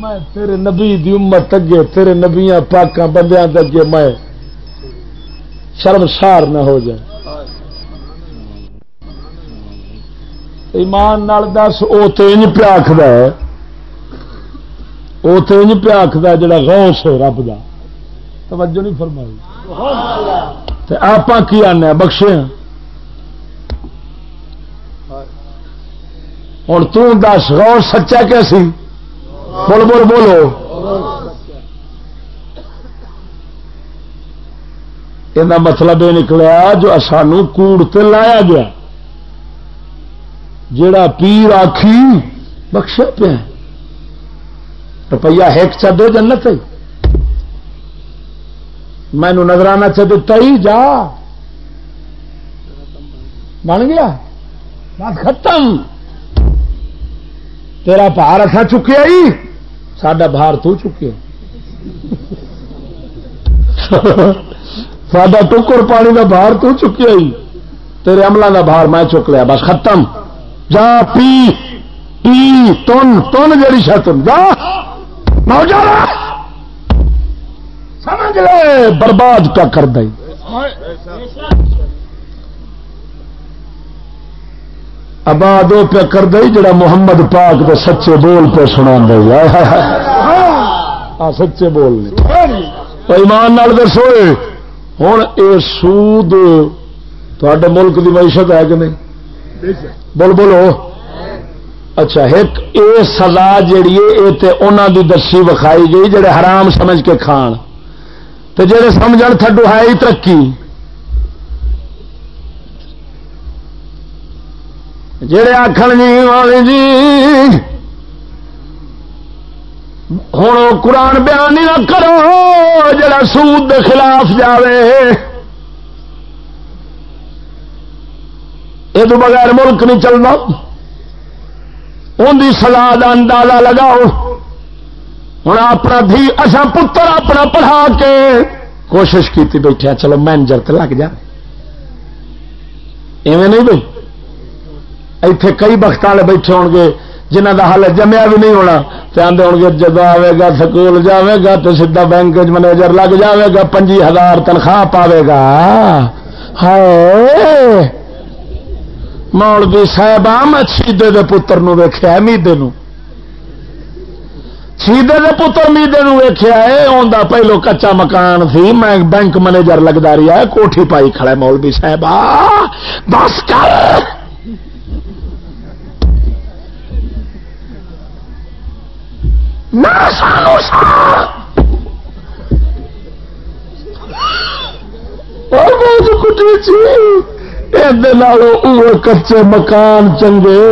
میں تیرے نبی دی امت اگے، تیرے نبیاں پاکاں بندیاں اگے میں شرمسار نہ ہو جائے۔ ایمان نال دس وہ تین پیا آخد وہ تین پیا آخد جا غوث ہے رب کا توجہ نہیں فرمائی۔ آپ کی آنے بخشے ہوں تس غور سچا کیسی بول بول بولو۔ یہ مطلب یہ نکلیا جو سانو کوڑ لایا گیا۔ جڑا پیر آخی بخشا پیا۔ روپیہ ایک چ دو جنت مینو نظرانہ چ دتا ہی جا۔ بن گیا؟ بات ختم۔ تیرا بھار اصا چکیا ہی سڈا بھار تو چکے۔ سڈا ٹکر پانی کا بھار تو چکیا ہی تیرے عملہ کا بھار میں چک لیا۔ بس ختم۔ جا، پی۔ پی، تن تن جڑی شتن جا۔ سمجھ لے برباد کیا کر دیں۔ آباد وہ پیا کر دئی جڑا محمد پاک دے سچے بول پہ سنا سچے بول ایمان نال دسو ہوں یہ سود تے ملک کی معیشت ہے کہ نہیں؟ بول، بولو۔ اچھا ایک یہ سزا جیڑی ہے یہ دی دسی وکھائی گئی، جڑے حرام سمجھ کے کھان۔ تو جڑے سمجھ تھڈو ہے ہی ترقی۔ جڑے آخر جی والے جی ہوں قرآن بیان نہ کرو، جڑا سود دے خلاف جاوے۔ یہ تو بغیر ملک نہیں چلنا۔ ان کی سلاح کا اندازہ لگاؤ۔ ہوں اپنا دھی اصا پتر اپنا پڑھا کے کوشش کی بیٹھے چلو مینجر تو لگ جائے ایویں نہیں بھائی ایتھے کئی بخت والے بیٹھے ہو گے جنہ کا حل جمیا بھی نہیں ہونا۔ آدھے ہو گے جب آئے گا سکول جائے گا تو سیدا بینک مینیجر لگ جائے گا، پنجی ہزار تنخواہ پاوے گا۔ ہائے! مولوی صاحب میں شیدے کے پتر ویخیا میدے شیدے کے پتر میدے ویخیا ہے آدھا پہلو کچا مکان سی۔ میں بینک مینیجر لگتا رہا ہے، کوٹھی پائی کھڑا مولوی صاحب بس کر۔ سانو سا کچے مکان چنگے،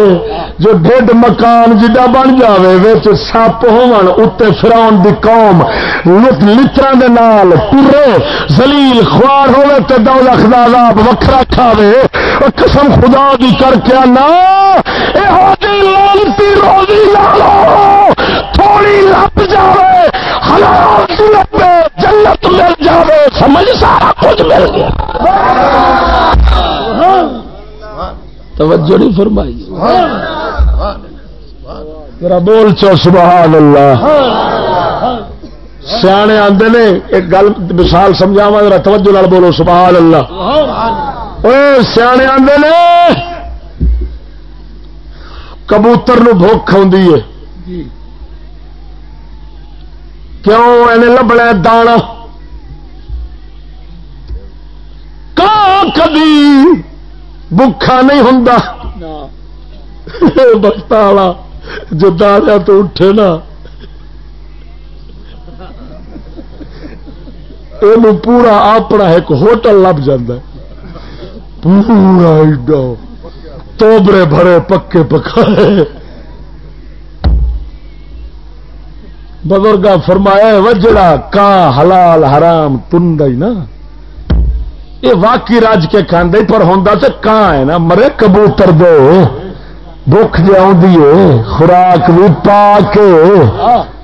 جو ڈیڈ مکان جا بن جائے سپ ہوتے فراؤن دی قوم لطرا نال پورے زلیل خوار ہوے تو دو لکھ کا وکھرا کھاوے۔ قسم خدا دی کر کے آنا لانتی روزی لالو تھوڑی لپ جائے حلال لپے جنت مل جائے سمجھ سارا کچھ مل گیا۔ توجہ نہیں فرمائی۔ میرا بول چو، سبحان اللہ۔ سیانے آتے نے ایک گل، مثال سمجھاوا ذرا توجہ لال بولو، سبحان اللہ۔ سیانے آتے نے، کبوتر نو بھوک آدھی ہے۔ کیوں؟ اینے لبنا دانا۔ کبھی بکھا نہیں ہوں بخت والا جو دادا تو اٹھے نا۔ یہ پورا اپنا ایک ہوٹل لب پورا ایڈا توبرے بھرے پکے پکائے بزرگ فرمایا وجڑا کا حلال حرام تنڈ نا۔ یہ واقعی رج کے کھانے پر ہوں تو کان ہے نا؟ مرے کبوتر دو بخ جی آدھی خوراک بھی پا کے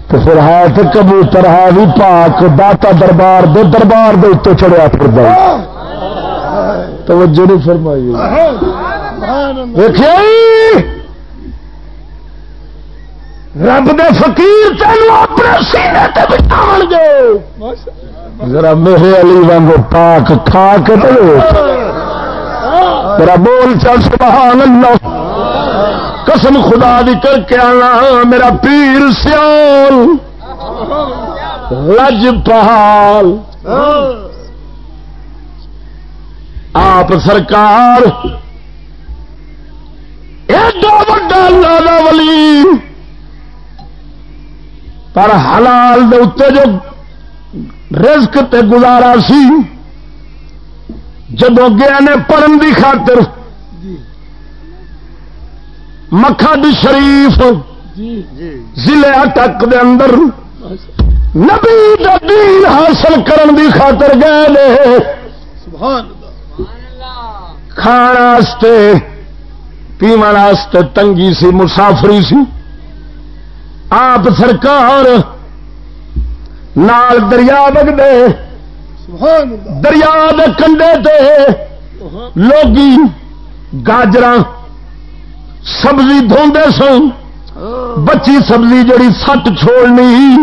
تو پھر ہے تو کبوتر ہے بھی پاک۔ داتا دربار دے دربار دے اتو چڑیا پھر دے توجہ نہیں فرمائی۔ رب دے فقیر تینوں اپنے سینے تے بٹھاون گے۔ ذرا میرے علی وانگو پاک کھا کے ذرا بول چل، سبحان اللہ۔ قسم خدا دی کر کے آنا، میرا پیر سیال۔ لج پہال آپ سرکار۔ ولی۔ پر حلال دے جو رزق تے گزارا سی۔ جدو گیا نے پڑھن دی خاطر مکھڈ شریف ضلع اٹک دے اندر نبی دا دین حاصل کرن دی خاطر گئے نے۔ کھانا پیو تنگی سی مسافری سی۔ آپ سرکار نال دریا بگتے دریا دے کنڈے تے لوگی گاجر سبزی دھوندے سن۔ بچی سبزی جڑی سٹ چھوڑنی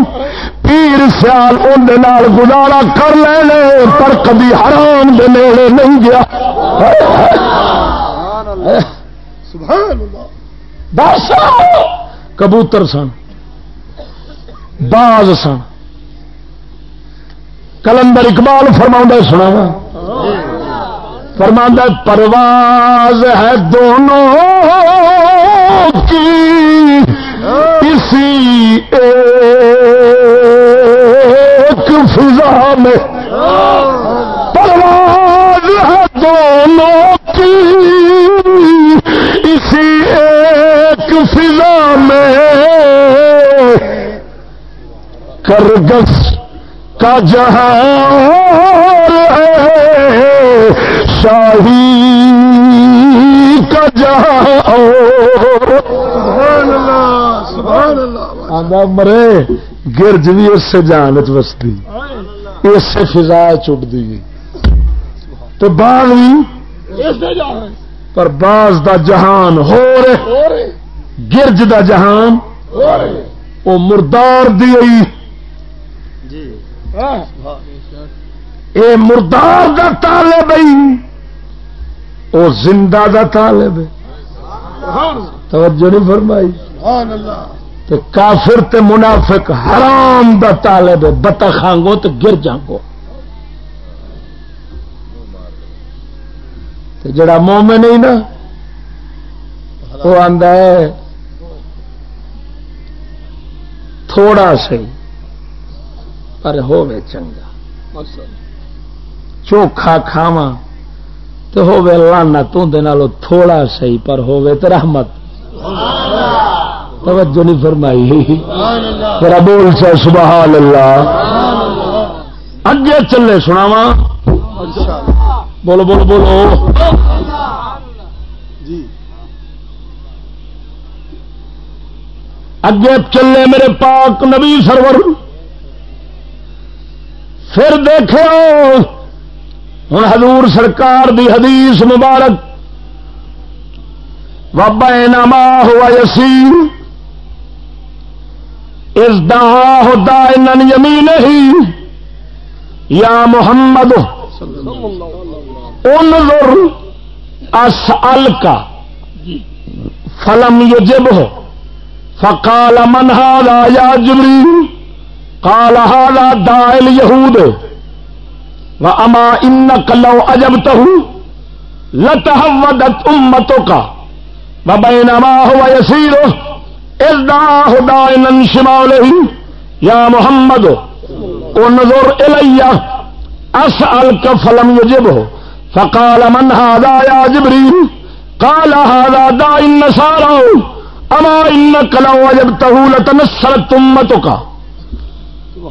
پیر سیال اندر گزارا کر لے پر کبھی حرام دے نیڑے نہیں گیا۔ کبوتر سن باز سن۔ کلندر اقبال فرما سنا فرما پرواز ہے دونوں کی اسی ایک فضا میں۔ پرواز ہے دونوں کی اسی ایک فضا میں۔ کرگس کا جہاں شاہی کا جہاں مرے گرج بھی اس سے جان چستی اس سے فضا چٹ دی تو بعد پر باز دا جہان ہو رہے گرج دا جہان وہ مردار دی اے مردار دا طالب ہے۔ او زندہ دا طالب ہے۔ توجہ نہیں فرمائی۔ تو کافر تے منافق حرام دا طالب ہے۔ بتا خانگو تو گر جانگو تو جڑا مومن نہیں نا وہ آندا ہے، تھوڑا سی پر ہوے چنگا۔ چوکھا کھاوا تو ہوے لانا تو تھوڑا سی پر ہوے تو رحمت۔ توجہ نہیں فرمائی۔ تیرا بول سے سبحان اللہ اگے چلے سناوا بولو بولو بولو۔ اگے چلے میرے پاک نبی سرور۔ پھر دیکھو۔ ہوں حضور سرکار دی حدیث مبارک۔ بابا نما ہوا یسین اس دا یمی نہیں یا محمد۔ انظر اسأل کا فلم یجب ہو فقال من هذا یا جبریل قال هذا داع اليهود. واما انك لو اجبته لتهودت امتك وبينما هو يسير اذ دعاه داعنا شماله، يا محمد، انظر الي اسالك فلم يجبه. فقال من هذا يا جبريل؟ قال هذا داع النصارى. اما انك لو اجبته لتنصرت امتك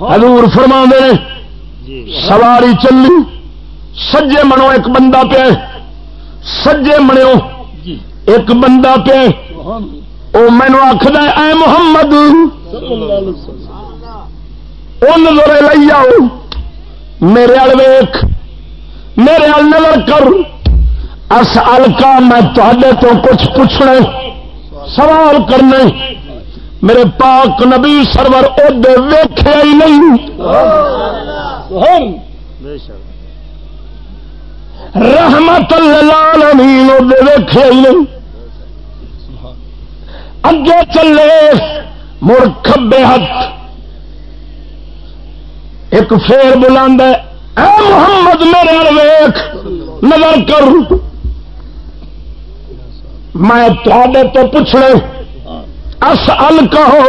حضور فرما دے سواری چلی سجے منو ایک بندہ پہ سجے منو ایک بندہ پہ وہ مینو آخر اے محمد ان لورے لے آؤ میرے ال ویخ میرے ال نظر کر۔ اس الکا میں تے تو کچھ پوچھنا سوال کرنے میرے پاک نبی سرور ادے ویخیا ہی نہیں۔ رحمت لال امین ادے ویخیا ہی نہیں۔ اگے چلے مڑ کبے ہاتھ ایک فیر بلا محمد میرے ویخ نظر کر۔ میں تو پوچھنے اس ال کہو،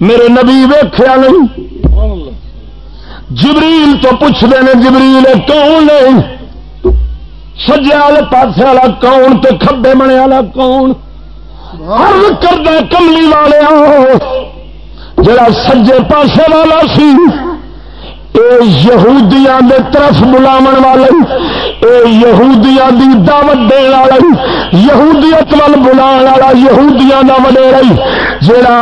میرے نبی ویخیا نہیں۔ جبریل تو پوچھتے ہیں جبریل کون نہیں؟ سجے والے پاس والا کون تو کبے بنے والا کون؟ ہر کردہ کملی والے جڑا سجے پاسے والا سی۔ اے یہودیاں دے طرف بلاو والے، اے یہودیاں دی دعوت دے والے، یہودیت وال بلا والا یہودیاں دا وڈیرا جڑا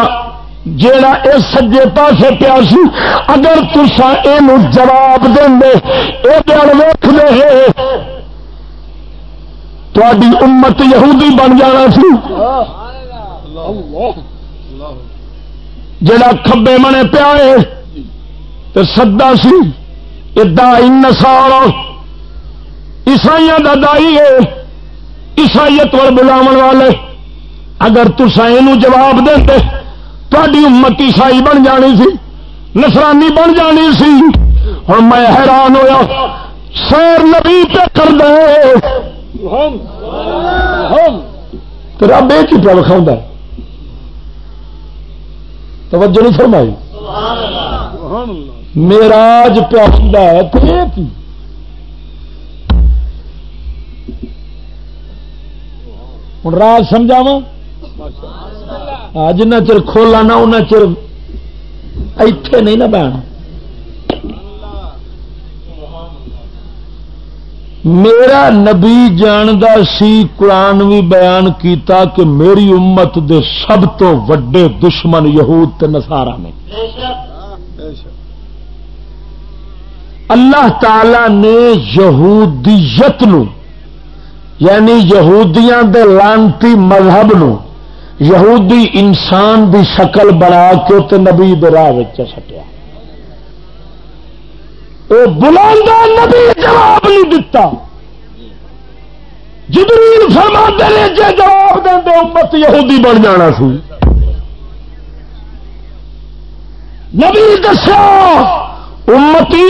جیڑا اس سجے پاسے پیا سی، اگر تسا یہ جواب دیں یہ ویخ دے تاری امت یہودی بن جانا سی۔ جڑا کبے منے پیا تو سدا سی دائی نسال عیسائی کا دائی ہے عیسائیت وال بلاو والے اگر تسا یہ جواب دیں تاری امت عیسائی بن جانی سی نسرانی بن جانی سی ہوں میں حیران ہوا سیر نبی پہ کر دے رب یہ پہ لکھاؤں توجہ نہیں فرمائی۔ میرا اج پیا ہے ہوں راج سمجھاوا جنہ چر کھولا نہ ان چر اتے نہیں نہ بہن میرا نبی جاندا سی، قرآن بھی بیان کیتا کہ میری امت دے سب تو وڈے دشمن یہود تے نسارا نے۔ اللہ تعالی نے یہودیت نو یعنی یہودیاں دے لانتی مذہب نو، یہودی انسان دی شکل بنا کے تے نبی راہ سٹیا۔ بلا نبی جواب نہیں دتا۔ جبریل فرما دے جواب دے امت یہودی بن جانا سی نبی دسیا امتی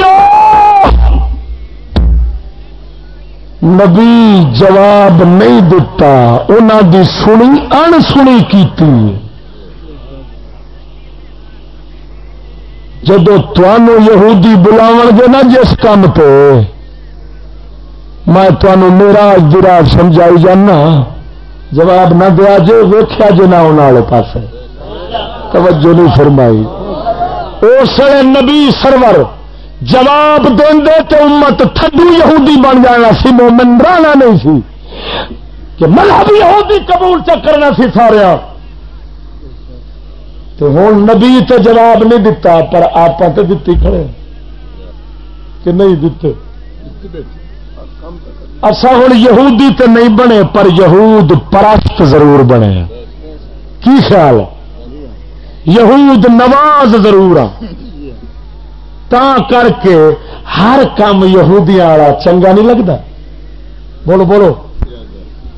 نبی جواب نہیں دتا انہوں دی سنی ان سنی کی جب یہودی بلاو گے نا جس کام پہ میں تمہوں میرا گرا سمجھائی جانا۔ جواب نہ دیا جی ویخیا جی نہ والے پاس توجہ نہیں فرمائی۔ اس نبی سرور جواب دے تو امت تھڈو یہودی بن جانا سی، مومن رانا نہیں سی۔ کہ مذہب یہودی قبول چکرنا سی سارا۔ تو ہوں نبی تو جواب نہیں دتا، پر آپ تو دیتی کھڑے۔ کہ نہیں دیتے اصا ہوں یہودی تو نہیں بنے، پر یہود پرست ضرور بنے۔ کی خیال یہود نواز ضرور تا کر کے ہر کام یہودیاں والا چنگا نہیں لگتا۔ بولو بولو۔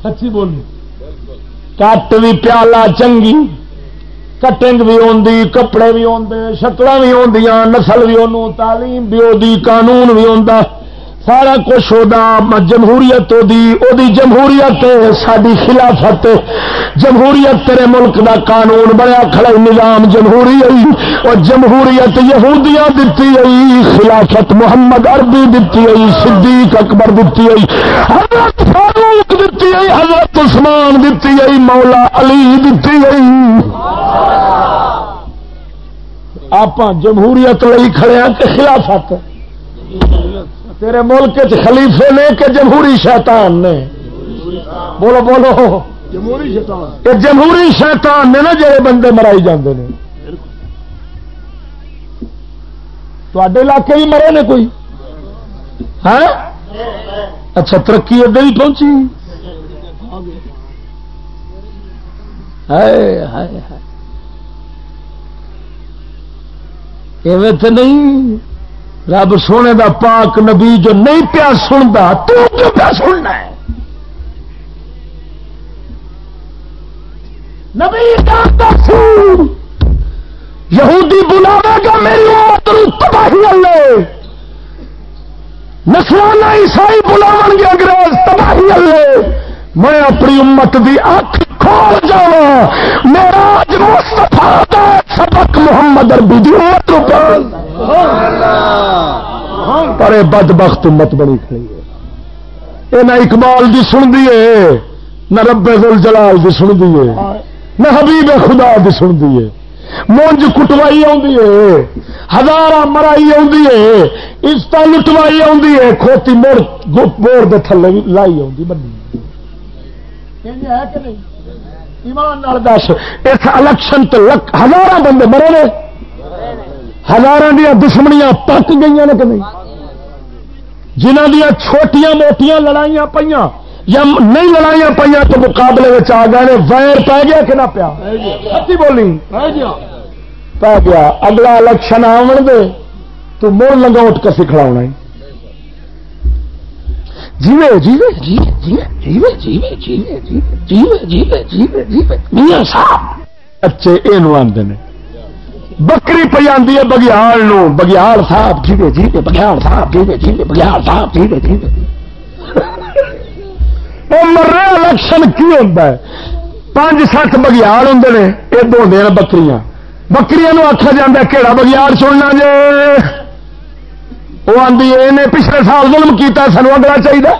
سچی بولو۔ کٹ بھی پیالہ چنگی، کٹنگ بھی آدھی کپڑے بھی آدھے شکل بھی آدی نسل بھی انہوں تعلیم بھی آدھی قانون بھی آتا سارا کچھ ہوتا جمہوریت دی او دی جمہوریت ساری خلافت جمہوریت تیرے ملک دا قانون بڑا کھڑا نظام جمہوری آئی اور جمہوریت یہودیاں دتی آئی خلافت محمد عربی دتی آئی صدیق اکبر دتی آئی حضرت فاروق دتی آئی حضرت عثمان دتی آئی مولا علی دتی آئی آپ جمہوریت لئی کھڑے ہیں کہ خلافت تیرے ملک خلیفے نے کہ جمہوری شیطان نے؟ بولو بولو۔ جمہوری شیطان۔ نے نا جڑے بندے مرائی جاندے نے۔ تے علاقے بھی مرے نے کوئی؟ ہاں؟ اچھا ترقی ادھر ہی پہنچی۔ ایویں تو نہیں۔ رب سونے دا پاک نبی جو نہیں پیا سنتا تو کیوں پیا سننا ہے؟ نبی یہودی بلاوے گا، میری امت تباہی اللہ نسلانہ عیسائی بلاو گے، انگریز تباہی اللہ میں اپنی امت دی اکھ کھول بول جا میرا مستفا سبق محمد اربی دی امت پر بد بخت مت بڑی کھڑی ہے۔ یہ نہ اقبال دی سن دیے نہ رب جلال دی سن دیے نہ حبیب خدا دی سن دیے مونج کٹوائی آدھی ہزار مرائی آدھی عزت لٹوائی آدھی کھوتی مڑ بور دے تھلے لائی آدھی بنی۔ دس اس الیکشن ہزار بندے مرے نے؟ ہزار دیا دشمنیاں پک گئی نے کہ نہیں؟ جنہ دیا چھوٹیاں موٹیاں لڑائیاں پہ یا نہیں لڑائیاں پہ تو مقابلے آ گئے ویر پی گیا کہ نہ پیا؟ سچی بولی؟ پی گیا۔ اگلا الیکشن آن دے تو مڑ لگا اٹھ کر سکھڑا ہونا جیوے جیوے جیوے جیوے جیوے جیوے جیوے جیوے جیوے جیوے میاں صاحب اچھے یہ آدھے بکری پہ آدھی ہے بگیال بگیال صاحب جیوے جیوے بگیال صاحب جیوے جیوے بگیال صاحب جیوے جیوے مرے الیکشن کی ہوتا ہے پانچ سات بگیال ہوں نے یہ دو بکری بکری آخیا جا کہڑا بگیال چننا جی وہ آدھی یہ پچھلے سال ظلم کیتا سانو اگلا چاہیے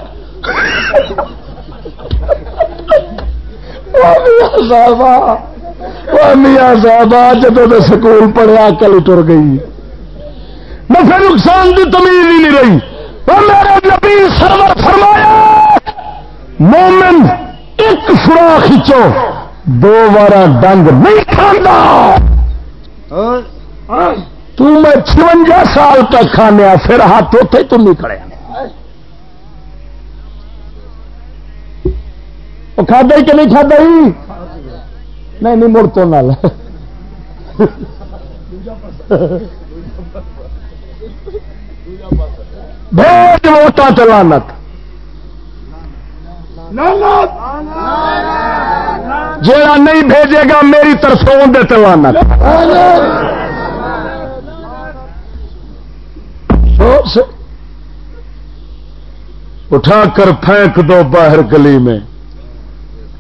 میاں صاحب جب سکول پڑھیا کل ٹر گئی۔ میں پھر نقصان کی تمیز ہی نہیں رہی۔ اور میرے نبی سرور فرمایا، مومن ایک سورا کھچو دو بار ڈنگ نہیں کھانا میں چونجا سال تک کھانے پھر ہاتھ اتنے تم نہیں کھڑے کھادا ہی کہ نہیں ہی؟ نہیں نہیں مڑ تو نال بھیج ووٹا چلانت جا نہیں بھیجے گا میری طرف دے تلوانا اٹھا کر پھینک دو باہر گلی میں۔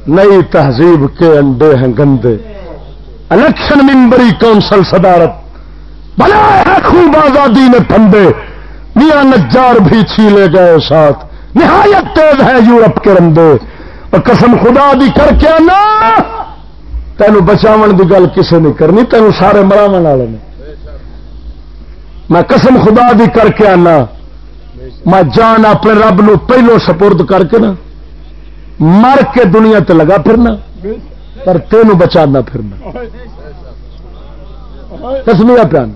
نئی تہذیب کے انڈے ہیں گندے۔ الیکشن ممبری کونسل صدارت۔ بنا خوب آزادی میں پندے میاں نجار بھی چھیلے گئے ساتھ۔ نہایت تیز ہے یورپ کے رندے۔ اور قسم خدا دی کر کے آنا۔ تینوں بچاو دی گل کسے نہیں کرنی تینوں سارے مراو والے نے۔ میں قسم خدا دی کر کے آنا۔ میں جان اپنے رب نو پہلو سپرد کر کے نا۔ مر کے دنیا تے لگا پھرنا۔ پر تینوں بچانا پھرنا۔ کسمیا پیانا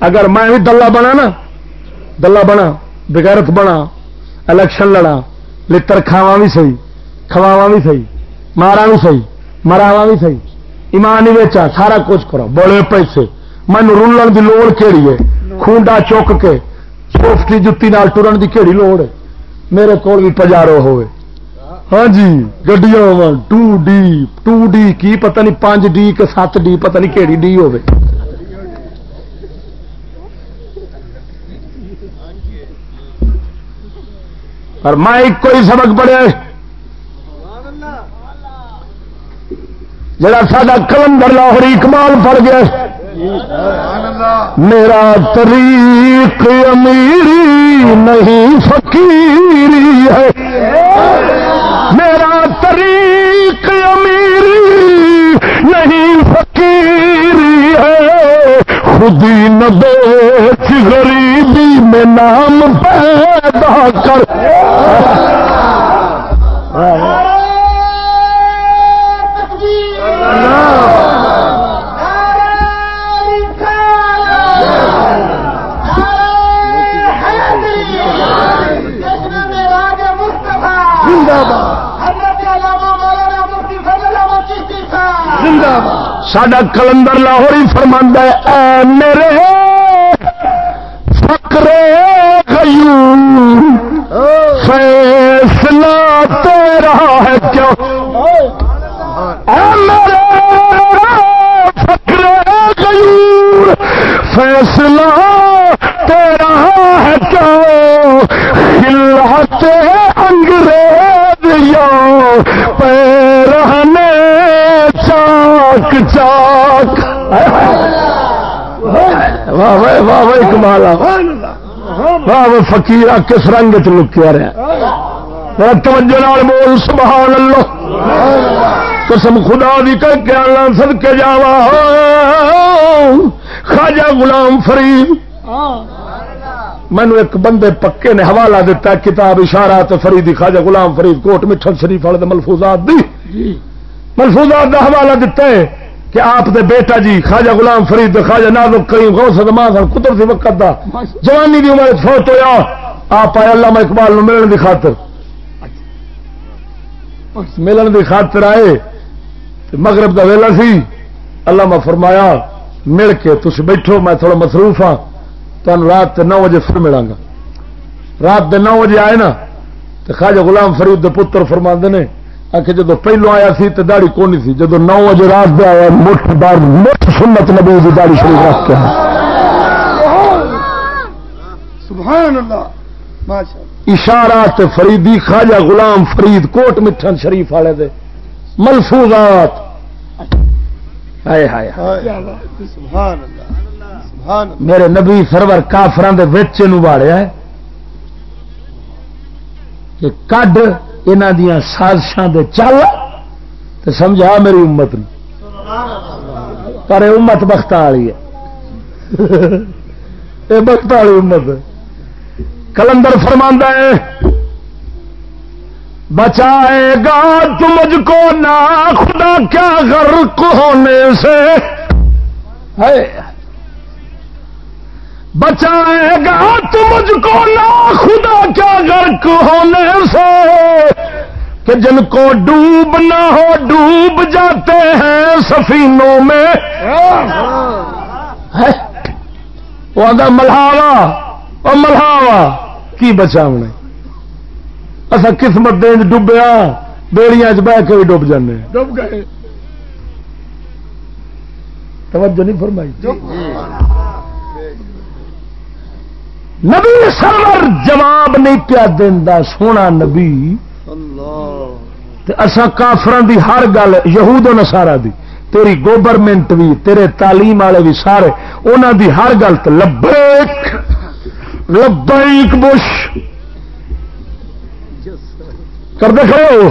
اگر میں بھی دلہ بنا نا، دلہ بنا، بغیرت بنا، الیکشن لڑا لڑ کھاوا بھی سی کھواوا بھی سی مارا بھی سی مراوا بھی سی ایمان ہی ویچا، سارا کچھ کرو بڑے پیسے۔ من رولن کی لوڑ کہڑی ہے خونڈا چک کے سوفٹی جتی نال ٹرن کی کہڑی لوڑ ہے میرے کو بھی پجارو ہوئے ہاں جی گڈیاں ٹو ڈی ٹو ڈی کی پتہ نہیں پانچ ڈی کے سات ڈی پتہ نہیں کہڑی ڈی ہوئے اور میں ایک کوئی سبق پڑھیا جڑا سا کلندر لاہور اکمال پڑ گیا میرا طریق امیری نہیں، فقیری ہے۔ میرا طریق امیری نہیں، فقیری ہے۔ خودی نہ بیچ، غریبی میں نام پیدا کر۔ کلندر لاہور ہی فرماندہ اے میرے فقیر کس رنگ چ لکیا رہا توجہ نال بول، سبحان اللہ۔ قسم خدا دی کر کے اللہ سد کے جاوا خواجہ غلام فرید۔ مینو ایک بندے پکے نے حوالہ دیتا کتاب اشارہ تو فریدی، خواجہ غلام فرید، کوٹ مٹھن شریف والے ملفوظات دی۔ ملفوظات دا حوالہ دیتا ہے۔ کہ آپ دے بیٹا جی خواجہ غلام فرید خواجہ نازک کریم غوث دماغ قدرتی وقت دا جوانی دی عمر فوت ہویا آپ آئے علامہ اقبال نو ملن دی خاطر۔ ملن دی خاطر آئے مغرب دا ویلا سی علامہ فرمایا مل کے تھی بیٹھو میں تھوڑا مصروف ہاں تمہیں رات نو بجے پھر ملا گا۔ رات دے نو بجے آئے نا تو خواجہ غلام فرید دے پتر فرما نے آ کے جدو پہلو آیا سی تو داڑی کون سی جدو نو بجے رات دے آیا مٹھ دار مٹھ سنت نبی کی داڑی شریف رکھ کے سبحان اللہ اشارات فریدی خواجہ غلام فرید کوٹ مٹھن شریف والے دے۔ ملفوظات۔ ہائے ہائے سبحان اللہ سبحان میرے نبی سرور کافران دے وچ نو واڑیا ہے۔ کہ کڈ انہاں دیاں سازشاں دے چل تے سمجھا میری امت نو پر امت بخت والی ہے۔ اے بخت والی امت ہے۔ کلندر فرماندا ہے، بچائے گا تو مجھ کو نہ خدا کیا غرق ہونے سے۔ بچائے گا تو مجھ کو نہ خدا کیا غرق ہونے سے کہ جن کو ڈوب نہ ہو ڈوب جاتے ہیں سفینوں میں۔ ہے؟ وہ آدھا ملہاوا اور ملہاوا کی بچاؤنے اصا قسمت دیں ڈبیا بیڑیاں چ بہ کے بھی ڈب جانے۔ ڈب گئے۔ توجہ نہیں فرمائی۔ نبی سرور جواب نہیں پیا دینا سونا نبی۔ اصا کافران دی ہر گل، یہود و نسارا دی۔ تیری گورنمنٹ بھی تیرے تعلیم والے بھی سارے انہوں دی ہر گل تو لبیک لبیک بش۔ کر دے کھڑے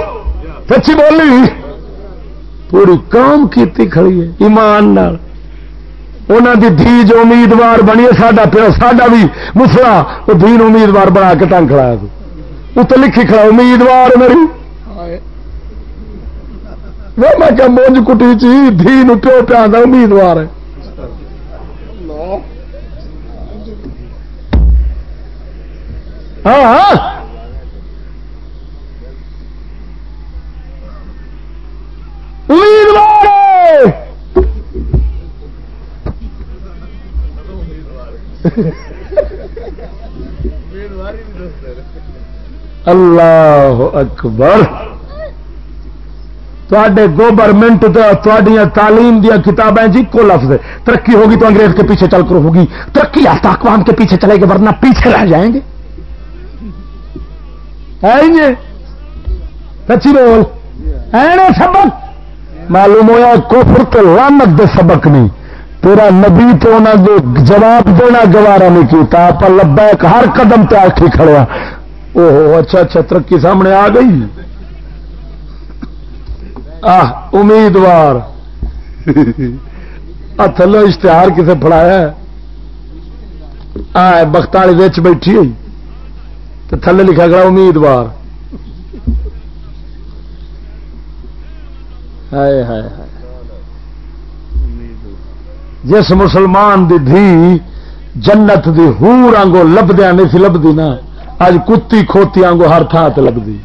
سچی بولی۔ پوری قوم کیتی کھڑی ہے، ایمان نال۔ انہوں دی دھی جو امیدوار بنی ساڈا پیو ساڈا بھی مسلا وہ دین امیدوار بنا کے تنگ کھڑایا تو اتنے لکھی کھڑا امیدوار میری وہ میں کیا مونج کٹی چی دھی نو پیو پیا امیدوار ہے ہاں ہاں امیدوار اللہ اکبر۔ تے گورنمنٹ تعلیم دیا کتابیں جی کو لفظ ترقی ہوگی تو انگریز کے پیچھے چل کر ہوگی۔ ترقی یافتہ اقوام کے پیچھے چلے گے ورنہ پیچھے رہ جائیں گے۔ سچی بول۔ اینے سبق؟ معلوم ہوا کوفر تو لانت دے سبق نہیں۔ تیرا نبی تو انہوں نے جواب دینا گوارا نہیں کیتا آپ لبا ایک ہر قدم تے آخی کھڑیا ہاں۔ اوہ اچھا اچھا ترقی سامنے آ گئی۔ آہ، امیدوار۔ تھلو اشتہار کسے پڑھایا آ بخت والی بیٹھی ہوئی۔ تو تھلے لکھا گیا، امیدوار۔ ہائے ہائے ہائے۔ جس مسلمان دی دھی جنت دی ہور آنگو لبدیا نہیں سی، لبدی نا اج کتی کھوتی آنگو ہر تھان سے لبدی۔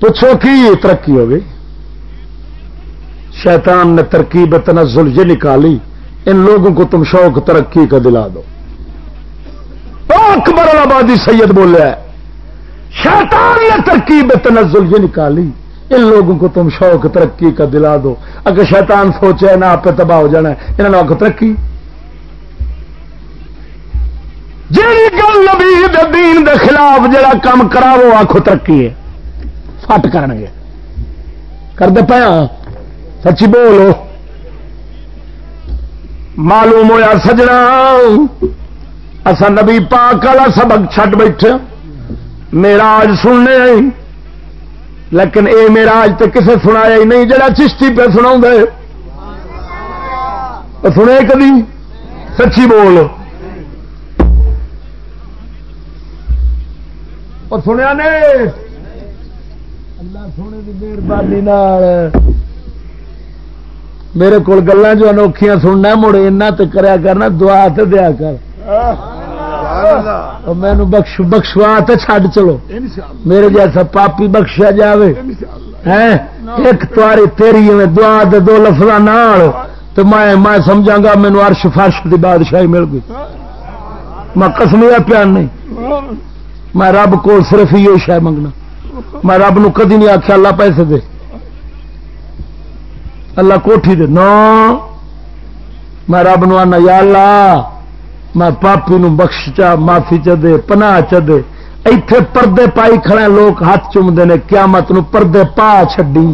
پوچھو کی ترقی ہو گئی۔ شیطان نے ترکیب تنزل یہ نکالی۔ ان لوگوں کو تم شوق ترقی کا دلا دو۔ اکبر آبادی سید بولے۔ شیطان نے ترکیب تنزل یہ نکالی۔ ان لوگوں کو تم شوق ترقی کا دلا دو۔ اگر شیطان سوچے نہ آپ تباہ ہو جانا ہے، انہوں نے آخو ترقی۔ جی گل نبی دین دے خلاف جڑا کام کرا وہ آخو ترقی ہے۔ فٹ کر گے۔ کرتے پیا سچی بولو۔ معلوم ہوا سجنا۔ اصا نبی پاک والا سبق چھٹ بیٹھے۔ میرا آج سننے لیکن اے میرا آج تو کسے سنایا ہی نہیں، جڑا چشتی پہ سنا سنے کبھی سچی بول۔ اور سنیا نے؟ اللہ سونے کی مہربانی میرے کو گلا جو انوکھیاں سننا مڑ اینا تو کریا کرنا، دعا تو دیا کر۔ مینو بخش بخشوا تو چڈ چلو۔ میرے جیسا پاپی بخشیا جائے ایک تواری تیری دعا دے دو لفظ تو میں میں سمجھا گا مینو ارش فرش کی بادشاہی مل گئی۔ میں کسمیا پیار نہیں۔ میں رب کو صرف ہی شہ منگنا۔ میں رب نو کدی نہیں آخیا اللہ پیسے دے۔ اللہ کوٹھی دے۔ نا میں رب نو آنا یا اللہ میں پاپی نو بخش چا، معافی چ دے پناہ چ دے ایتھے پردے پائی کھڑے لوگ ہاتھ چومتے ہیں قیامت نو پردے پا چڈی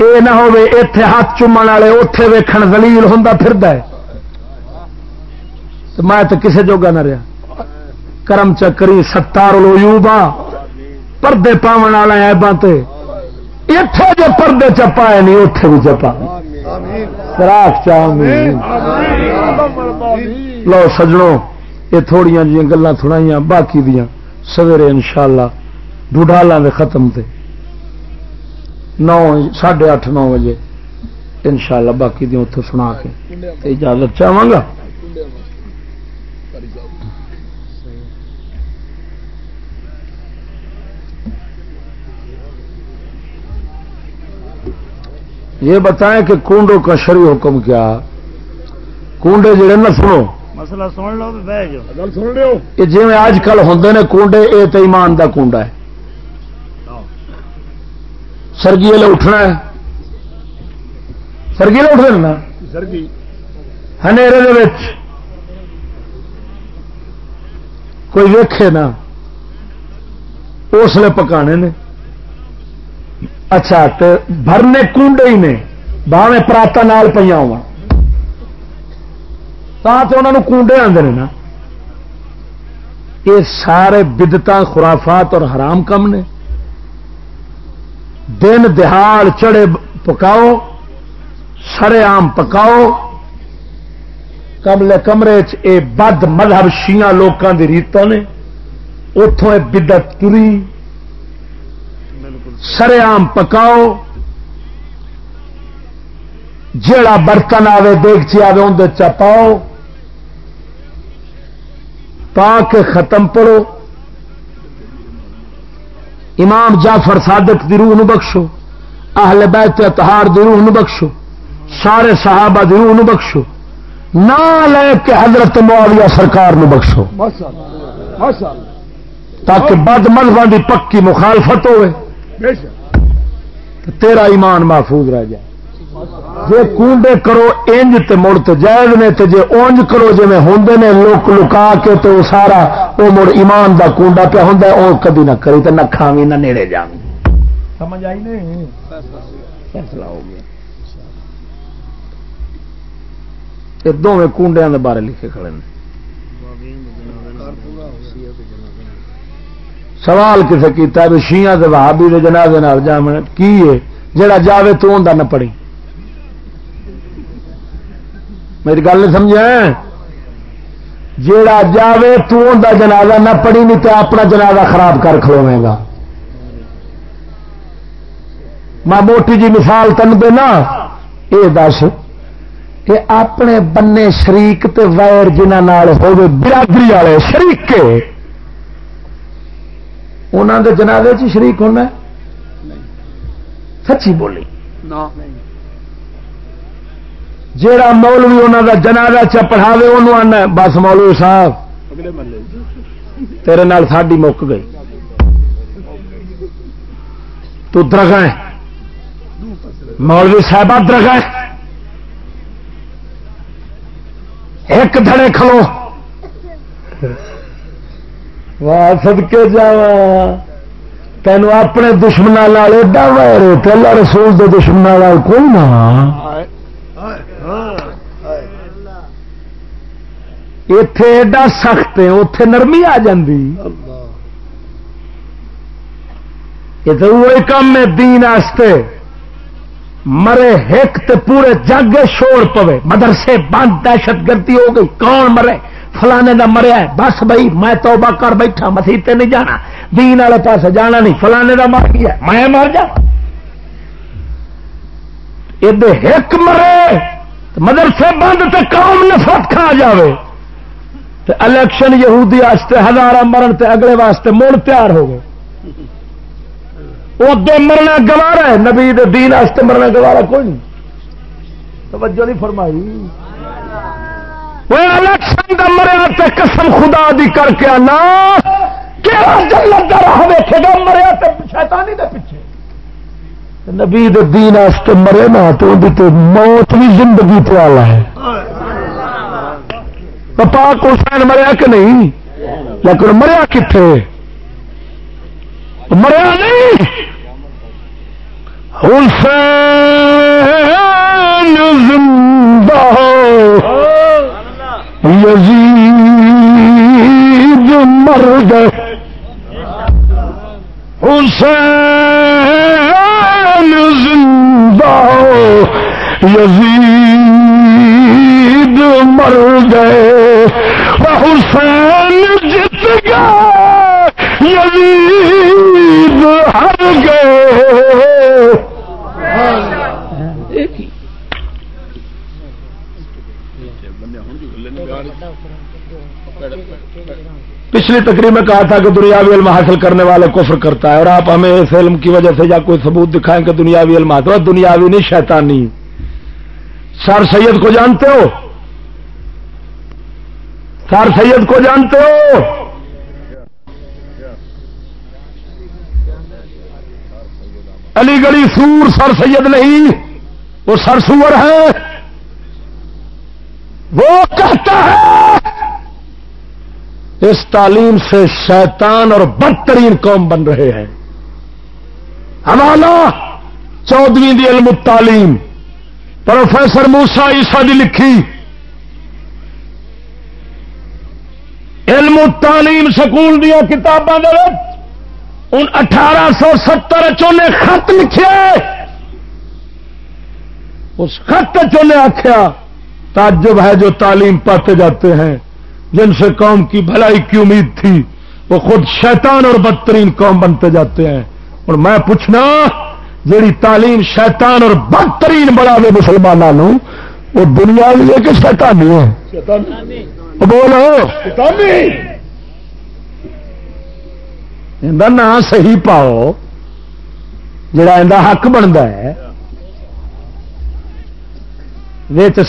اے نہ ہوے ایتھے ہاتھ چومن والے اوتھے ویکھن دلیل ہوں پھر میں تو کسے جوگا نہ رہا کرم چکری ستار لو یوبا پردے پاون والا ایباں تے۔ اتے جو پردے چپائے نہیں اتے بھی چپا چاہ لو سجڑوں یہ تھوڑی جی گلا سنائی باقی دیا سویرے ان شاء اللہ ڈوڈالا دے ختم تے۔ نو ساڑھے اٹھ نو بجے ان شاء اللہ باقی دیا اتوں سنا کے اجازت چاہوں گا۔ یہ بتائیں کہ کنڈوں کا شری حکم کیا؟ کنڈے جڑے نہ سنو۔ مسئلہ سن لو سن لو یہ جی اج کل ہوں نے کنڈے یہ تو ایمان کا کنڈا ہے۔ سرگی والے اٹھنا ہے۔ سرگی والے اٹھ دینا سرگی۔ ہنیرے کوئی ویکھے نا؟ اس لیے پکانے نے۔ اچھا تو بھرنے کنڈے ہی نے باہیں پراتا نال پہ ہو کنڈے آتے ہیں نا۔ یہ سارے بدت خرافات اور حرام کم نے۔ دن دہاڑ چڑے پکاؤ، سرے آم پکاؤ۔ کملے کمرے چ بد مذہب شیاں لوگوں کی ریتوں نے اتوں بدت تری۔ سر آم پکاؤ جڑا برتن آئے دیکھچی آئے اندر چپاؤ پا کے ختم پڑو امام جعفر صادق دی روح نو بخشو اہل بیت اتہار دی روح نو بخشو سارے صحابہ دی روح نو بخشو نہ لے کے حضرت معاویہ سرکار نو بخشو۔ تاکہ بد مذہب دی پکی مخالفت ہوئے۔ تیرا ایمان محفوظ رہ جائے۔ جی کنڈے کرو انج تے مڑ تو جائز نے تے جے اونج کرو جی میں ہوں نے لوک لکا کے تو سارا وہ مڑ ایمان دا کنڈا پہ ہوں وہ کدی نہ کری تو نہ کھاوی نہ نیڑے جاوی سمجھ آئی نہیں؟ فیصلہ ہو گیا۔ یہ دونوں کنڈیا بارے لکھے کھڑے ہیں سوال کسے کیتا ہے؟ شیاں سے بہابی کے جنازے جامن کی ہے؟ جڑا جاوے تو اندر نہ پڑی۔ میری گل نہیں سمجھا جیڑا جاوے تو اندر جنازہ نہ پڑی، نہیں تو اپنا جنازہ خراب کر کھلوے گا۔ میں موٹی جی مثال تن دینا یہ دس، کہ اپنے بننے شریک تے وائر جنہ ہوگی برادری والے، شریک کے انہوں دے جنازے چ شریک ہونا سچی بولی۔ جیڑا مولوی انہوں کا جنازہ چ پڑھاوے انہوں آنا بس مولوی صاحب تیرے نال ساڈی مک گئی۔ تو درگا مولوی صاحب درگا ایک دھڑے کھلو۔ واہ سدکے جا تین اپنے دشمنوں ایڈا ویر پہلا رسول دے دشمنوں کوئی نہ اتے ایڈا سخت ہے اتے نرمی آ جاندی۔ یہ تو وہ کام ہے دین آستے۔ مرے ہک تے پورے جگ شور پوے۔ مدرسے بند دہشت گردی ہو گئی۔ کون مرے؟ فلانے دا مریا ہے، بس بھائی، میں توبہ کر بیٹھا، مسیح تے نہیں جانا۔ دین والے پاس جانا نہیں، فلانے دا مر گیا۔ میں مر جا ایک مرے مدرسے بند تے قوم نفرت کھا جاوے۔ تے الیکشن یہودی واسطے ہزار مرن تے اگلے واسطے مڑ تیار ہو گئے ادے مرنا گوارا ہے، نبی دے دین واسطے مرنا گوارا کوئی نہیں۔ توجہ نہیں فرمائی۔ الیکشن دا مریا تے قسم خدا دی کر کے آنا. کہڑا جنت دا راہ ویکھے گا مریا تے شیطانی دے پیچھے. نبی دے دین واسطے مرے نا تو تے موت بھی زندگی پہ والا ہے. پاک حسین مریا کہ نہیں؟ لیکن مریا کتنے مریا نہیں؟ حسین زندہ یزید مرد پچھلی تقریب میں کہا تھا کہ دنیاوی علم حاصل کرنے والے کفر کرتا ہے اور آپ ہمیں اس علم کی وجہ سے یا کوئی ثبوت دکھائیں کہ دنیاوی علم حاصل دنیاوی نہیں، شیطانی۔ سر سید کو جانتے ہو؟ سر سید کو جانتے ہو؟ علی گڑھی سور سر سید نہیں، وہ سر سور ہے وہ کہتا ہے اس تعلیم سے شیطان اور بدترین قوم بن رہے ہیں۔ حوالہ، چودویں دی علم تعلیم پروفیسر موسا عیسا دی لکھی۔ علم تعلیم سکول دیا کتاباں ان اٹھارہ سو ستر چونے خط لکھے۔ اس خط چونے آخیا تعجب ہے جو تعلیم پاتے جاتے ہیں۔ جن سے قوم کی بھلائی کی امید تھی وہ خود شیطان اور بدترین قوم بنتے جاتے ہیں۔ اور میں پوچھنا جیڑی تعلیم شیطان اور بدترین بڑا دے مسلمانوں وہ دنیا بھی کہ شیطانی ہے؟ بولو۔ نام صحیح پاؤ جا حق بنتا ہے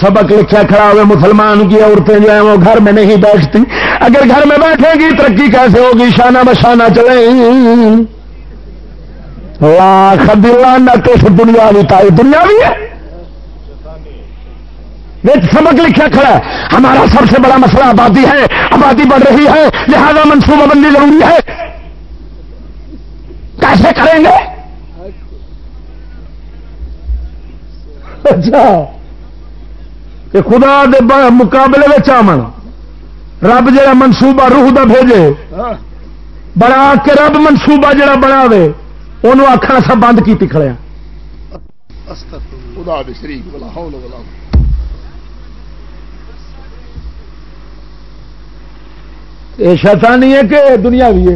سبق لکھا کھڑا ہوئے مسلمان کی عورتیں جو ہیں وہ گھر میں نہیں بیٹھتی۔ اگر گھر میں بیٹھے گی، ترقی کیسے ہوگی؟ شانہ بشانہ چلے لاکھ دلانا کس دنیا بھی تاری دنیا بھی ہے۔ سبق لکھا کھڑا ہے۔ ہمارا سب سے بڑا مسئلہ آبادی ہے۔ آبادی بڑھ رہی ہے۔ لہذا منصوبہ بندی ضروری ہے۔ کیسے کریں گے؟ اچھا۔ کہ خدا دے مقابلے آمن۔ رب جا منصوبہ روح دا بھیجے بنا کے رب منصوبہ جڑا بنا دے انہوں آخر سب بند کی کھڑیا یہ شیطانی ہے کہ دنیا بھی ہے؟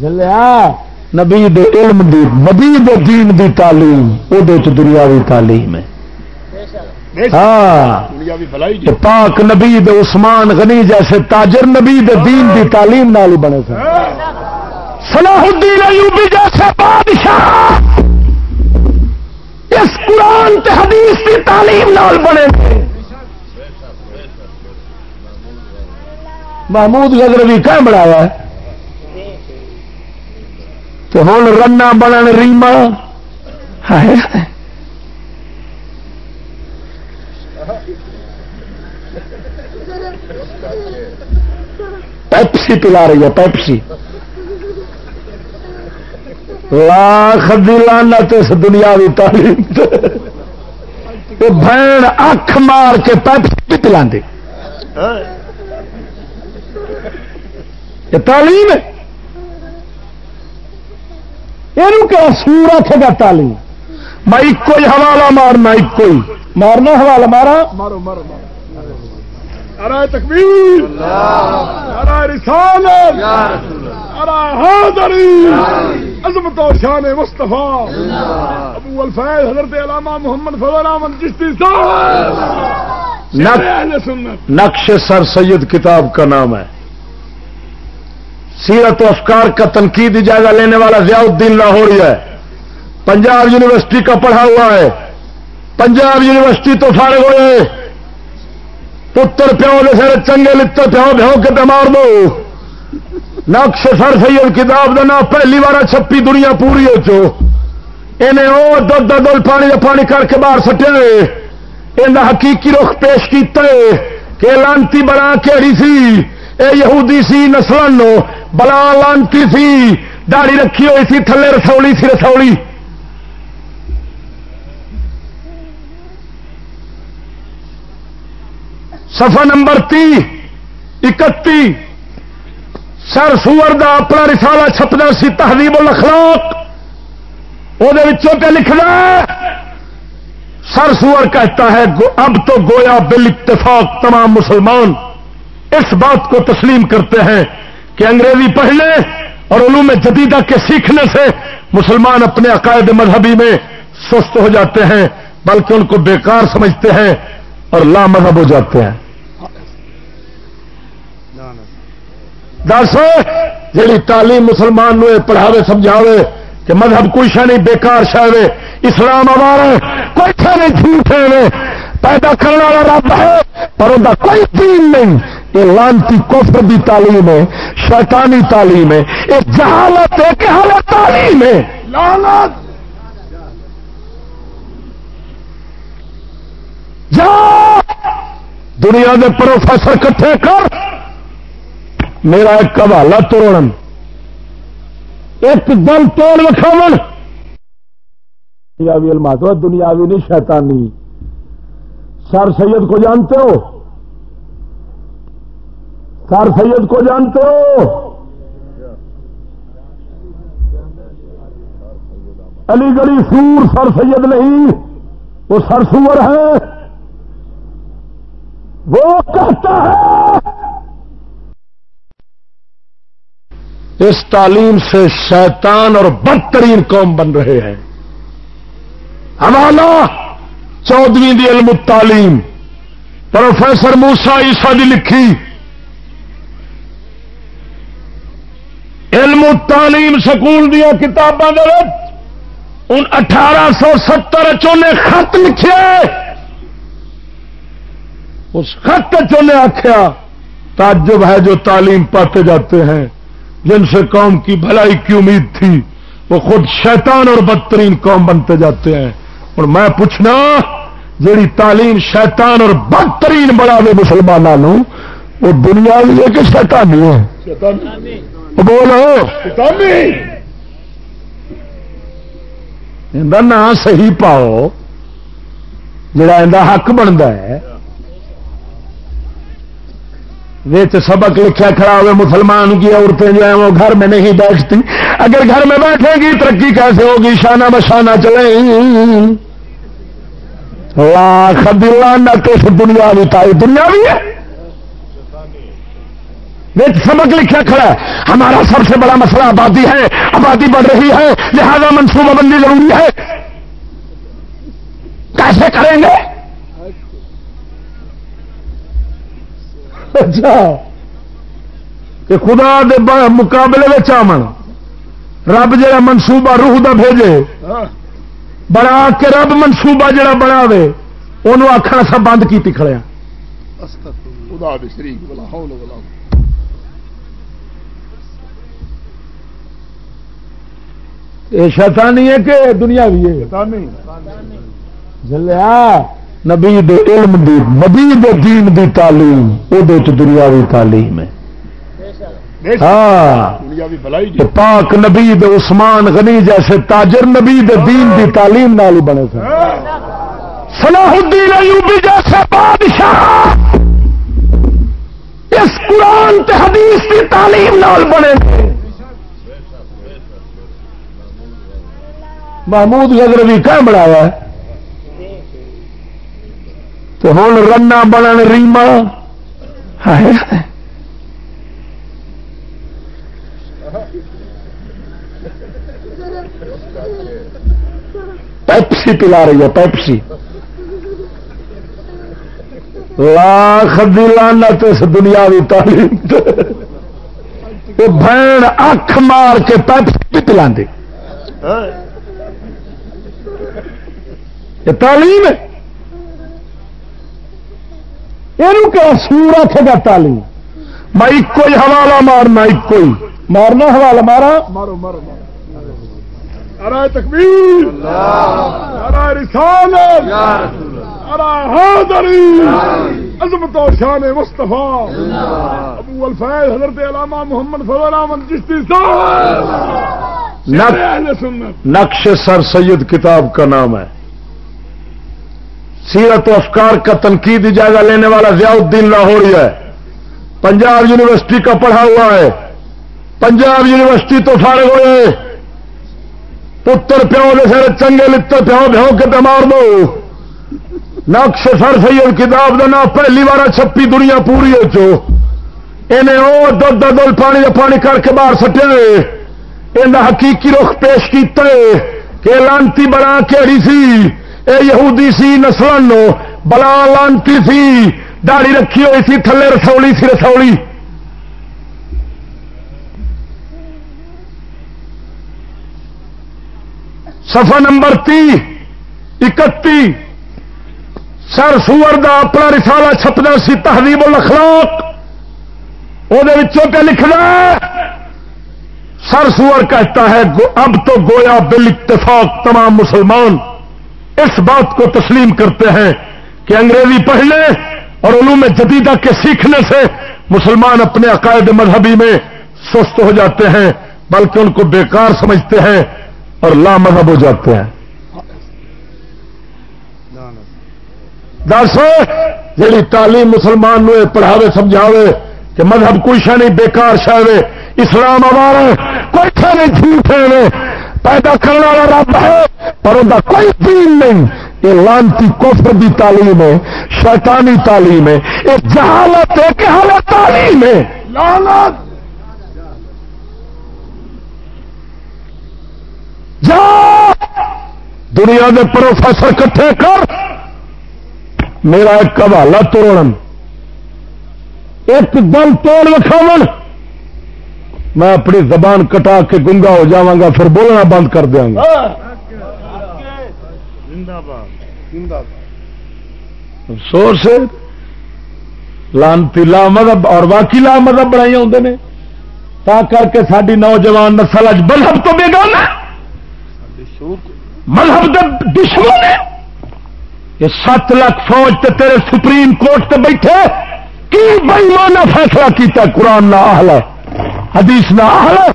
جلیا نبی دے علم دی نبی دے دین دی تعلیم وہ دنیاوی تعلیم ہے۔ ہاں۔ پاک نبی دے عثمان غنی جیسے تاجر نبی دے دین دی تعلیم نال ہی بنے تھے صلاح الدین ایوبی جیسے بادشاہ۔ اس قرآن تے حدیث کی تعلیم نال بنے تھے محمود بھی کہ بنایا ہے؟ تو ہوں رنا بنن ریما۔ پیپسی پلا رہی ہے پیپسی لاکھ دلانا اس دنیا بھی تعلیم بہن اکھ مار کے پیپسی پلا یہ تعلیم ہے یہ کیا سور آخے تعلیم میں ایک ہی حوالہ مارنا ایک ہی مارنا حوالہ مارا مارو مارو مارو ارائے تکبیر. ارائے رسالت. ارائے حاضری. عظمت و شان مصطفیٰ. ابو الفیض حضرت علامہ محمد فضل احمد چشتی صاحب. نقش سر سید کتاب کا نام ہے. سیرت و افکار کا تنقیدی جائزہ لینے والا ضیاء الدین لاہوری ہے. پنجاب یونیورسٹی کا پڑھا ہوا ہے. پنجاب یونیورسٹی تو فارغ ہوئے پتر پیو جیسے چنگے لتر پیو بھیو کے بیمار دو۔ نقش سر سید کتاب کا نام پہلی بار چھپی دنیا پوری ہو چو انہیں وہ دل دل پانی دا پانی کر کے باہر سٹے یہ حقیقی رخ پیش کیتا ہے کہ لانتی بلا کہڑی سی۔ اے یہودی سی نسل بلا لانتی سی۔ داڑھی رکھی ہوئی سی، تھلے رسولی سی، رسولی۔ صفحہ نمبر تی، اکتی۔ سر سور دا اپنا رسالہ چھپنا سی تہذیب الاخلاق۔ وہ پہ لکھنا سر سور کہتا ہے اب تو گویا بال اتفاق تمام مسلمان اس بات کو تسلیم کرتے ہیں کہ انگریزی پڑھنے اور علوم جدیدہ کے سیکھنے سے مسلمان اپنے عقائد مذہبی میں سست ہو جاتے ہیں، بلکہ ان کو بیکار سمجھتے ہیں اور لا مذہب ہو جاتے ہیں۔ دس جی تعلیم مسلمان نو پڑھاوے سمجھاوے کہ مذہب کوئی شہ نہیں بیکار شہ اسلام ہمارا کوئی شہ نہیں جھوٹ ہے۔ پیدا کرنے والا رب ہے پر ان کا کوئی دین نہیں۔ یہ لانتی کفر دی تعلیم ہے شیطانی تعلیم ہے۔ یہ جہالت ہے کہ حالت تعلیم ہے۔ لعنت! جا! دنیا دے پروفیسر کٹھے کر۔ میرا ایک حوالہ توڑ ایک دل توڑ وکھاو دنیاوی علمات دنیاوی نہیں، شیطانی۔ سر سید کو جانتے ہو؟ سر سید کو جانتے ہو؟ علی گڑھی سور سر سید نہیں، وہ سر سور ہے۔ وہ کہتا ہے اس تعلیم سے شیطان اور بدترین قوم بن رہے ہیں۔ حوالہ چودویں دی علم تعلیم پروفیسر موسا عیسا دی لکھی۔ علم تعلیم سکول دیا کتاباں ان اٹھارہ سو ستر چونے خط لکھے۔ اس خط چونے آخیا تعجب ہے جو تعلیم پاتے جاتے ہیں۔ جن سے قوم کی بھلائی کی امید تھی وہ خود شیطان اور بدترین قوم بنتے جاتے ہیں۔ اور میں پوچھنا جیڑی تعلیم شیطان اور بدترین بڑا دے مسلمانوں وہ دنیا ہے کہ شیطانی ہے؟ بولو۔ نام صحیح پاؤ جڑا حق بنتا ہے ویچ سبق لکھا کھڑا ہوئے مسلمان کی عورتیں جو ہیں وہ گھر میں نہیں بیٹھتی۔ اگر گھر میں بیٹھے گی، ترقی کیسے ہوگی؟ شانہ بشانہ چلے لاکھ دلانت اس دنیا بھی تائی۔ دنیا بھی ہے۔ ویچ سبق لکھا کھڑا ہے۔ ہمارا سب سے بڑا مسئلہ آبادی ہے۔ آبادی بڑھ رہی ہے۔ لہذا منصوبہ بندی ضروری ہے۔ کیسے کریں گے؟ اچھا۔ کہ خدا دے مقابلے میں آمن۔ رب جڑا منصوبہ روح دا بھیجے۔ بنا کے رب منصوبہ جڑا بنا انہوں آخر سب بند کی دے قوت۔ یہ شیطانی ہے کہ دنیا بھی ہے جلیا نبی دے علم دی نبی دے دین دی تعلیم او دے وہ دنیاوی تعلیم ہے۔ ہاں۔ پاک نبی دے عثمان غنی جیسے تاجر نبی دے دین دی تعلیم نال ہی بنے سن۔ صلاح الدین ایوبی جیسے بادشاہ۔ اس قرآن تے حدیث دی تعلیم نال بنے۔ محمود غزروی کہ بنایا ہے؟ تو ہوں رنا بنن ریما۔ پیپسی پلا رہی ہے، پیپسی۔ لاکھ دلانت اس دنیاوی تعلیم بہن اکھ مار کے پیپسی پلا تعلیم ہے۔ یہ کیا سور رکھے گا تعلیم۔ میں ایک ہی حوالہ مارنا ایک ہی مارنا حوالہ مارا؟ مارو مارو مارو۔ نعرہ تکبیر۔ نعرہ رسالت۔ نعرہ حیدری عظمت و شان مصطفیٰ۔ ابو الفیض حضرت علامہ محمد فضل احمد چشتی صاحب۔ نقش سر سید کتاب کا نام ہے۔ سیرت و افکار کا تنقید جائزہ لینے والا ضیاء الدین لاہوری ہے۔ پنجاب یونیورسٹی کا پڑھا ہوا ہے۔ پنجاب یونیورسٹی تو فارغ ہوئے۔ پتر پیو نے سر چنگے لتر پیو بھیو کے مار دو۔ نقش سر سید کتاب کا نام پہلی بار چھپی دنیا پوری ہو چو انہیں وہ دل دل پانی کا پانی کر کے باہر سٹے یہ حقیقی رخ پیش کیتے کہ لانتی بنا کیڑی سی اے یہودی سی نسل بلا لانتی سی داڑی رکھی ہوئی سی، تھلے رسولی سی، رسولی۔ سفا نمبر تی، اکتی۔ سر سور دا اپنا رسالہ چھپنا سی تہذیب الاخلاق۔ وہ لکھنا سر سور کہتا ہے، اب تو گویا بال اتفاق تمام مسلمان۔ اس بات کو تسلیم کرتے ہیں کہ انگریزی پڑھنے اور علوم جدیدہ کے سیکھنے سے مسلمان اپنے عقائد مذہبی میں سست ہو جاتے ہیں، بلکہ ان کو بیکار سمجھتے ہیں اور لا مذہب ہو جاتے ہیں۔ دس جی تعلیم مسلمان نو پڑھاوے، سمجھاوے کہ مذہب کوئی شا نہیں بےکار شاید اسلام ہمارا کوئی شا نہیں، جھوٹ ہے پیدا کرنے والا رب ہے پر ان کا کوئی دین نہیں۔ یہ لانتی کفر دی تعلیم ہے شیطانی تعلیم ہے یہ جہالت ہے کہ حالت تعلیم ہے۔ لانت جا! دنیا کے پروفیسر کٹھے کر۔ میرا ایک حوالہ توڑ ایک دم توڑ لکھاو میں اپنی زبان کٹا کے گنگا ہو جاگا پھر بولنا بند کر دیا گا۔ افسوس لانتی لا مذہب اور باقی لا مذہب بڑائی آتے ہیں تا کر کے ساری نوجوان نسل اج مذہب تو بے گانا۔ مذہب دشمن ہے یہ سات لاکھ فوج تے تیرے سپریم کورٹ تے بیٹھے۔ کی بےمانہ فیصلہ کیتا قرآن نہ ہے حدیث نہ ہے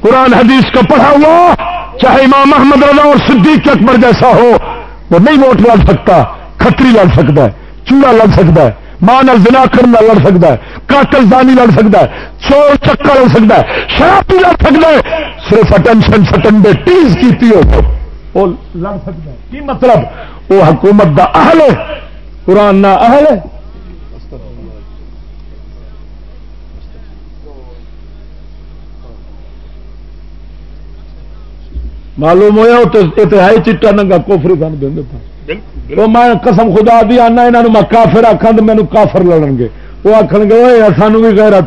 قرآن حدیث کا پڑھا ہوا، چاہے امام محمد رضا اور صدیق اکبر جیسا ہو، وہ نہیں ووٹ لڑ سکتا کتری لڑ سکتا ہے، چوڑا لڑ سکتا ہے ماں زنا کرنا لڑ سکتا ہے کاٹل دانی لڑ سکتا ہے، چور چکا لڑ سکتا ہے، شرابی لڑ سکتا ہے۔ صرف اٹینشن سٹنڈے ٹیز کی ہو، وہ لڑ سکتا ہے۔ کی مطلب؟ وہ حکومت دا اہل ہے، قرآن نہ اہل ہے۔ معلوم ہوا تو ہے چٹا ننگا کوفری سن دیں میں قسم خدا دی آنا یہاں میں کافر آخا تو مینو کافر لڑن گے۔ وہ آخ گے سانو بھی گہرا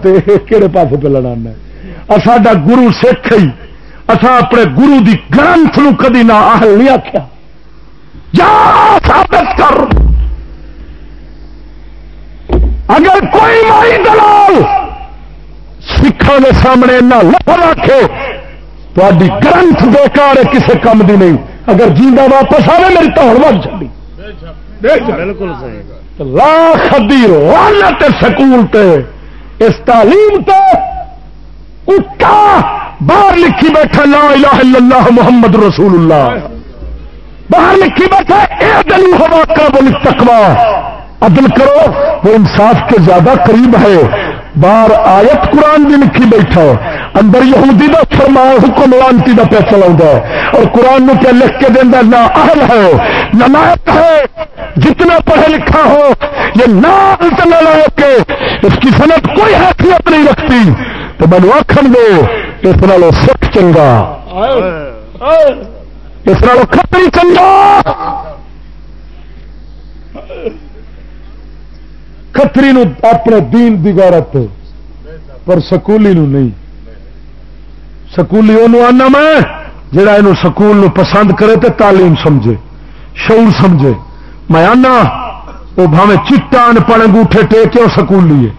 کہڑے پاس پہ لڑا ساڈا گرو سکھ ہی۔ اصا اپنے گرو دی گرنتھ نو کدی نہ آہل نہیں آخیا جا ثابت کر۔ اگر کوئی مائی دلال کے سامنے نہ لفظ آخے تاری گرنتھ بےکار ہے کسی کام دی نہیں۔ اگر جیندہ واپس آئے میری تو بن چلی بالکل لاکھ لانت سکول تے اس تعلیم تے اٹھا باہر لکھی بیٹھا لا الہ الا اللہ محمد رسول اللہ۔ باہر لکھی بیٹھا اے دل ہوا کا بول تکوا عدل کرو وہ انصاف کے زیادہ قریب ہے۔ باہر آیت قرآن بھی لکھی بیٹھا، اندر یہودی دا فرمان حکم لانتی دا پہ چلا اور قرآن نو کیا لکھ کے دینا نہ اہل ہے نہ لائق ہے، جتنا پڑھا لکھا ہو، یہ نہ لائق کے اس کی صنعت کوئی حیثیت نہیں رکھتی۔ تو مینو آخر دو اس نالوں سکھ چنگا۔ اس نالوں کھتری چنگا۔ کتری نو اپنے دین دی غیرت پر سکولی نو نہیں۔ سکولی انہوں آنا میں، جڑا یہ سکول نو پسند کرے تے تعلیم سمجھے، شعور سمجھے۔ میں آنا وہ بھاوے چٹا ان پڑھ انگوٹھے ٹیکے اور سکولی ہے۔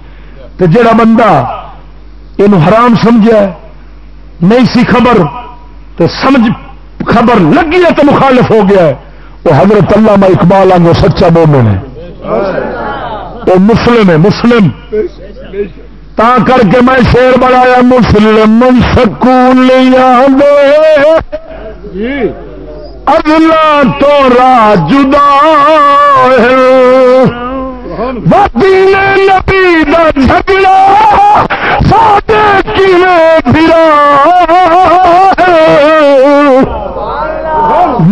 تے جڑا بندہ یہ حرام سمجھا نہیں سی خبر، تے سمجھ خبر لگی ہے تو مخالف ہو گیا ہے وہ حضرت اللہ میں اقبال آنگو سچا مومن ہے۔ وہ مسلم ہے مسلم۔ تا کر کے میں شیر بنایا مسلم سکون لیا اگلا تو را جدا نبی دا جھگڑا سادے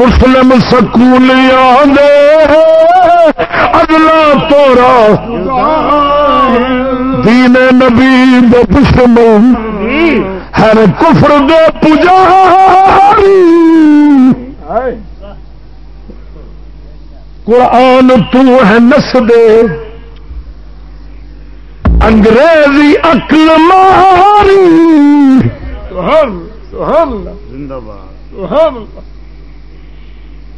مسلم سکون لیا اگلا تورا دین نبی دشمن ہر کفر دے پجاری۔ قرآن تو ہے نس دے انگریزی اکل ماری۔ زندہ باد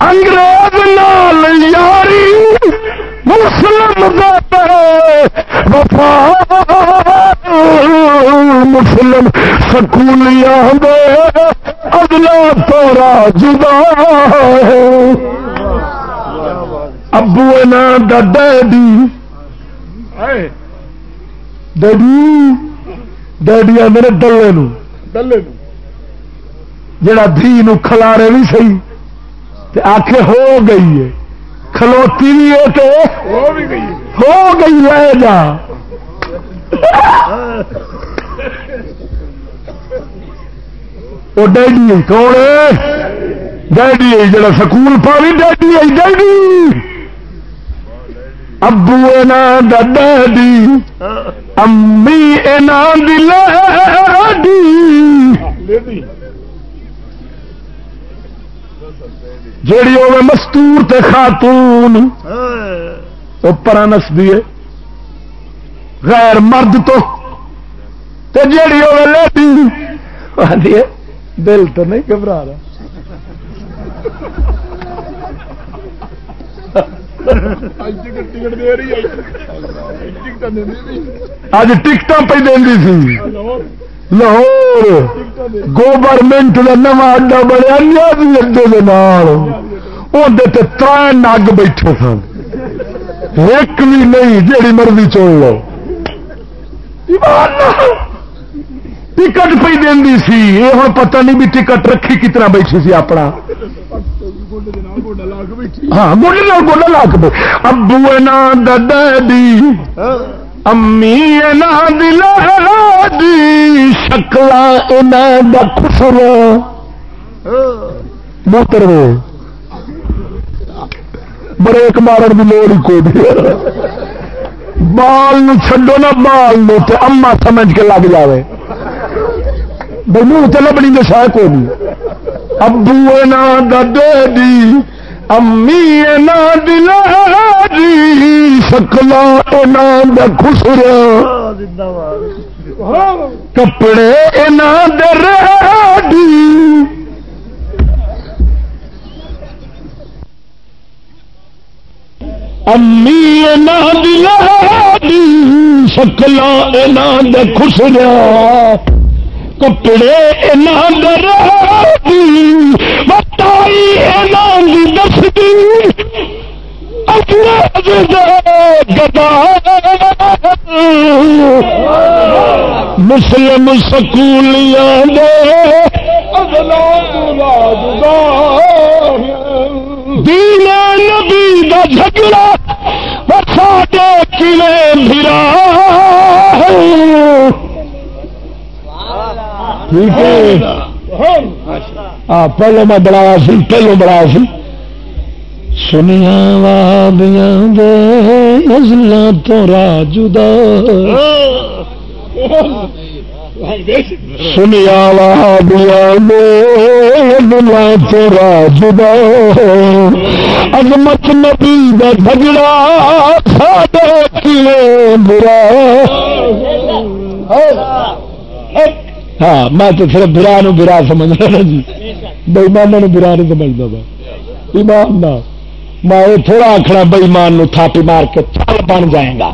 انگریز نال یاری مسلم وفا مسلم سکولیا اگلا تورا جدا۔ ابو نا ڈیڈی۔ ڈیڈی؟ ڈیڈی آدھے ڈلے جڑا دھی کھلارے بھی صحیح آخ ہو گئی ہے۔ کھلوتی بھی ہے تو ہو گئی لے جا۔ وہ ڈیڈی کون ڈیڈی جڑا سکول پاوی ڈیڈی ہے، ڈیڈی۔ ابو اینا ڈیڈی، امی اینا دل جیڑی ہوے مستور تے خاتون اوپر نس دیے غیر مرد تو۔ تے جیڑی ہوے لیڈی۔ دل تو نہیں گھبرا رہا۔ اج ٹکٹ پہ دینی سی۔ لاہور گورنمنٹ کا نواں اڈا بڑا نیازی اڈے کے نال۔ اندر تر نگ بیٹھے سن۔ ایک بھی نہیں، جیڑی مرضی چل لو۔ ٹکٹ پہ دینی سی۔ یہ ہوں پتہ نہیں بھی ٹکٹ رکھی کتنا بیٹھی سی اپنا۔ ہاں گوڈے گوڈا لا کے ابو نا ڈیڈی۔ ہاں۔ امی دلا دی شکل خسر موتر بریک مارن کی لوڑ ہی کوئی بال چڈو نا بال تو اما سمجھ کے لگ جائے بھائی منہ تو لبنی تو شاید کوئی ابو نا دے دی۔ امی دلا دی شکلا خسرا کپڑے در امی دلا دی شکلا خسرا کپڑے در بتائی دستی۔ مسلم سکولیاں دے دین نبی دا جھگڑا ساڈے کلے پھرا ٹھیک ہے۔ پہلو میں بڑھایا سی، پہلو بڑھایا سی۔ سنیا وادیاں دے نزلہ تو راجدہ سنیا وادیاں دے نزلہ تو راجدہ عظمت نبی دا بھجڑا سادے کیے برا۔ ہاں میں تو صرف برا نو برا سمجھنا جی۔ بےمانہ برا نہیں سمجھتا تھا ایمان نہ میں یہ تھوڑا آخنا بئیمان تھاپی مار کے چل بن جائے گا۔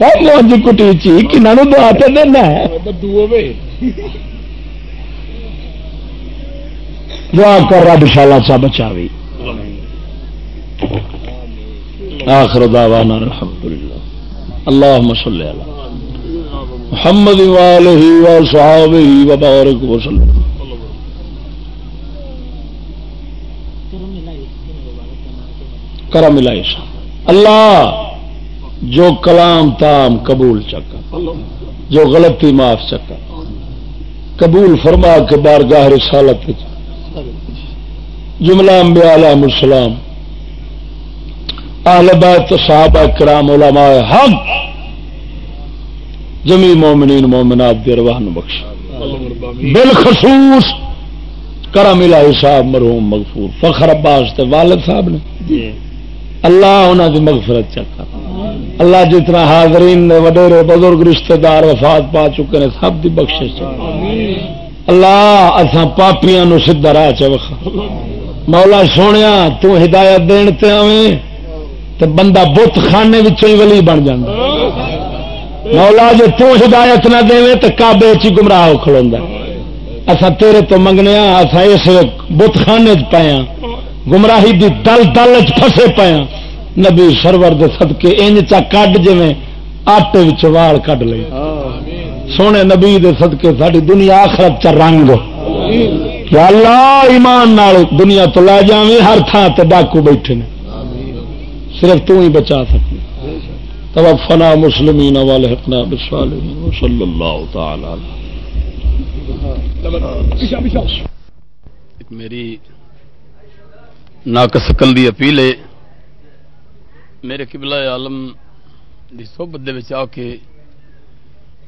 دعا کٹی چی دعا تو دینا دعا کر رب شالا سا بچا آخر دعوانا الحمدللہ۔ اللهم صل على محمد وآله وصحابه وبارك وسلم کرم الہی اللہ جو کلام تام قبول چکا، جو غلطی معاف چکا۔ قبول فرما کے بارگاہ رسالت جملہ انبیاء علیہ السلام۔ اہل بیت صحابہ کرام علماء حق جمی مومنین مومنات دی ارواح بخش بالخصوص کرم الہی صاحب مرحوم مغفور فخر عباس تے والد صاحب نے۔ اللہ انہوں کی مغفرت چکا اللہ جتنا حاضرین نے وڈیرے بزرگ رشتہ دار وفات پا چکے ہیں سب کی بخش اللہ اصا پاپیاں نو سیدا راہ چوکھا مولا سونے تو ہدایت دین تے آویں تو بندہ بت خانے ہی ولی بن جا مولا جی تو ہدایت نہ دے تو کابے چی گمراہ کھلوا اصا تیرے تو منگنے اصا اس بت خانے پایا گمراہی دی دل دل چسے پایا نبی سرور دے صدقے انج چا کڈ جی آٹے وال کڈ لے سونے نبی دے صدقے ساری دنیا آخرت چ رنگ۔ یا اللہ ایمان نال دنیا تو لے جا ہر تھان تے ڈاکو بیٹھے نے۔ صرف تو ہی بچا سکتے توفنا مسلمین والحقنا بالصالحین. صلی اللہ تعالی میری ناقص عقل دی اپیل ہے، میرے قبلہ عالم دی صحبت دے وچ آ کے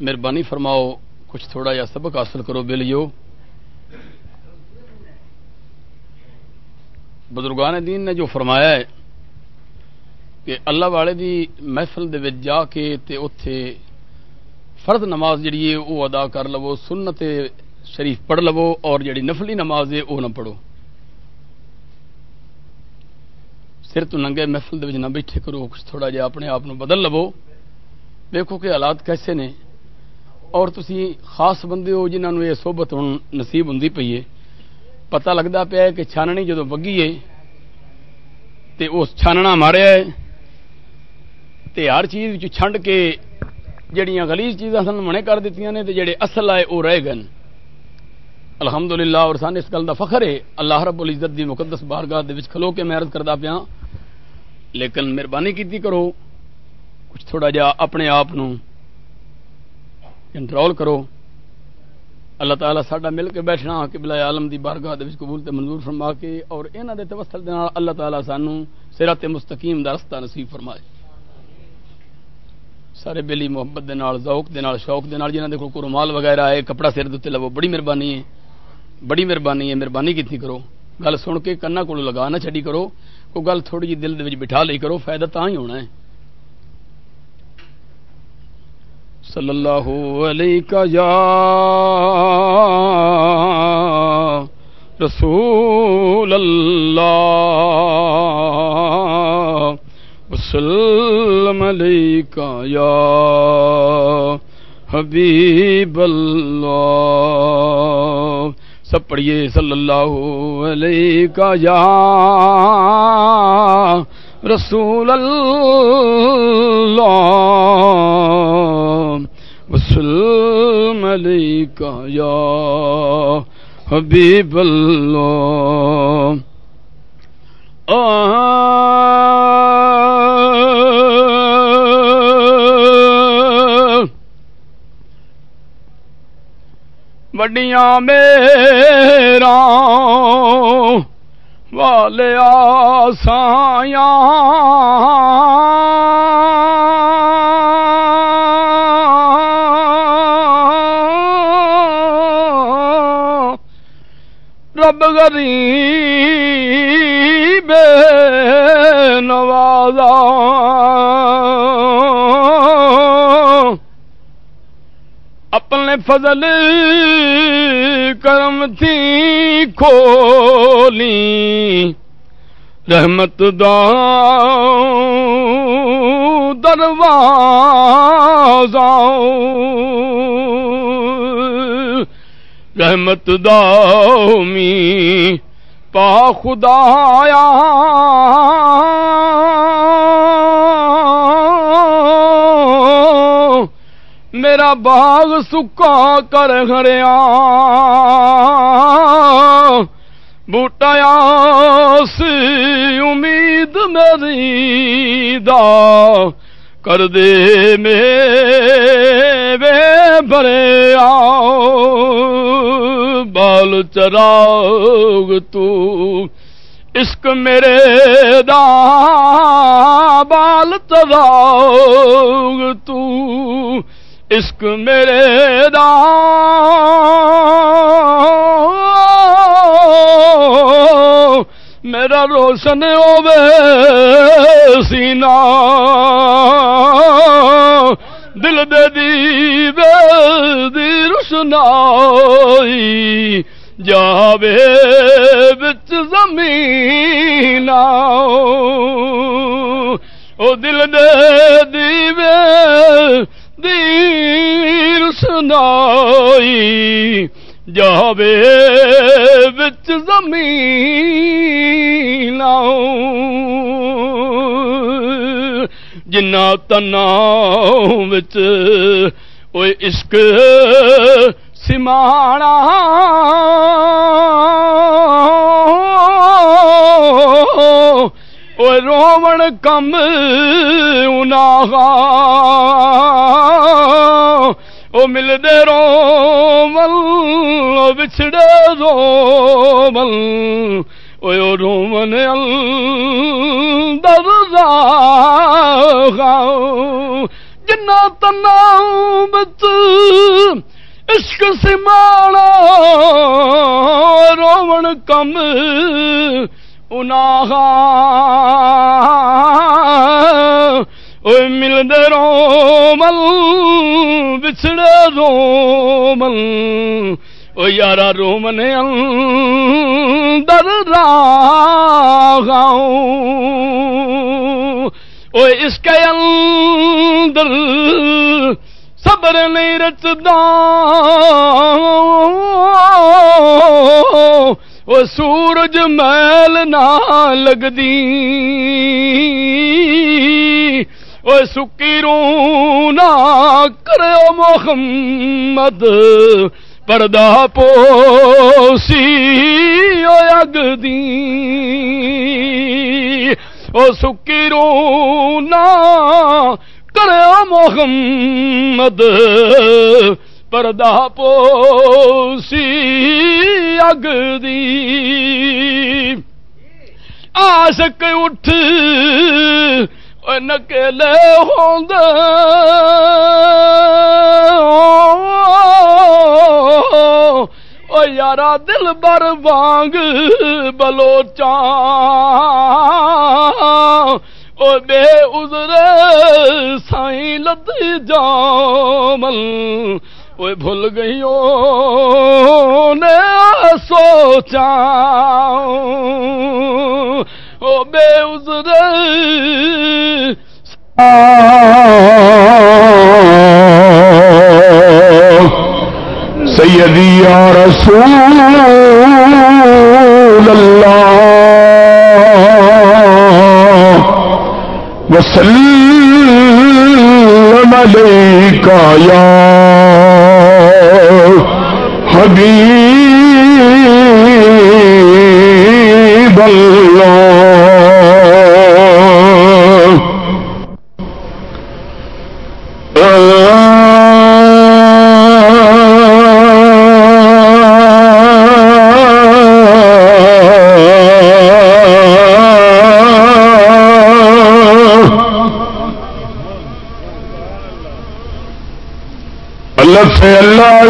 مہربانی فرماؤ، کچھ تھوڑا یا سبق حاصل کرو بلیو بزرگان دین نے جو فرمایا ہے کہ اللہ والے دی محفل دے وچ جا کے تے اوتھے فرض نماز جڑی ہے وہ ادا کر لو، سنت شریف پڑھ لو اور جڑی نفلی نماز ہے وہ نہ پڑھو۔ پھر تو ننگے محفل دے نہ بیٹھے کرو، کچھ تھوڑا جہا اپنے آپ بدل لو۔ دیکھو کہ حالات کیسے نے۔ اور تسی خاص بندے ہو جنہوں نے یہ سوبت ہوں نصیب ہوں پی ہے۔ پتا لگتا پیا کہ چھاننی جدو بگی ہے، تے اس چھاننا ماریا ہے۔ تے ہر چیز چھنڈ کے جڑیاں گلیز چیزاں سن منے کر دیتی نے تے جڑے اصل آئے وہ رہ گئے الحمدللہ اور سان اس گل کا فخر ہے، اللہ رب العزت دی مقدس بارگاہ دے وچ کھلو کے محرت کردا پیا لیکن مہربانی کی کرو، کچھ تھوڑا جا اپنے آپ کنٹرول کرو۔ اللہ تعالیٰ ساڈا مل کے بیٹھنا کہ بلا عالم دی بارگاہ قبول تے منظور فرما کے اور یہاں دے توسل دے اللہ تعالیٰ سانو سرات مستقیم دا رستہ نصیب فرمائے۔ سارے بلی محبت دے نال، ذوق دے نال، شوق دے نال جنہاں دے کوئی رومال وغیرہ ہے، کپڑا سر دے تے لو بڑی مہربانی ہے، بڑی مہربانی ہے، مہربانی کتنی کرو؟ گل سن کے کنا کو لگا نہ چھڈی کرو کو گل تھوڑی جی دل دے وچ بٹھا لی کرو، فائدہ تا ہی ہونا ہے۔ صلی اللہ علیہ یا رسول اللہ وسلم علیکہ یا حبیب اللہ۔ سب پڑھیے صلی اللہ علیہ کا یا رسول اللہ۔ وسلم علیہ یا حبیب اللہ۔ وڈیاں میرا والے آسایاں رب غریب نوازا فضل کرم تھی کھولی۔ رحمت دا دروازہ۔ رحمت دامی پا خدایا۔ میرا باغ سکا کر گھریا بوٹایا سی امید میری دا کر دے میں بھرے آؤ بال چراغ تو عشق میرے دا۔ بال چراغ تو عشق میرے دا میرا روشن ہوے سینا۔ دل دے دی دی روشنائی جاوے بچ زمین او دل دے دی دی روشنائی جاوے بچ زمین جنا تنا بچ عشق سمانا۔ رومن کم او ملدے رو مل بچھڑے رو مل او رومن در جنا تنا بچ عشق سمانا رومن کم انہا ملدے رو مل بچھڑے رو مل او یارا رو من در راغاؤں او اس کے اندر صبر نہیں رچدا وہ سورج میل نہ لگدی۔ وہ سکی رونا کرو محمد، پردہ پوسی اگ دی او سکی رونا کرو محمد پردہ پوسی اگ دی۔ آسک اٹھ نکلے ہوں او یارا دل بر وانگ بلوچا او بے عذر سائیں لد جامل۔ وہ بھول گئی نے سوچا او بے عذر سیدی یا رسول اللہ وسلم علیکہ یا حبیب اللہ.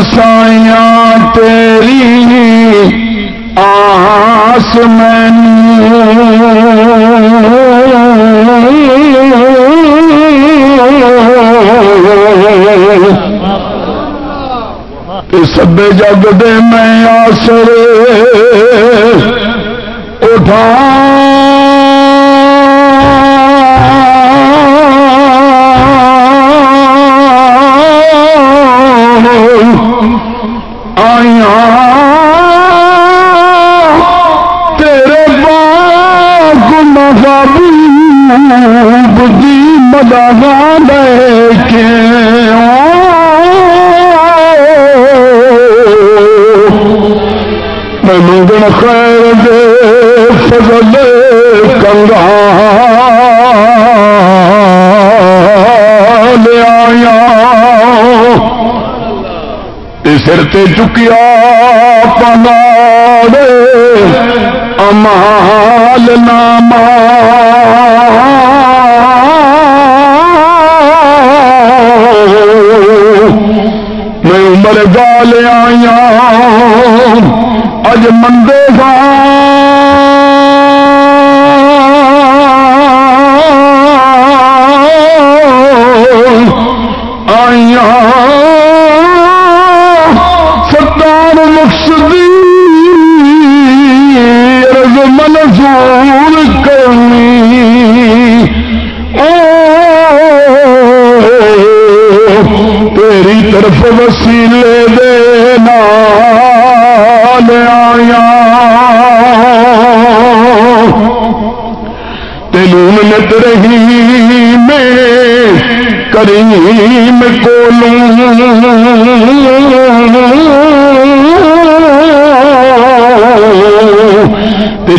سائیاں تیری آس میں سبے جگ دے میں آسر اٹھا لیا سر تے چکیا پنا امال نام میں عمر گال آیا۔ اج مندے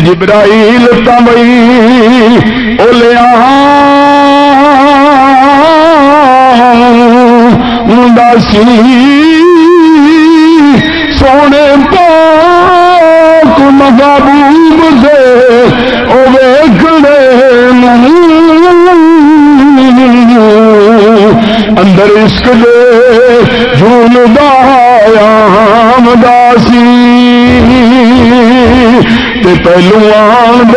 جبرائیل تمئی جھول دایا داسی تے پہلو آن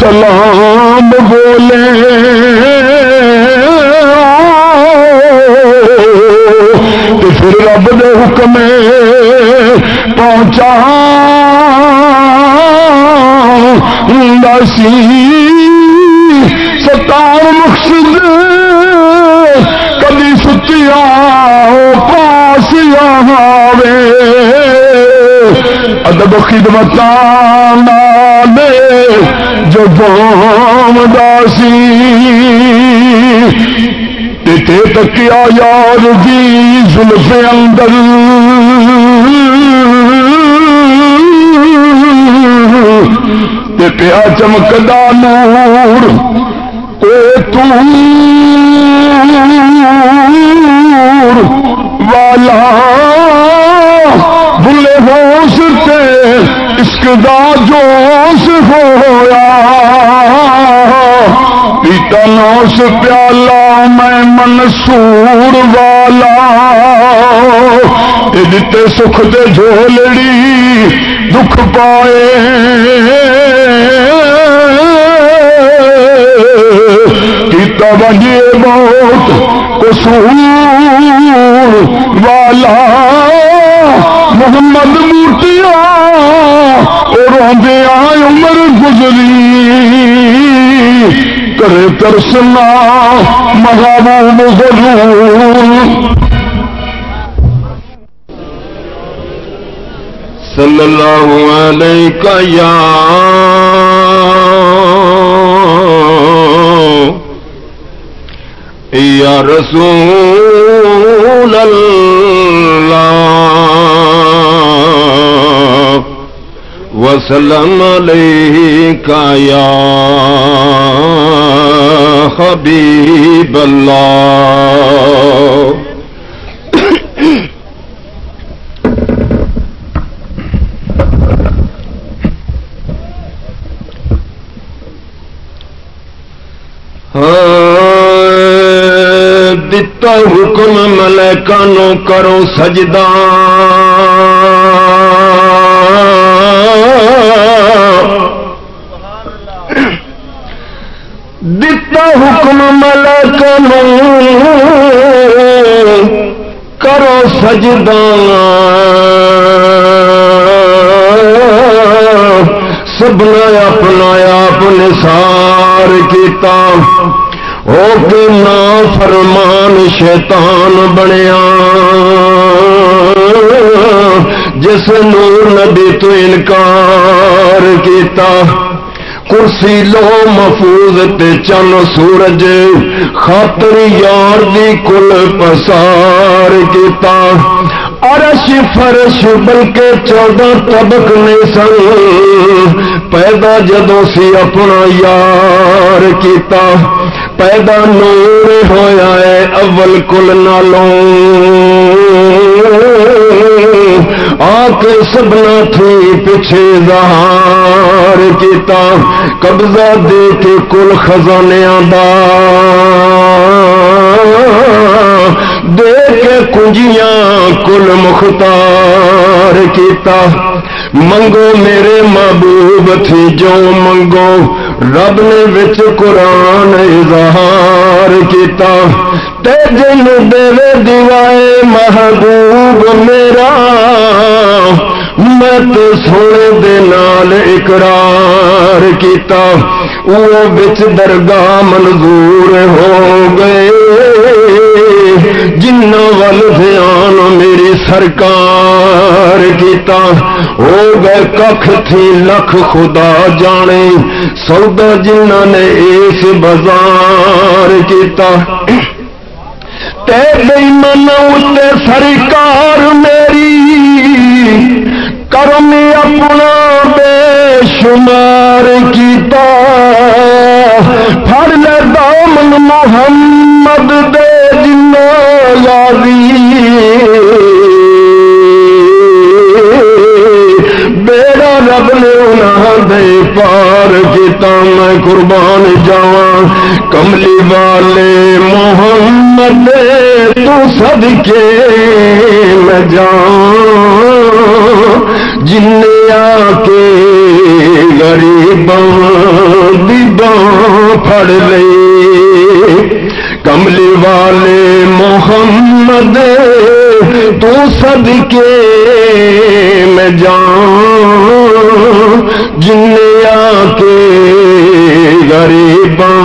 سلام بولے۔ پھر رب دے حکم پہنچا۔ سی ستار مقصد ادب خدمت جو بام داسی۔ تکیا یار دی زلف اندر۔ تے پیا چمکدا نور، اے تور والا بلے ہوش تے دا جوش ہویا۔ پیتا نوش پیالہ میں منصور والا۔ دیتے سکھ دے جھولڑی دکھ پائے۔ پیتا بجے بہت قصور والا۔ محمد مورتیا روندے آئے عمر گزری۔ کرے ترسنا محبوب ضرور صلی اللہ علیہ یا یا رسول اللہ۔ وسلم علیہ یا حبیب اللہ۔ ہاں، دتا حکم ملیکا کرو سجدہ۔ دتا حکم ملک کرو سجدہ۔ سبنا اپنا آپ نثار کیتا۔ ہو کے نا فرمان شیطان بنیا۔ جس نور نبی تو انکار کیتا، کرسی لو مفوز تے چن سورج، خاطر یار دی کل پسار کیتا۔ عرش فرش بلکہ چودہ طبق نے سن، پیدا جدو سی اپنا یار کیتا۔ پیدا نور ہویا ہے اول کل نالوں۔ آ کے سبنا تھی پیچھے زہار کیتا قبضہ دے کے کل خزانے دا دے کے کنجیاں کل مختار کیتا منگو میرے محبوب تھی جو منگو، رب نے وچ قرآن اظہار کیتا تے جن دے دیوائے محبوب میرا، میں تو سونے دے نال اقرار کیتا وہ بچ درگاہ منظور ہو گئے۔ جنہ ول دھیان میری سرکار کیتا، ہو گئے کخ تھی لکھ خدا جانے۔ سودا جنہ نے اس بازار کیتا۔ تیرے من اتنے سرکار میری، کرم اپنا بے شمار کیتا پھڑ لے دامن محمد دے جنا یاری بیڑا رب نے انہاں دے پار کیتا، میں قربان جاواں۔ کملی والے محمد تو صدقے میں جاؤں، جن آ کے غریباں دیباں پھڑ لئی کملی والے محمد، تو صدقے میں جان جن آ کے غریباں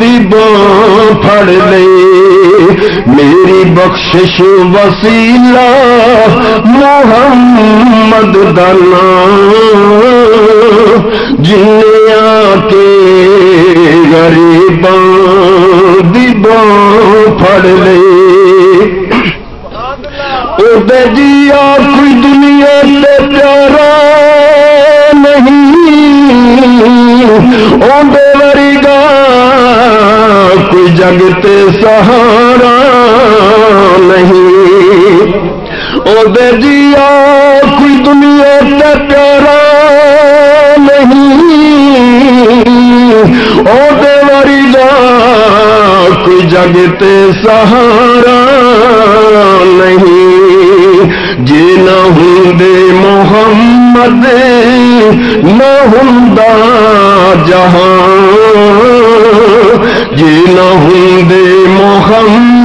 دیباں پھڑ لے میری بخشش وسیلہ محمد دنا جنیا کے غریباں دیباں پھڑ لے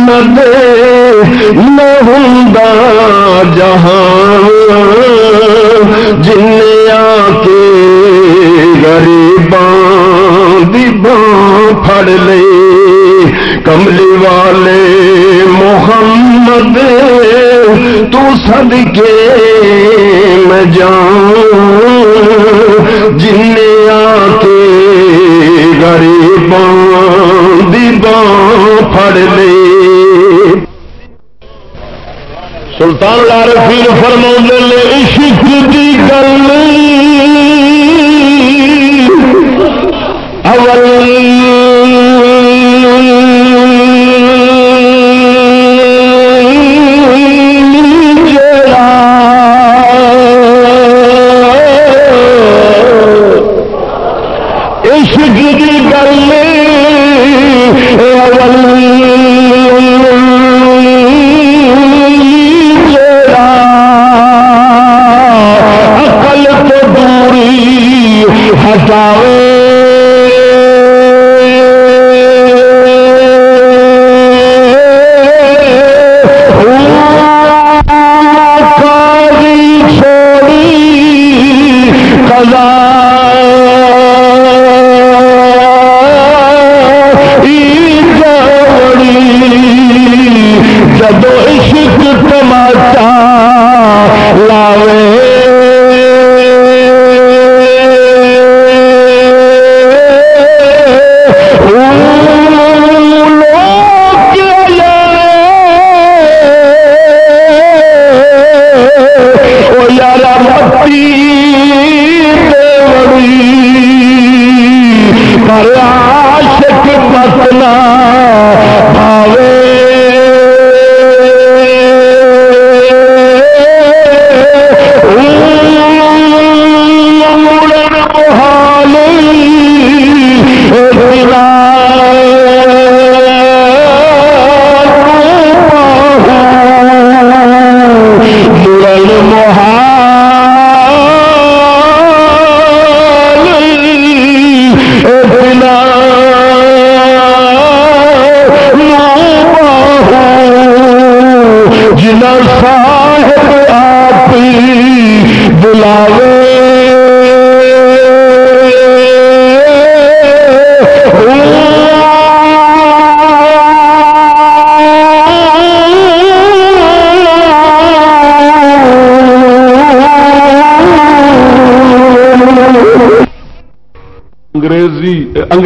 محمد نہ ہوں جہاں جن آ کے غریباں دیباں پھڑ لے۔ کملی والے محمد، تو صدقے میں جاؤں۔ مولا رفیل فرما نے عشق کی گل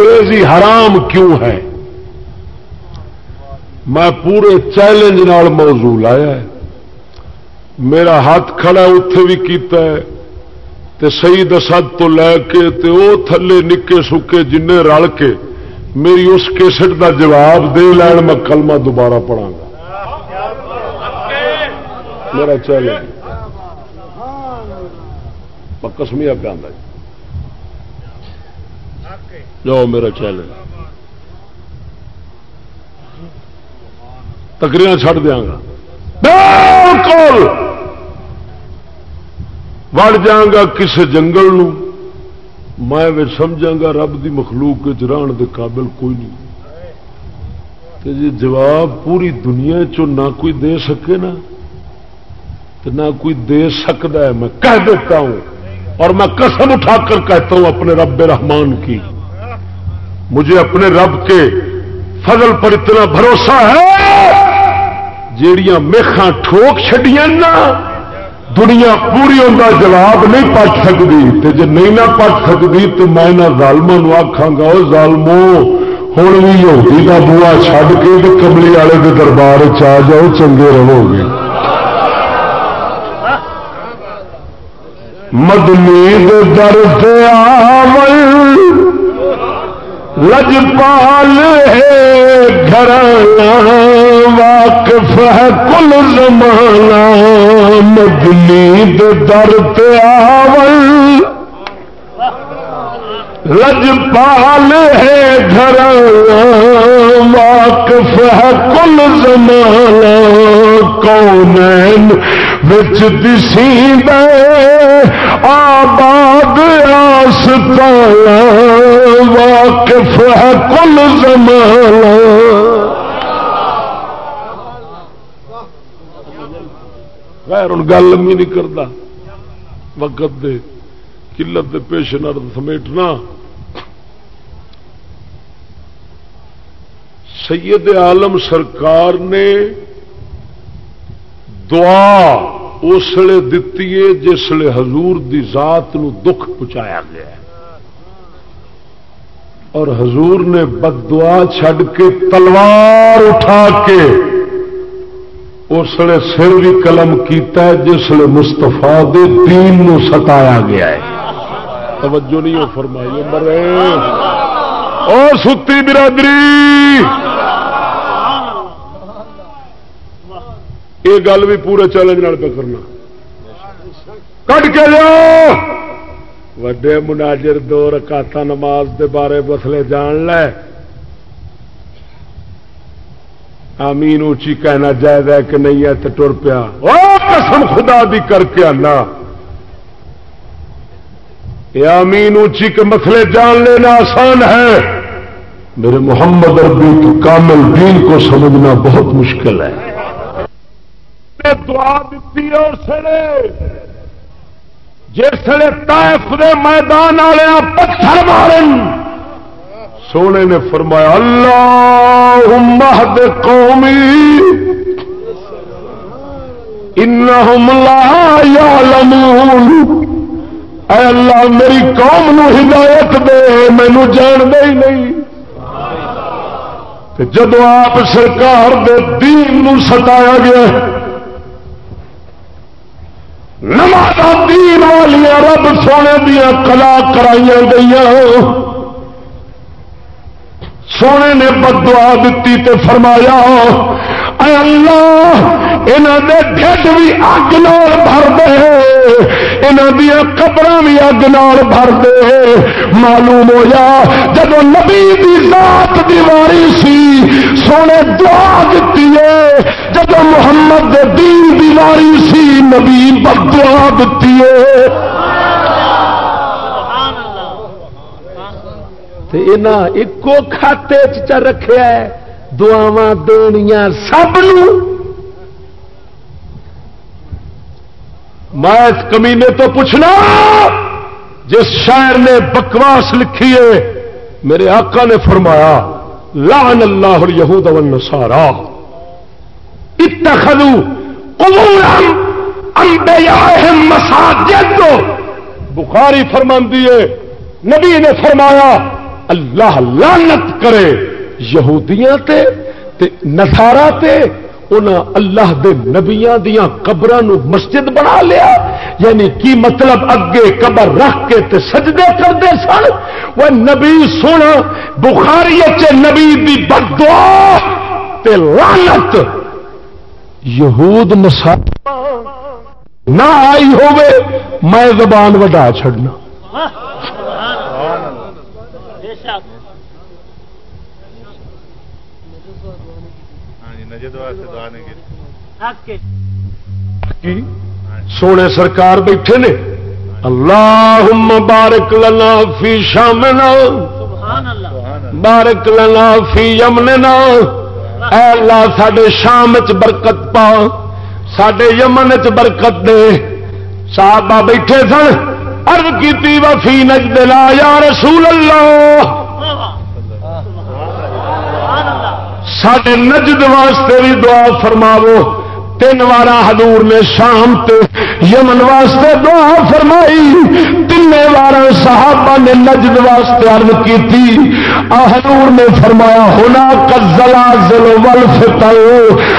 انگریزی حرام کیوں ہے میں پورے چیلنج نال موضوع لایا ہے۔ میرا ہاتھ کھڑا اتے بھی کیتا ہے۔ تے سعید اسد تو لے کے تے او تھلے نکے سکے جن رل کے میری اس کیسٹ دا جواب دے لین میں کلمہ دوبارہ پڑھا گا میرا چیلنج۔ میں کسمیا پہ آدھا جاؤ میرا چیلنج تکریاں چھڑ دیا گا۔ بالکل۔ وڑ جاؤں گا کسی جنگل نو میں سمجھا گا رب دی مخلوق رہن دے قابل کوئی نہیں۔ تے جی جواب پوری دنیا چو نہ کوئی دے سکے نا تو نہ کوئی دے سکتا ہے، میں کہہ دیتا ہوں۔ اور میں قسم اٹھا کر کہتا ہوں اپنے رب رحمان کی۔ مجھے اپنے رب کے فضل پر اتنا بھروسہ ہے، جیڑیاں میخاں ٹھوک چڈیاں نا، دنیا پوری ان کا جواب نہیں پچ سکتی تے جے نہیں نہ پچ سکتی تو میں نہ ظالموں آخا گا وہ ظالمو ہوں بھی یہودی کا بوا چھڈ کے کملی والے کے دربار چ جاؤ، چنگے رہو گے مدنی در سے لجپال ہے، گھرانا واقف ہے کل زمانہ، مدنی در تے آول۔ لجپال ہے، گھرانا واقف ہے کل زمانہ۔ کونین بچ دسی دے آباد آستانا واقف ہے کل زمانہ۔ خیر ہوں، گل لمبی نہیں کرتا۔ وقت دے قلت دے پیش نرد سمیٹنا۔ سید عالم سرکار نے دعا اسلے دتی ہے جسے حضور دی ذات نو دکھ پہنچایا گیا ہے۔ اور حضور نے بد دعا چھڈ کے تلوار اٹھا کے اسلے سر بھی قلم کیتا ہے جسے مستفا دے دین نو ستایا گیا ہے۔ توجہ نہیں ہو فرمائی مرے اور ستی برادری! یہ گل بھی پورے چیلنج پہ کرنا کٹ کے لو وڈے مناجر دو رکاتا نماز دے بارے مسلے جان لے۔ آمین اونچی کہنا جائز ہے کہ نہیں ہے تو ٹر پیا۔ قسم خدا دی کر کے آنا۔ یہ آمین اونچی کے مسئلے جان لینا آسان ہے۔ میرے محمد عربی کی کامل دین کو سمجھنا بہت مشکل ہے۔ دعا دیتی اور سڑے جسے طائف دے میدان والے پتھر مارن۔ سونے نے فرمایا اللہ مہد قومی انہم لا یعلمون۔ اے اللہ، میری قوم نو ہدایت دے، مینو جان دے ہی نہیں۔ جدو آپ سرکار دے دین نو ستایا گیا نماز دین والی رب سونے دیا کلا کرائی گئی سونے نے بدوا دیتی تے فرمایا اے اللہ انہوں دے ڈھڈ بھی اگ نال بھر دے انہوں دیا قبر بھی اگ نال بھر دے معلوم ہو جا جب نبی دی ذات دیواری سی، سونے دعا دیتی ہے۔ جب محمد دے دین دیواری سی، نبی بد دعا دیتی ہے۔ ایکو کھاتے چ رکھا ہے۔ دعوا دنیا سب میں اس کمینے تو پوچھنا، جس شاعر نے بکواس لکھی ہے، میرے آقا نے فرمایا، لعن اللہ یہود والنصارا۔ اتخذوا مساجد۔ بخاری فرماندی ہے، نبی نے فرمایا، اللہ لعنت کرے۔ یہودیاں تے تے نصارا تے اللہ دے نبیاں دیاں قبران مسجد بنا لیا یعنی کی مطلب اگے قبر رکھ کے تے سجدے کرتے سن؟ وہ نبی سن بخاری نبی دی بدعا تے لعنت۔ یہود مسا نہ آئی ہوئے، میں زبان وڈا چھڑنا سونے سرکار بیٹھے نے۔ اللہ بارک لنا فی شام بارک لنا فی یمن اے اللہ سڈے شام چ برکت پا۔ سڈے یمن چ برکت دے۔ صاحب بیٹھے سن۔ ارد کی وفی نج دلا یا رسول اللہ۔ سڈے نجد واسطے بھی دعا فرماو تین وار ہدور نے شام تے یمن واسطے دعا فرمائی۔ تین وار صحابہ نے نجد واسطے ارد کی ہدور نے فرمایا، ہونا کزلا زل ول فتل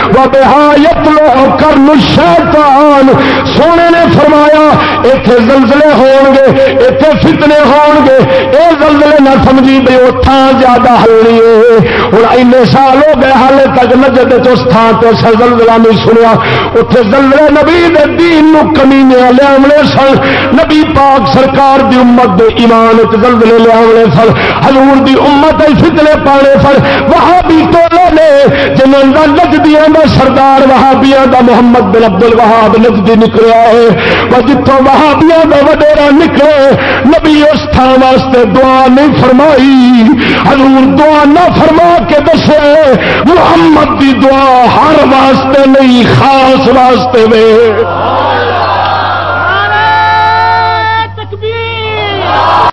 و بہایت لو شیطان سونے نے فرمایا اتے زلزلے ہون گے اتے فتنے ہون گے۔ اے زلزلے نہ سمجھی بے اتھا زیادہ ہلنی ہے ہوں این سال ہو گئے، حالے تک نجد اس تھان سے زلزلہ نہیں سنیا اتے نبی دے دین نو کمینے لیا سن۔ نبی پاک سرکار دی امت دے ایمان زلزلے لیا سن۔ حضور دی امت فتنے پانے سن۔ وہاں بھی ٹولے نے جنہوں کا نجدیاں دا سردار وہابیاں دا محمد بن عبد الوہاب نجدی نکلیا ہے، وہ جتوں وہابیاں دا وڈیرا نکلے، نبی اس تھان واسطے دعا نہیں فرمائی۔ حضور دعا نہ فرما کے دسے، محمد دی دعا ہر واسطے نہیں خاص واسطے میں